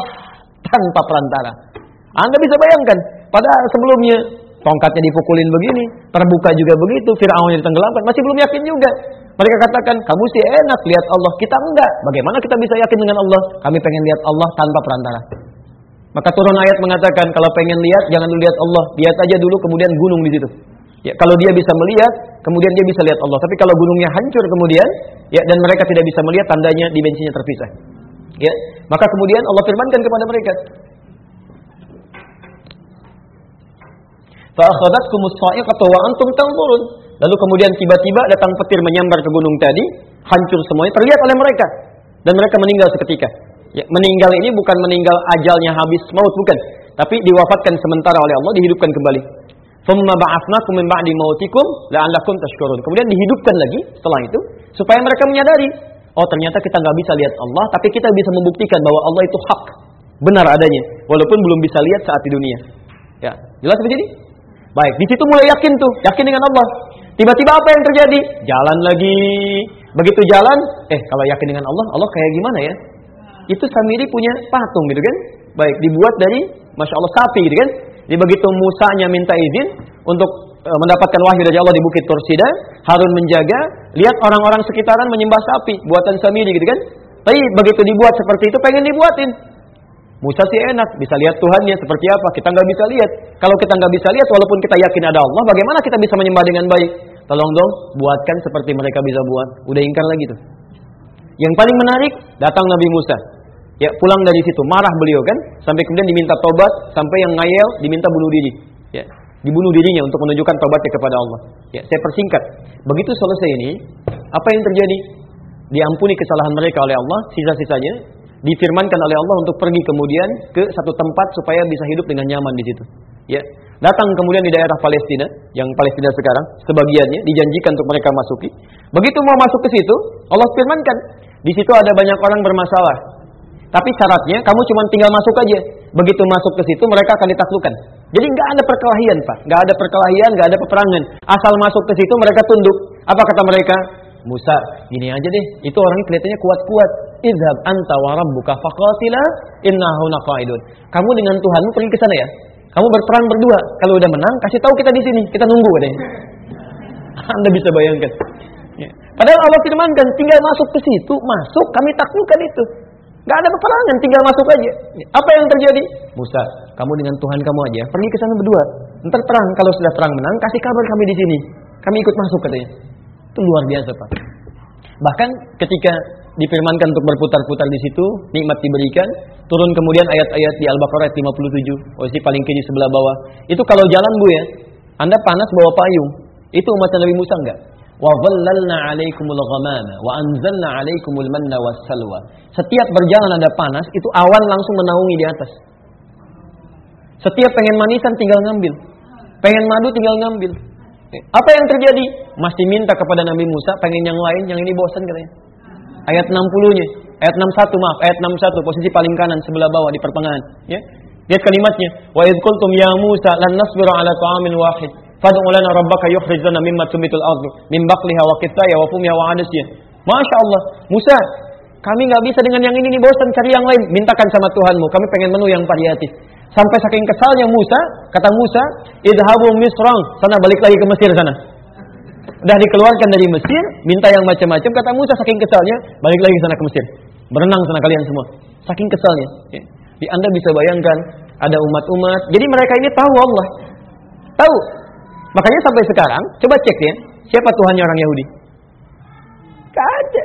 tanpa perantara. Anda bisa bayangkan, pada sebelumnya tongkatnya dipukulin begini, terbuka juga begitu, Fir'aun yang ditenggelamkan, masih belum yakin juga. Mereka katakan, kamu sih enak lihat Allah, kita enggak. Bagaimana kita bisa yakin dengan Allah? Kami pengen lihat Allah tanpa perantara. Maka turun ayat mengatakan, kalau pengen lihat, jangan dulu lihat Allah. Lihat aja dulu, kemudian gunung di situ. Ya, kalau dia bisa melihat, kemudian dia bisa lihat Allah. Tapi kalau gunungnya hancur kemudian, ya dan mereka tidak bisa melihat, tandanya dimensinya terpisah. Ya, maka kemudian Allah firmankan kepada mereka, Fa'akhadatkumus sa'iqatu wa antum tanzurun. Lalu kemudian tiba-tiba datang petir menyambar ke gunung tadi, hancur semuanya terlihat oleh mereka dan mereka meninggal seketika. Ya, meninggal ini bukan meninggal ajalnya habis maut bukan, tapi diwafatkan sementara oleh Allah dihidupkan kembali. Thumma ba'atsnakum min ba'di mautikum la'allakum tashkurun. Kemudian dihidupkan lagi setelah itu supaya mereka menyadari, oh ternyata kita nggak bisa lihat Allah, tapi kita bisa membuktikan bahwa Allah itu hak, benar adanya, walaupun belum bisa lihat saat di dunia. Ya, jelas begini? Baik, di situ mulai yakin tuh, yakin dengan Allah. Tiba-tiba apa yang terjadi? Jalan lagi. Begitu jalan, eh kalau yakin dengan Allah, Allah kayak gimana ya? Itu Samiri punya patung gitu kan? Baik, dibuat dari Masya Allah sapi gitu kan? Di begitu Musanya minta izin untuk e, mendapatkan wahyu dari Allah di Bukit Tursida, Harun menjaga, lihat orang-orang sekitaran menyembah sapi, buatan Samiri gitu kan? Tapi begitu dibuat seperti itu, pengen dibuatin. Musa sih enak, bisa lihat Tuhannya seperti apa. Kita nggak bisa lihat. Kalau kita nggak bisa lihat, walaupun kita yakin ada Allah, bagaimana kita bisa menyembah dengan baik? Tolong dong, buatkan seperti mereka bisa buat. Udah ingkar lagi tuh. Yang paling menarik, datang Nabi Musa. Ya, pulang dari situ, marah beliau kan, sampai kemudian diminta tobat, sampai yang ngayel diminta bunuh diri. Ya, dibunuh dirinya untuk menunjukkan tobatnya kepada Allah. Ya, saya persingkat. Begitu selesai ini, apa yang terjadi? Diampuni kesalahan mereka oleh Allah, sisa-sisanya difirmankan oleh Allah untuk pergi kemudian ke satu tempat supaya bisa hidup dengan nyaman di situ. Ya. Datang kemudian di daerah Palestina, yang Palestina sekarang, sebagiannya dijanjikan untuk mereka masuki. Begitu mau masuk ke situ, Allah firmankan, di situ ada banyak orang bermasalah. Tapi syaratnya kamu cuma tinggal masuk aja. Begitu masuk ke situ mereka akan ditaklukkan. Jadi nggak ada perkelahian pak, nggak ada perkelahian, nggak ada peperangan. Asal masuk ke situ mereka tunduk. Apa kata mereka? Musa, gini aja deh, itu orangnya kelihatannya kuat-kuat. Idhab anta wa rabbuka faqatila innahu naqaidun. Kamu dengan Tuhanmu pergi ke sana ya. Kamu berperang berdua. Kalau udah menang, kasih tahu kita di sini. Kita nunggu deh. Anda bisa bayangkan. Ya. Padahal Allah firmankan tinggal masuk ke situ, masuk kami taklukkan itu. Gak ada peperangan, tinggal masuk aja. Apa yang terjadi? Musa, kamu dengan Tuhan kamu aja, pergi ke sana berdua. Ntar perang, kalau sudah perang menang, kasih kabar kami di sini. Kami ikut masuk katanya. Itu luar biasa pak. Bahkan ketika difirmankan untuk berputar-putar di situ, nikmat diberikan, turun kemudian ayat-ayat di Al-Baqarah ayat 57, posisi paling kiri sebelah bawah. Itu kalau jalan Bu ya, Anda panas bawa payung. Itu umat Nabi Musa enggak? Wa dhallalna 'alaikumul ghamama wa anzalna 'alaikumul manna wassalwa. Setiap berjalan ada panas, itu awan langsung menaungi di atas. Setiap pengen manisan tinggal ngambil. Pengen madu tinggal ngambil. Apa yang terjadi? Masih minta kepada Nabi Musa, pengen yang lain, yang ini bosan katanya. Ayat 60-nya, ayat 61 maaf, ayat 61 posisi paling kanan sebelah bawah di pertengahan, ya. Lihat kalimatnya, wa idh qultum ya Musa lan nasbiru ala ta'amin wahid fad'u lana rabbaka yukhrij lana mimma tumitul ardu min baqliha wa qithaiha wa fumiha wa adasiha. Masya Allah, Musa, kami nggak bisa dengan yang ini nih bosan cari yang lain. Mintakan sama Tuhanmu, kami pengen menu yang variatif. Sampai saking kesalnya Musa, kata Musa, idhabu misrang, sana balik lagi ke Mesir sana. Udah dikeluarkan dari Mesir, minta yang macam-macam. Kata Musa saking kesalnya, balik lagi sana ke Mesir. Berenang sana kalian semua. Saking kesalnya. Ya. Di Anda bisa bayangkan, ada umat-umat. Jadi mereka ini tahu Allah. Tahu. Makanya sampai sekarang, coba cek ya. Siapa Tuhannya orang Yahudi? Gak ada.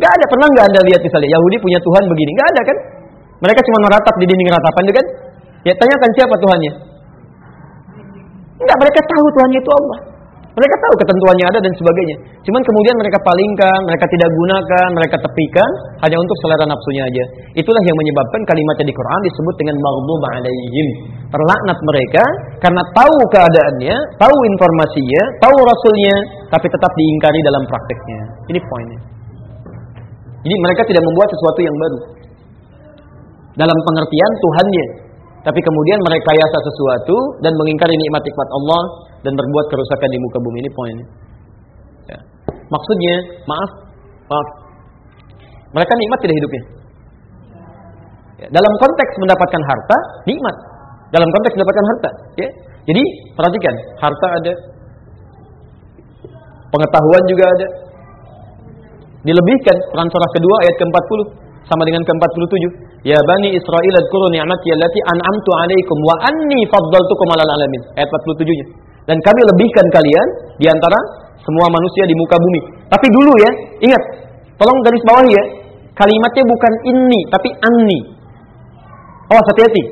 Gak ada. Pernah gak Anda lihat misalnya, Yahudi punya Tuhan begini? Gak ada kan? Mereka cuma meratap di dinding ratapan itu kan? Ya tanyakan siapa Tuhannya? Enggak, mereka tahu Tuhannya itu Allah. Mereka tahu ketentuannya ada dan sebagainya. Cuman kemudian mereka palingkan, mereka tidak gunakan, mereka tepikan hanya untuk selera nafsunya aja. Itulah yang menyebabkan kalimatnya di Quran disebut dengan maghdub alaihim. Terlaknat mereka karena tahu keadaannya, tahu informasinya, tahu rasulnya, tapi tetap diingkari dalam prakteknya. Ini poinnya. Jadi mereka tidak membuat sesuatu yang baru. Dalam pengertian Tuhannya, tapi kemudian mereka yasa sesuatu dan mengingkari nikmat-nikmat Allah dan berbuat kerusakan di muka bumi ini poinnya. Ya. Maksudnya, maaf, maaf. Mereka nikmat tidak hidupnya. Ya. Dalam konteks mendapatkan harta, nikmat. Dalam konteks mendapatkan harta, ya. Jadi perhatikan, harta ada, pengetahuan juga ada. Dilebihkan Quran surah kedua ayat ke-40 sama dengan ke-47. Ya Bani Israel adkuru ni'mati allati an'amtu 'alaikum wa anni faddaltukum 'alal alamin. Ayat 47-nya. Dan kami lebihkan kalian di antara semua manusia di muka bumi. Tapi dulu ya, ingat, tolong garis bawahi ya. Kalimatnya bukan inni, tapi anni. Oh, hati-hati.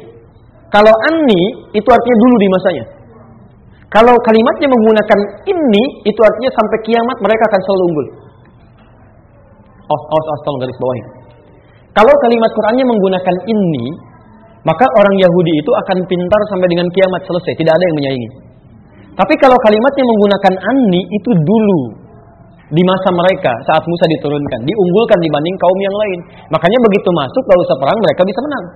Kalau anni itu artinya dulu di masanya. Kalau kalimatnya menggunakan inni, itu artinya sampai kiamat mereka akan selalu unggul. Oh, oh, oh tolong garis bawahi. Kalau kalimat Qurannya menggunakan inni, maka orang Yahudi itu akan pintar sampai dengan kiamat selesai, tidak ada yang menyaingi. Tapi kalau kalimatnya menggunakan anni itu dulu di masa mereka saat Musa diturunkan, diunggulkan dibanding kaum yang lain. Makanya begitu masuk gak usah perang mereka bisa menang.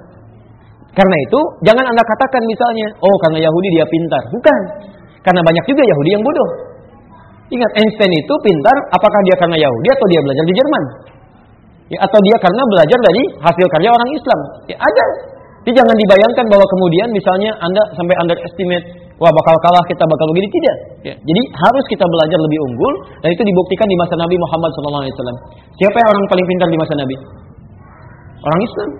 Karena itu jangan anda katakan misalnya, oh karena Yahudi dia pintar, bukan. Karena banyak juga Yahudi yang bodoh. Ingat Einstein itu pintar, apakah dia karena Yahudi atau dia belajar di Jerman? Ya, atau dia karena belajar dari hasil karya orang Islam? Ya ada. Jadi jangan dibayangkan bahwa kemudian misalnya anda sampai underestimate wah bakal kalah kita bakal begini tidak. Ya, jadi harus kita belajar lebih unggul dan itu dibuktikan di masa Nabi Muhammad SAW. Siapa yang orang paling pintar di masa Nabi? Orang Islam.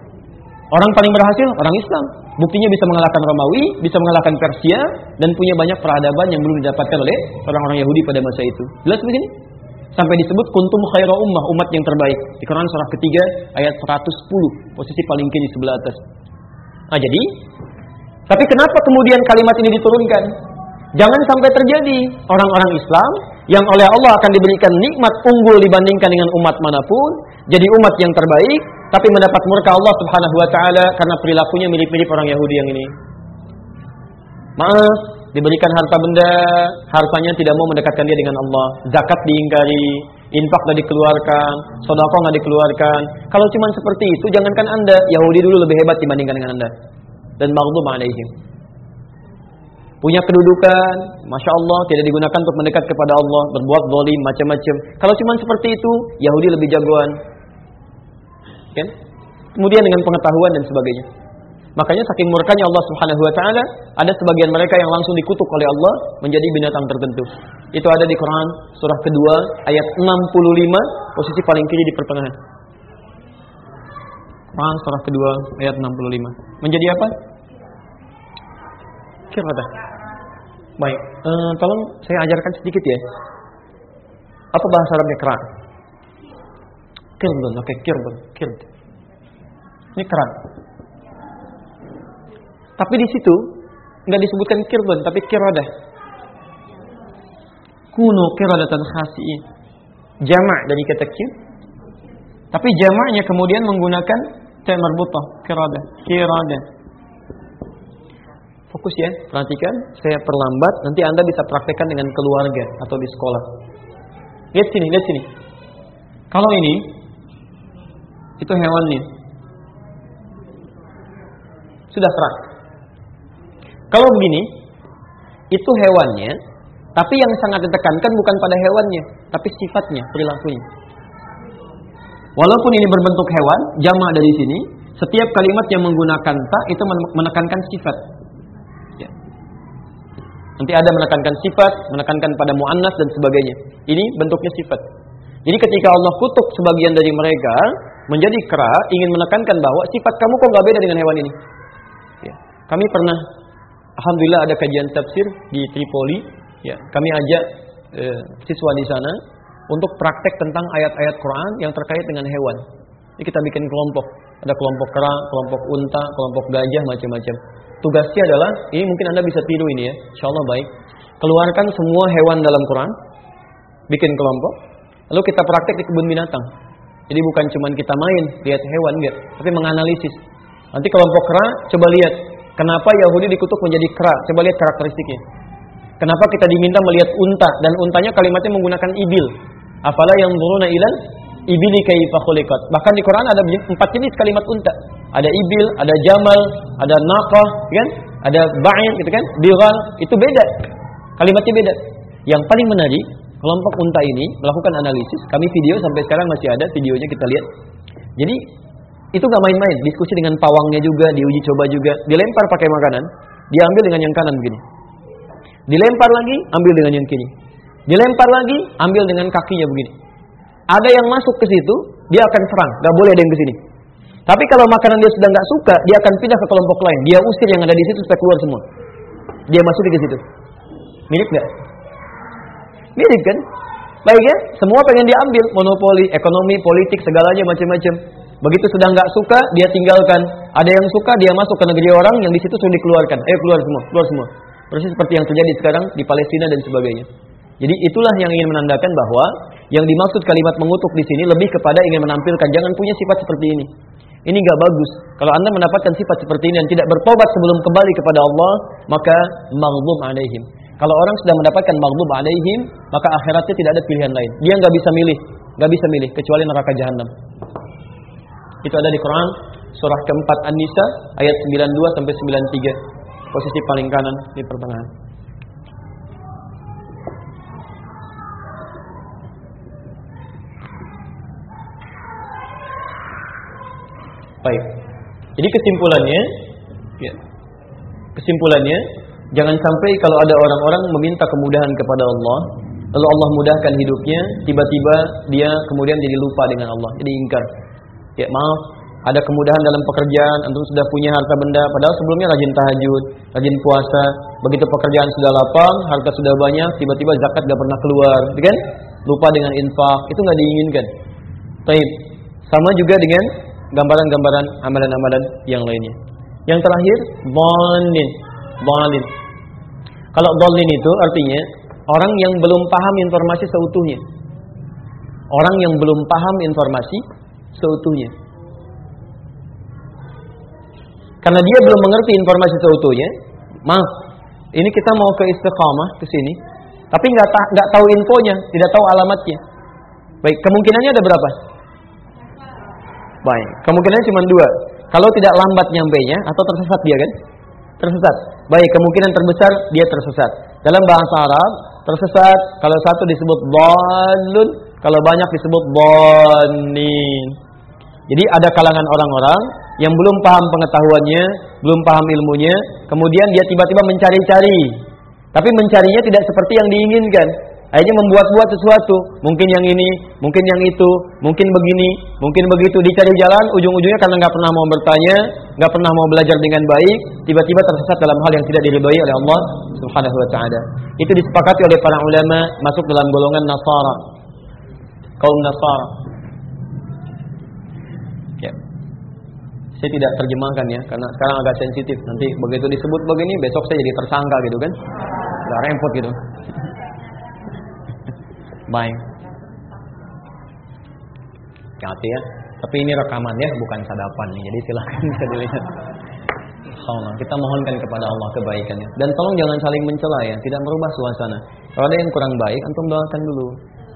Orang paling berhasil orang Islam. Buktinya bisa mengalahkan Romawi, bisa mengalahkan Persia dan punya banyak peradaban yang belum didapatkan oleh orang-orang Yahudi pada masa itu. Jelas begini? Sampai disebut kuntum khaira ummah, umat yang terbaik. Di Quran surah ketiga ayat 110, posisi paling kiri sebelah atas. Nah, jadi tapi kenapa kemudian kalimat ini diturunkan? Jangan sampai terjadi orang-orang Islam yang oleh Allah akan diberikan nikmat unggul dibandingkan dengan umat mana pun, jadi umat yang terbaik, tapi mendapat murka Allah Subhanahu wa taala karena perilakunya mirip-mirip orang Yahudi yang ini. Maaf, diberikan harta benda, hartanya tidak mau mendekatkan dia dengan Allah. Zakat diingkari, infak tidak dikeluarkan, sodako nggak dikeluarkan. Kalau cuma seperti itu, jangankan anda, Yahudi dulu lebih hebat dibandingkan dengan anda. Dan maghdub alaihim. Punya kedudukan, masya Allah tidak digunakan untuk mendekat kepada Allah, berbuat zalim macam-macam. Kalau cuma seperti itu, Yahudi lebih jagoan. Kan? Kemudian dengan pengetahuan dan sebagainya. Makanya saking murkanya Allah Subhanahu wa taala, ada sebagian mereka yang langsung dikutuk oleh Allah menjadi binatang tertentu. Itu ada di Quran surah kedua ayat 65, posisi paling kiri di pertengahan. Quran surah kedua ayat 65. Menjadi apa? Kira Baik, uh, tolong saya ajarkan sedikit ya. Apa bahasa Arabnya keran? Kirdun, oke, okay, kirdun, kird. Ini keran. Tapi di situ nggak disebutkan kirdun, tapi kiradah. Kuno kiradatan khasiin. Jamak dari kata kir. Tapi jamaknya kemudian menggunakan ta marbutah, kiradah, kiradah. Fokus ya, perhatikan. Saya perlambat, nanti Anda bisa praktekkan dengan keluarga atau di sekolah. Lihat sini, lihat sini. Kalau ini, itu hewan nih. Sudah terang. Kalau begini, itu hewannya, tapi yang sangat ditekankan bukan pada hewannya, tapi sifatnya, perilakunya. Walaupun ini berbentuk hewan, jamaah dari sini, setiap kalimat yang menggunakan ta itu menekankan sifat. Ya. Nanti ada menekankan sifat, menekankan pada muannas dan sebagainya. Ini bentuknya sifat. Jadi ketika Allah kutuk sebagian dari mereka menjadi kera, ingin menekankan bahwa sifat kamu kok nggak beda dengan hewan ini. Ya. Kami pernah Alhamdulillah ada kajian tafsir di Tripoli. Ya, kami ajak e, siswa di sana untuk praktek tentang ayat-ayat Quran yang terkait dengan hewan. Ini kita bikin kelompok. Ada kelompok kera, kelompok unta, kelompok gajah, macam-macam. Tugasnya adalah, ini mungkin Anda bisa tiru ini ya, insya Allah baik. Keluarkan semua hewan dalam Quran, bikin kelompok, lalu kita praktek di kebun binatang. Jadi bukan cuma kita main, lihat hewan enggak, tapi menganalisis. Nanti kelompok kera, coba lihat Kenapa Yahudi dikutuk menjadi kera? Coba lihat karakteristiknya. Kenapa kita diminta melihat unta dan untanya kalimatnya menggunakan ibil? Afala yang buruna ilan ibili kaifa. Bahkan di Quran ada empat jenis kalimat unta. Ada ibil, ada jamal, ada naqah, kan? Ada ba'in gitu kan? Bighal, itu beda. Kalimatnya beda. Yang paling menarik, kelompok unta ini melakukan analisis. Kami video sampai sekarang masih ada videonya kita lihat. Jadi itu gak main-main, diskusi dengan pawangnya juga, diuji coba juga, dilempar pakai makanan, diambil dengan yang kanan begini. Dilempar lagi, ambil dengan yang kiri. Dilempar lagi, ambil dengan kakinya begini. Ada yang masuk ke situ, dia akan serang, gak boleh ada yang ke sini. Tapi kalau makanan dia sudah nggak suka, dia akan pindah ke kelompok lain. Dia usir yang ada di situ supaya keluar semua. Dia masuk ke situ. Mirip nggak? Mirip kan? Baik ya, semua pengen diambil, monopoli, ekonomi, politik, segalanya macam-macam. Begitu sudah nggak suka, dia tinggalkan. Ada yang suka, dia masuk ke negeri orang yang di situ sudah dikeluarkan. Eh keluar semua, keluar semua. Persis seperti yang terjadi sekarang di Palestina dan sebagainya. Jadi itulah yang ingin menandakan bahwa yang dimaksud kalimat mengutuk di sini lebih kepada ingin menampilkan jangan punya sifat seperti ini. Ini nggak bagus. Kalau anda mendapatkan sifat seperti ini dan tidak bertobat sebelum kembali kepada Allah, maka maghdub alaihim. Kalau orang sudah mendapatkan maghdub alaihim, maka akhiratnya tidak ada pilihan lain. Dia nggak bisa milih, nggak bisa milih kecuali neraka jahanam. Itu ada di Quran surah keempat An-Nisa ayat 92 sampai 93. Posisi paling kanan di pertengahan. Baik. Jadi kesimpulannya ya. Kesimpulannya jangan sampai kalau ada orang-orang meminta kemudahan kepada Allah, lalu Allah mudahkan hidupnya, tiba-tiba dia kemudian jadi lupa dengan Allah, jadi ingkar. Ya maaf, ada kemudahan dalam pekerjaan, antum sudah punya harta benda, padahal sebelumnya rajin tahajud, rajin puasa, begitu pekerjaan sudah lapang, harta sudah banyak, tiba-tiba zakat gak pernah keluar, gitu kan? Lupa dengan infak, itu nggak diinginkan. Taib. Sama juga dengan gambaran-gambaran amalan-amalan yang lainnya. Yang terakhir, bolin, bolin. Kalau bolin itu artinya orang yang belum paham informasi seutuhnya. Orang yang belum paham informasi seutuhnya. Karena dia belum mengerti informasi seutuhnya, maaf, ini kita mau ke istiqamah ke sini, tapi nggak ta nggak tahu infonya, tidak tahu alamatnya. Baik, kemungkinannya ada berapa? Baik, kemungkinannya cuma dua. Kalau tidak lambat nyampainya atau tersesat dia kan? Tersesat. Baik, kemungkinan terbesar dia tersesat. Dalam bahasa Arab, tersesat kalau satu disebut balun, kalau banyak disebut bonin. Jadi ada kalangan orang-orang yang belum paham pengetahuannya, belum paham ilmunya, kemudian dia tiba-tiba mencari-cari. Tapi mencarinya tidak seperti yang diinginkan. Akhirnya membuat-buat sesuatu. Mungkin yang ini, mungkin yang itu, mungkin begini, mungkin begitu. Dicari jalan, ujung-ujungnya karena nggak pernah mau bertanya, nggak pernah mau belajar dengan baik, tiba-tiba tersesat dalam hal yang tidak diridhoi oleh Allah Subhanahu wa taala. Itu disepakati oleh para ulama masuk dalam golongan Nasara. Kaum Nasara. Ya. Saya tidak terjemahkan ya, karena sekarang agak sensitif. Nanti begitu disebut begini, besok saya jadi tersangka gitu kan. Gak repot gitu. Baik. Hati ya. Tapi ini rekaman ya, bukan sadapan nih. Jadi silahkan bisa dilihat. Allah. Kita mohonkan kepada Allah kebaikannya. Dan tolong jangan saling mencela ya, tidak merubah suasana. Kalau ada yang kurang baik, antum doakan dulu.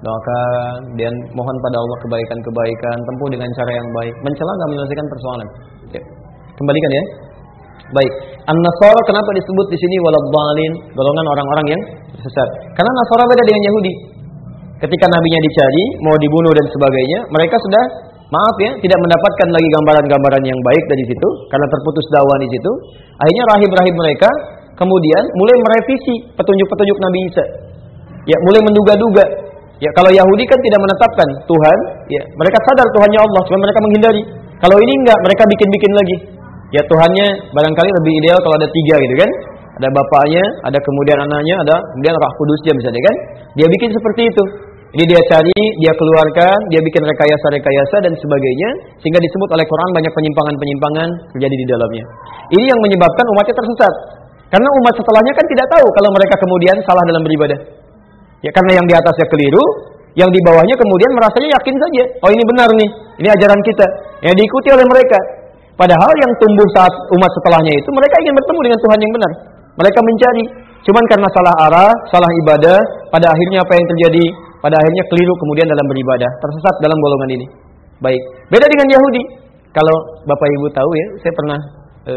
Doakan dan mohon pada Allah kebaikan-kebaikan, tempuh dengan cara yang baik. Mencela nggak menyelesaikan persoalan. Ya. Kembalikan ya. Baik. An-Nasara kenapa disebut di sini waladhdallin, golongan orang-orang yang sesat? Karena Nasara beda dengan Yahudi. Ketika nabinya dicari, mau dibunuh dan sebagainya, mereka sudah maaf ya, tidak mendapatkan lagi gambaran-gambaran yang baik dari situ karena terputus dakwah di situ. Akhirnya rahib-rahib mereka kemudian mulai merevisi petunjuk-petunjuk Nabi Isa. Ya, mulai menduga-duga. Ya, kalau Yahudi kan tidak menetapkan Tuhan, ya, mereka sadar Tuhannya Allah, cuma mereka menghindari. Kalau ini enggak, mereka bikin-bikin lagi. Ya, Tuhannya barangkali lebih ideal kalau ada tiga gitu kan. Ada bapaknya, ada kemudian anaknya, ada kemudian Roh Kudusnya misalnya kan. Dia bikin seperti itu. Jadi dia cari, dia keluarkan, dia bikin rekayasa-rekayasa dan sebagainya sehingga disebut oleh Quran banyak penyimpangan-penyimpangan terjadi di dalamnya. Ini yang menyebabkan umatnya tersesat. Karena umat setelahnya kan tidak tahu kalau mereka kemudian salah dalam beribadah. Ya karena yang di atasnya keliru, yang di bawahnya kemudian merasanya yakin saja. Oh ini benar nih, ini ajaran kita. Yang diikuti oleh mereka. Padahal yang tumbuh saat umat setelahnya itu mereka ingin bertemu dengan Tuhan yang benar. Mereka mencari. Cuman karena salah arah, salah ibadah, pada akhirnya apa yang terjadi? pada akhirnya keliru kemudian dalam beribadah, tersesat dalam golongan ini. Baik, beda dengan Yahudi. Kalau Bapak Ibu tahu ya, saya pernah e,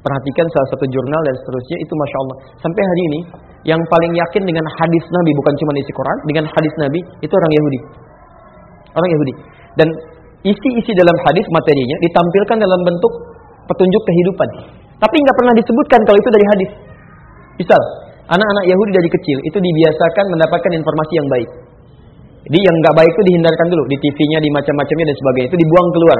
perhatikan salah satu jurnal dan seterusnya itu masya Allah. Sampai hari ini yang paling yakin dengan hadis Nabi bukan cuma isi Quran, dengan hadis Nabi itu orang Yahudi. Orang Yahudi. Dan isi-isi dalam hadis materinya ditampilkan dalam bentuk petunjuk kehidupan. Tapi nggak pernah disebutkan kalau itu dari hadis. Misal, anak-anak Yahudi dari kecil itu dibiasakan mendapatkan informasi yang baik. Jadi yang nggak baik itu dihindarkan dulu di TV-nya, di macam-macamnya dan sebagainya itu dibuang keluar,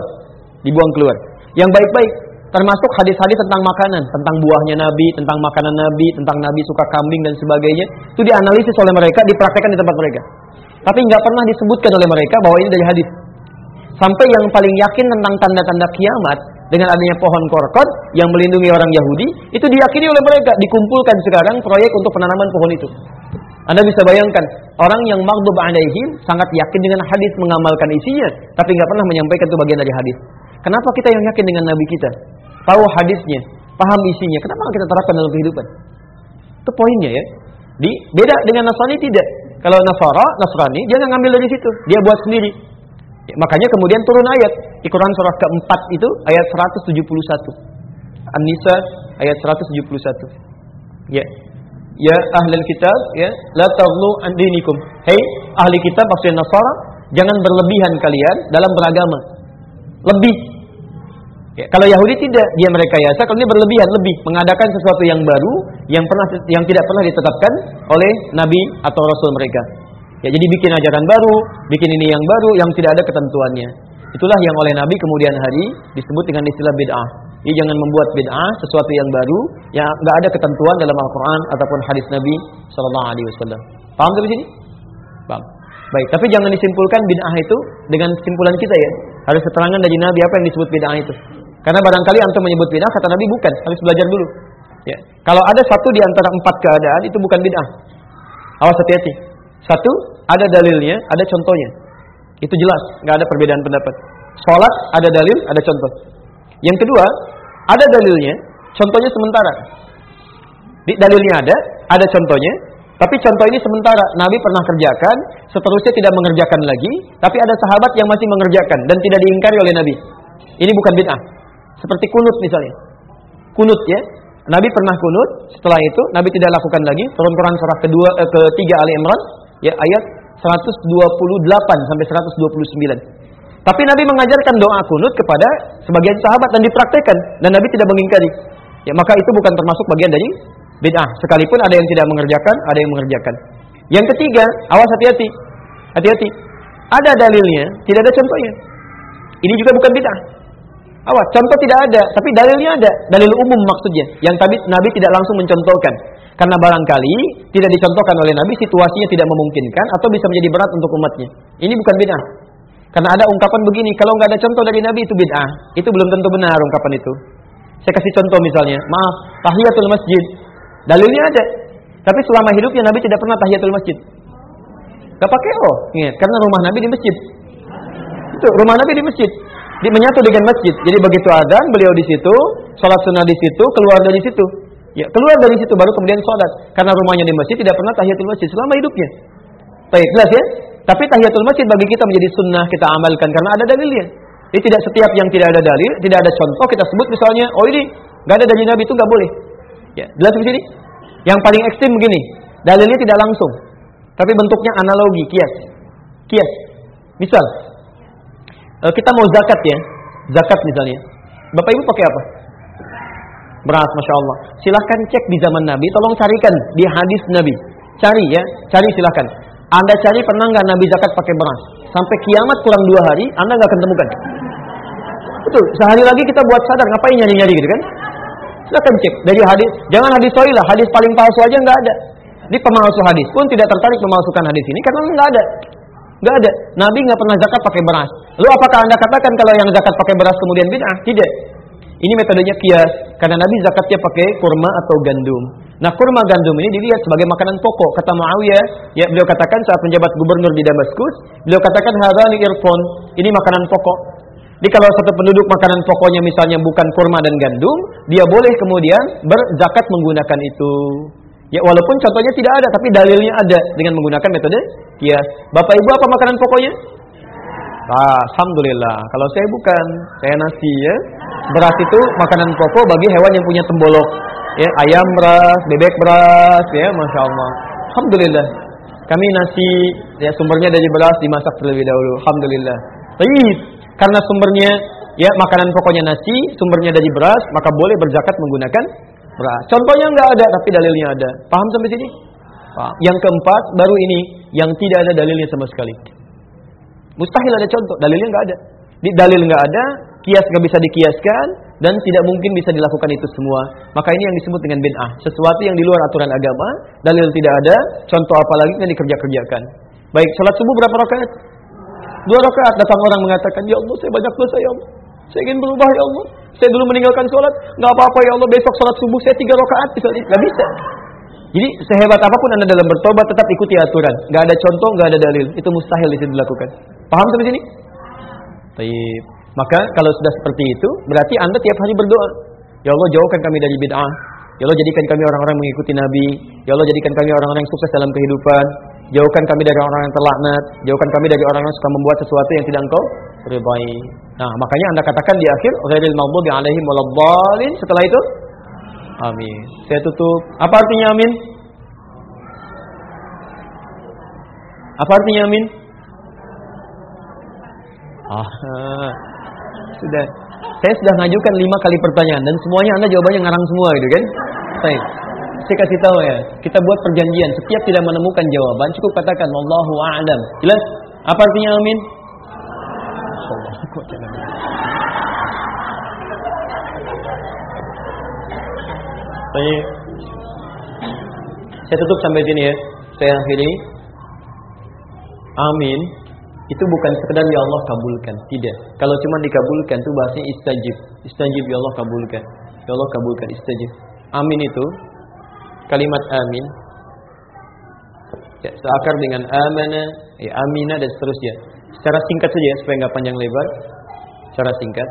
dibuang keluar. Yang baik-baik termasuk hadis-hadis tentang makanan, tentang buahnya Nabi, tentang makanan Nabi, tentang Nabi suka kambing dan sebagainya itu dianalisis oleh mereka, dipraktekkan di tempat mereka. Tapi nggak pernah disebutkan oleh mereka bahwa ini dari hadis. Sampai yang paling yakin tentang tanda-tanda kiamat dengan adanya pohon korkot yang melindungi orang Yahudi itu diyakini oleh mereka dikumpulkan sekarang proyek untuk penanaman pohon itu anda bisa bayangkan orang yang maghdub alaihim sangat yakin dengan hadis mengamalkan isinya, tapi nggak pernah menyampaikan itu bagian dari hadis. Kenapa kita yang yakin dengan Nabi kita, tahu hadisnya, paham isinya, kenapa kita terapkan dalam kehidupan? Itu poinnya ya. Di beda dengan Nasrani tidak. Kalau Nasara, Nasrani dia nggak ngambil dari situ, dia buat sendiri. Ya, makanya kemudian turun ayat di Quran surah keempat itu ayat 171. An-Nisa ayat 171. Ya, ya ahli kitab ya la taghlu an dinikum hei ahli kitab maksudnya Nasara jangan berlebihan kalian dalam beragama lebih ya, kalau Yahudi tidak dia mereka ya kalau dia berlebihan lebih mengadakan sesuatu yang baru yang pernah yang tidak pernah ditetapkan oleh nabi atau rasul mereka ya jadi bikin ajaran baru bikin ini yang baru yang tidak ada ketentuannya itulah yang oleh nabi kemudian hari disebut dengan istilah bid'ah jadi jangan membuat bid'ah sesuatu yang baru yang nggak ada ketentuan dalam Al-Qur'an ataupun hadis Nabi Shallallahu alaihi wasallam. Paham sampai sini? Paham. Baik, tapi jangan disimpulkan bid'ah itu dengan kesimpulan kita ya. Harus keterangan dari Nabi apa yang disebut bid'ah itu. Karena barangkali antum menyebut bid'ah kata Nabi bukan, harus belajar dulu. Ya. Kalau ada satu di antara empat keadaan itu bukan bid'ah. Awas hati-hati. Satu, ada dalilnya, ada contohnya. Itu jelas, nggak ada perbedaan pendapat. Sholat ada dalil, ada contoh. Yang kedua, ada dalilnya, contohnya sementara. Di dalilnya ada, ada contohnya, tapi contoh ini sementara. Nabi pernah kerjakan, seterusnya tidak mengerjakan lagi, tapi ada sahabat yang masih mengerjakan dan tidak diingkari oleh Nabi. Ini bukan bid'ah. Seperti kunut misalnya. Kunut ya. Nabi pernah kunut, setelah itu Nabi tidak lakukan lagi. Turun Quran surah kedua eh, ketiga Ali Imran ya ayat 128 sampai 129. Tapi Nabi mengajarkan doa kunut kepada sebagian sahabat dan dipraktekkan dan Nabi tidak mengingkari. Ya, maka itu bukan termasuk bagian dari bid'ah. Sekalipun ada yang tidak mengerjakan, ada yang mengerjakan. Yang ketiga, awas hati-hati. Hati-hati. Ada dalilnya, tidak ada contohnya. Ini juga bukan bid'ah. Awas, contoh tidak ada, tapi dalilnya ada. Dalil umum maksudnya. Yang tadi Nabi tidak langsung mencontohkan. Karena barangkali tidak dicontohkan oleh Nabi, situasinya tidak memungkinkan atau bisa menjadi berat untuk umatnya. Ini bukan bid'ah. Karena ada ungkapan begini, kalau nggak ada contoh dari Nabi itu bid'ah. Itu belum tentu benar ungkapan itu. Saya kasih contoh misalnya, maaf, tahiyatul masjid. Dalilnya ada. Tapi selama hidupnya Nabi tidak pernah tahiyatul masjid. Gak pakai oh, ingat, karena rumah Nabi di masjid. Itu rumah Nabi di masjid. Di menyatu dengan masjid. Jadi begitu adzan, beliau di situ, sholat sunnah di situ, keluar dari situ. Ya, keluar dari situ baru kemudian sholat. Karena rumahnya di masjid tidak pernah tahiyatul masjid selama hidupnya. Baik, jelas ya? Tapi tahiyatul masjid bagi kita menjadi sunnah kita amalkan karena ada dalilnya. Jadi tidak setiap yang tidak ada dalil, tidak ada contoh kita sebut misalnya, oh ini nggak ada dari Nabi itu nggak boleh. Ya, jelas di sini? Yang paling ekstrim begini, dalilnya tidak langsung, tapi bentuknya analogi, kias. Kias. Misal, eh, kita mau zakat ya, zakat misalnya. Bapak Ibu pakai apa? Beras, masya Allah. Silahkan cek di zaman Nabi, tolong carikan di hadis Nabi. Cari ya, cari silahkan. Anda cari pernah nggak Nabi zakat pakai beras? Sampai kiamat kurang dua hari, Anda nggak akan temukan. Betul, sehari lagi kita buat sadar, ngapain nyari-nyari gitu kan? Silahkan cek dari hadis, jangan hadis soil lah, hadis paling palsu aja nggak ada. Di pemalsu hadis pun tidak tertarik memalsukan hadis ini karena nggak ada. Nggak ada. Nabi nggak pernah zakat pakai beras. Lalu apakah anda katakan kalau yang zakat pakai beras kemudian bid'ah? Tidak. Ini metodenya kias. Karena Nabi zakatnya pakai kurma atau gandum. Nah kurma gandum ini dilihat sebagai makanan pokok. Kata Muawiyah, ya beliau katakan saat menjabat gubernur di Damaskus, beliau katakan hadani irfon, ini makanan pokok. Jadi kalau satu penduduk makanan pokoknya misalnya bukan kurma dan gandum, dia boleh kemudian berzakat menggunakan itu. Ya walaupun contohnya tidak ada, tapi dalilnya ada dengan menggunakan metode kias. Bapak Ibu apa makanan pokoknya? Ah, Alhamdulillah. Kalau saya bukan, saya nasi ya. Beras itu makanan pokok bagi hewan yang punya tembolok. Ya, ayam beras, bebek beras, ya, masya Allah. Alhamdulillah. Kami nasi, ya sumbernya dari beras dimasak terlebih dahulu. Alhamdulillah. Tapi karena sumbernya ya makanan pokoknya nasi, sumbernya dari beras, maka boleh berzakat menggunakan beras. Contohnya nggak ada, tapi dalilnya ada. Paham sampai sini? Paham. Yang keempat baru ini yang tidak ada dalilnya sama sekali. Mustahil ada contoh, dalilnya nggak ada. Di dalil nggak ada, kias nggak bisa dikiaskan dan tidak mungkin bisa dilakukan itu semua. Maka ini yang disebut dengan bid'ah, sesuatu yang di luar aturan agama, dalil tidak ada, contoh apalagi yang dikerja-kerjakan. Baik, sholat subuh berapa rakaat? Dua rakaat. Datang orang mengatakan, ya Allah, saya banyak dosa ya Allah. Saya ingin berubah ya Allah. Saya dulu meninggalkan sholat, nggak apa-apa ya Allah. Besok sholat subuh saya tiga rakaat, misalnya nggak bisa. Jadi sehebat apa pun anda dalam bertobat tetap ikuti aturan. Nggak ada contoh, nggak ada dalil. Itu mustahil itu dilakukan. Paham sampai sini? Baik. Maka kalau sudah seperti itu, berarti anda tiap hari berdoa. Ya Allah jauhkan kami dari bid'ah. Ya Allah jadikan kami orang-orang mengikuti Nabi. Ya Allah jadikan kami orang-orang yang sukses dalam kehidupan. Jauhkan kami dari orang-orang yang terlaknat. Jauhkan kami dari orang-orang yang suka membuat sesuatu yang tidak engkau ridai. Nah, makanya anda katakan di akhir ghairil maghdubi alaihim. Setelah itu Amin. Saya tutup. Apa artinya amin? Apa artinya amin? Ah, sudah. Saya sudah ngajukan lima kali pertanyaan dan semuanya anda jawabannya ngarang semua gitu kan? Baik. Saya kasih tahu ya, kita buat perjanjian. Setiap tidak menemukan jawaban, cukup katakan Wallahu a'lam. Jelas? Apa artinya amin? Baik. Saya tutup sampai sini ya. Saya akhiri. Amin. Itu bukan sekedar ya Allah kabulkan, tidak. Kalau cuma dikabulkan itu bahasanya istajib. Istajib ya Allah kabulkan. Ya Allah kabulkan istajib. Amin itu kalimat amin ya, seakar dengan amana, ya amina dan seterusnya. Secara singkat saja supaya nggak panjang lebar. Secara singkat.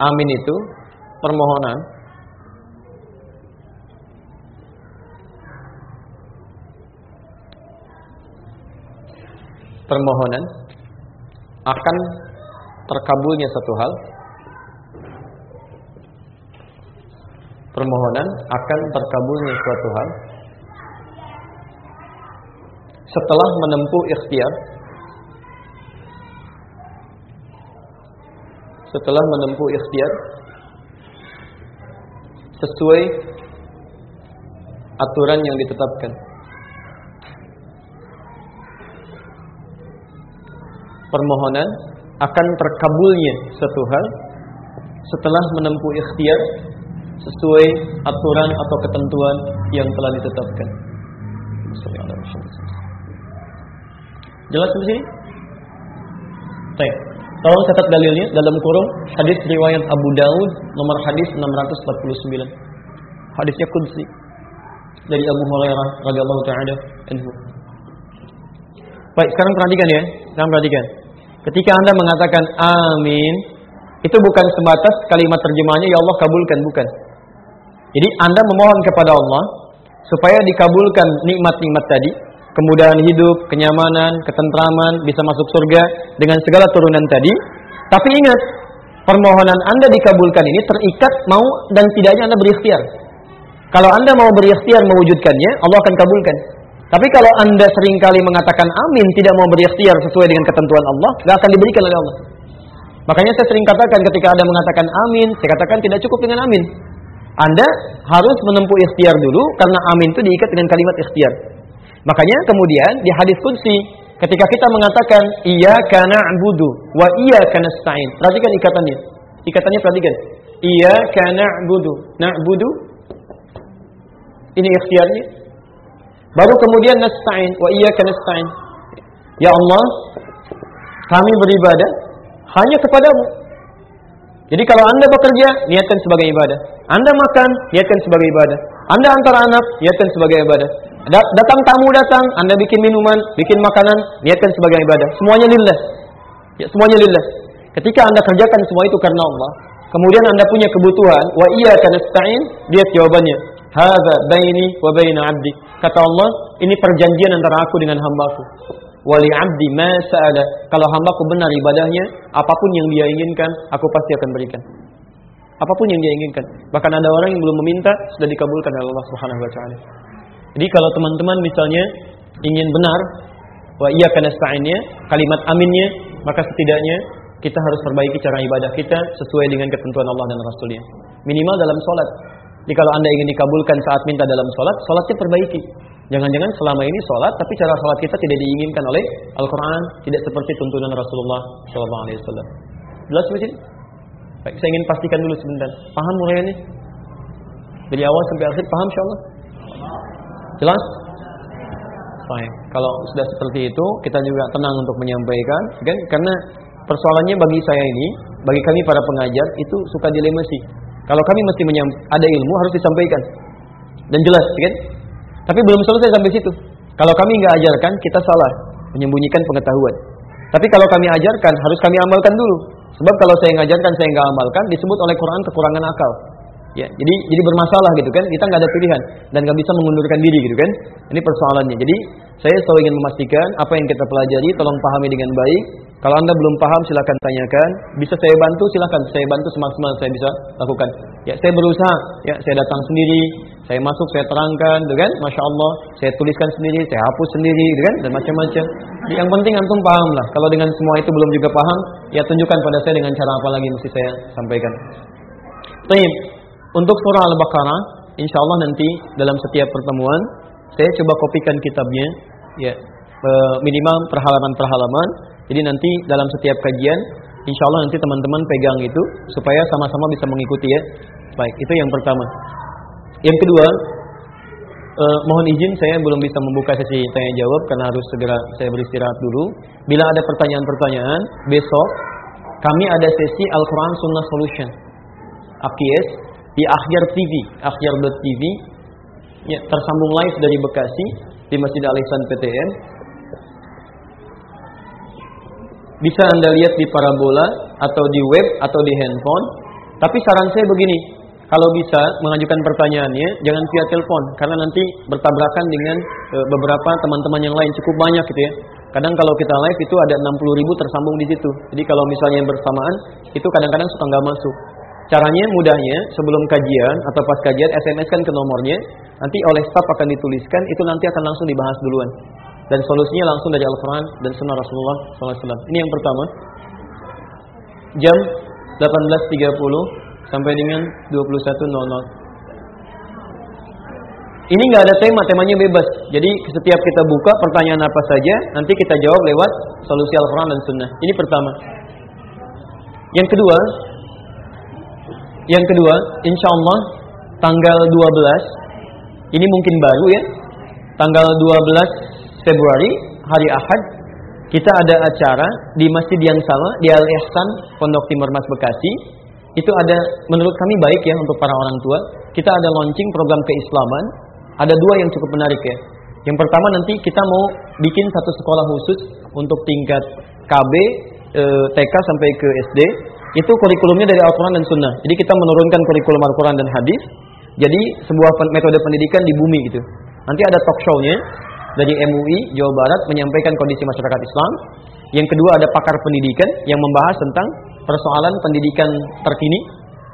Amin itu permohonan permohonan akan terkabulnya satu hal permohonan akan terkabulnya suatu hal setelah menempuh ikhtiar setelah menempuh ikhtiar sesuai aturan yang ditetapkan. Permohonan akan terkabulnya satu hal setelah menempuh ikhtiar sesuai aturan atau ketentuan yang telah ditetapkan. Jelas di sini? Baik. Tolong catat dalilnya dalam kurung hadis riwayat Abu Daud nomor hadis 649. Hadisnya kudsi dari Abu Hurairah radhiyallahu taala anhu. Baik, sekarang perhatikan ya. Sekarang perhatikan. Ketika Anda mengatakan amin, itu bukan sebatas kalimat terjemahnya ya Allah kabulkan, bukan. Jadi Anda memohon kepada Allah supaya dikabulkan nikmat-nikmat tadi, kemudahan hidup, kenyamanan, ketentraman, bisa masuk surga dengan segala turunan tadi. Tapi ingat, permohonan Anda dikabulkan ini terikat mau dan tidaknya Anda berikhtiar. Kalau Anda mau berikhtiar mewujudkannya, Allah akan kabulkan. Tapi kalau Anda sering kali mengatakan amin, tidak mau berikhtiar sesuai dengan ketentuan Allah, nggak akan diberikan oleh Allah. Makanya saya sering katakan ketika Anda mengatakan amin, saya katakan tidak cukup dengan amin. Anda harus menempuh ikhtiar dulu karena amin itu diikat dengan kalimat ikhtiar. Makanya kemudian di hadis kunci ketika kita mengatakan iya karena abudu wa iya karena stain. Perhatikan ikatannya. Ikatannya perhatikan. Iya karena abudu. Na'budu ini ikhtiarnya. Baru kemudian nasta'in wa iya karena stain. Ya Allah, kami beribadah hanya kepadamu. Jadi kalau Anda bekerja, niatkan sebagai ibadah. Anda makan, niatkan sebagai ibadah. Anda antar anak, niatkan sebagai ibadah. Datang tamu datang, Anda bikin minuman, bikin makanan, niatkan sebagai ibadah. Semuanya lillah. Ya, semuanya lillah. Ketika Anda kerjakan semua itu karena Allah, kemudian Anda punya kebutuhan, wa iya nasta'in, lihat jawabannya. Hadza baini wa baina 'abdi. Kata Allah, ini perjanjian antara aku dengan hambaku. Wali 'abdi ma sa'ala. Kalau hambaku benar ibadahnya, apa pun yang dia inginkan, aku pasti akan berikan. Apa pun yang dia inginkan. Bahkan ada orang yang belum meminta sudah dikabulkan oleh Allah Subhanahu wa taala. Jadi kalau teman-teman misalnya ingin benar wa iya kanasta'innya, kalimat aminnya, maka setidaknya kita harus perbaiki cara ibadah kita sesuai dengan ketentuan Allah dan Rasulnya. Minimal dalam sholat. Jadi kalau anda ingin dikabulkan saat minta dalam sholat, sholatnya perbaiki. Jangan-jangan selama ini sholat, tapi cara sholat kita tidak diinginkan oleh Al-Quran, tidak seperti tuntunan Rasulullah SAW. Jelas begini? Baik, saya ingin pastikan dulu sebentar. Paham mulai ini? Dari awal sampai akhir paham insya? Jelas? Baik. Kalau sudah seperti itu, kita juga tenang untuk menyampaikan, kan? Karena persoalannya bagi saya ini, bagi kami para pengajar itu suka dilema sih. Kalau kami mesti ada ilmu harus disampaikan dan jelas, kan? Tapi belum selesai sampai situ. Kalau kami nggak ajarkan, kita salah menyembunyikan pengetahuan. Tapi kalau kami ajarkan, harus kami amalkan dulu. Sebab kalau saya ngajarkan, saya nggak amalkan, disebut oleh Quran kekurangan akal. Ya, jadi jadi bermasalah gitu kan. Kita nggak ada pilihan dan nggak bisa mengundurkan diri gitu kan. Ini persoalannya. Jadi saya selalu ingin memastikan apa yang kita pelajari tolong pahami dengan baik. Kalau anda belum paham silakan tanyakan. Bisa saya bantu silakan. Saya bantu semaksimal saya bisa lakukan. Ya saya berusaha. Ya saya datang sendiri. Saya masuk saya terangkan, gitu kan? Masya Allah. Saya tuliskan sendiri. Saya hapus sendiri, gitu kan? Dan macam-macam. Yang penting antum paham lah. Kalau dengan semua itu belum juga paham, ya tunjukkan pada saya dengan cara apa lagi mesti saya sampaikan. Baik. Untuk surah Al-Baqarah, insya Allah nanti dalam setiap pertemuan saya coba kopikan kitabnya, ya minimal per halaman Jadi nanti dalam setiap kajian, insya Allah nanti teman-teman pegang itu supaya sama-sama bisa mengikuti ya. Baik, itu yang pertama. Yang kedua, eh, mohon izin saya belum bisa membuka sesi tanya jawab karena harus segera saya beristirahat dulu. Bila ada pertanyaan-pertanyaan, besok kami ada sesi Al-Quran Sunnah Solution. AKS di Akhyar TV, akhyar.tv ya, tersambung live dari Bekasi di Masjid Al-Ihsan PTN. Bisa Anda lihat di parabola atau di web atau di handphone. Tapi saran saya begini, kalau bisa mengajukan pertanyaannya jangan via telepon karena nanti bertabrakan dengan e, beberapa teman-teman yang lain cukup banyak gitu ya. Kadang kalau kita live itu ada 60 ribu tersambung di situ. Jadi kalau misalnya bersamaan itu kadang-kadang suka nggak masuk. Caranya mudahnya sebelum kajian atau pas kajian SMS kan ke nomornya, nanti oleh staf akan dituliskan itu nanti akan langsung dibahas duluan. Dan solusinya langsung dari Al-Quran dan Sunnah Rasulullah SAW. Ini yang pertama. Jam 18.30 sampai dengan 21.00. ini nggak ada tema, temanya bebas. Jadi setiap kita buka pertanyaan apa saja, nanti kita jawab lewat solusi Al-Quran dan Sunnah. Ini pertama. Yang kedua, yang kedua, insya Allah tanggal 12, ini mungkin baru ya, tanggal 12 Februari, hari Ahad, kita ada acara di masjid yang sama, di Al Ihsan, Pondok Timur Mas Bekasi. Itu ada, menurut kami baik ya untuk para orang tua. Kita ada launching program keislaman. Ada dua yang cukup menarik ya. Yang pertama nanti kita mau bikin satu sekolah khusus untuk tingkat KB, e, TK sampai ke SD. Itu kurikulumnya dari Al-Quran dan Sunnah. Jadi kita menurunkan kurikulum Al-Quran dan Hadis. Jadi sebuah metode pendidikan di bumi gitu. Nanti ada talk show-nya dari MUI Jawa Barat menyampaikan kondisi masyarakat Islam. Yang kedua ada pakar pendidikan yang membahas tentang persoalan pendidikan terkini.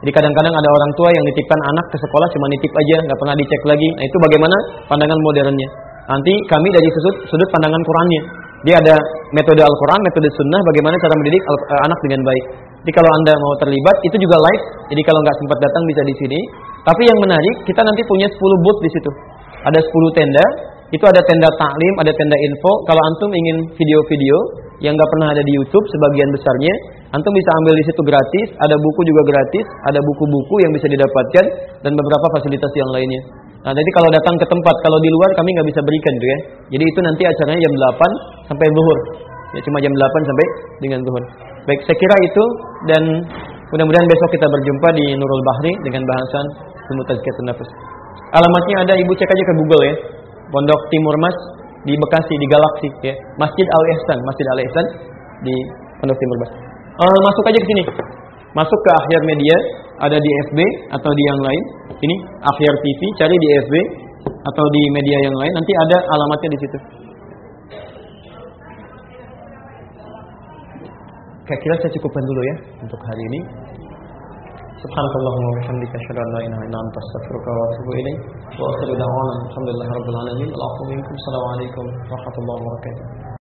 Jadi kadang-kadang ada orang tua yang nitipkan anak ke sekolah cuma nitip aja, nggak pernah dicek lagi. Nah itu bagaimana pandangan modernnya. Nanti kami dari sudut, sudut pandangan Qurannya. Dia ada metode Al-Quran, metode Sunnah, bagaimana cara mendidik eh, anak dengan baik. Jadi kalau anda mau terlibat, itu juga live. Jadi kalau nggak sempat datang bisa di sini. Tapi yang menarik, kita nanti punya 10 booth di situ. Ada 10 tenda, itu ada tenda taklim, ada tenda info. Kalau antum ingin video-video yang nggak pernah ada di YouTube sebagian besarnya, antum bisa ambil di situ gratis. Ada buku juga gratis, ada buku-buku yang bisa didapatkan dan beberapa fasilitas yang lainnya. Nah, jadi kalau datang ke tempat, kalau di luar kami nggak bisa berikan gitu ya. Jadi itu nanti acaranya jam 8 sampai zuhur. Ya cuma jam 8 sampai dengan zuhur. Baik, saya kira itu dan mudah-mudahan besok kita berjumpa di Nurul Bahri dengan bahasan ilmu tazkiyatun nafas. Alamatnya ada, Ibu cek aja ke Google ya. Pondok Timur Mas di Bekasi di Galaksi ya. Masjid Al Ihsan, Masjid Al Ihsan di Pondok Timur Mas. Uh, masuk aja ke sini. Masuk ke akhir media, ada di FB atau di yang lain. Ini akhir TV, cari di FB atau di media yang lain, nanti ada alamatnya di situ. Kira-kira saya cukupkan dulu ya untuk hari ini. Subhanakallahumma wa bihamdika asyhadu an la ilaha illa anta astaghfiruka wa atubu ilaik. Wa akhiru da'wana alhamdulillahi rabbil alamin. Assalamualaikum warahmatullahi wabarakatuh.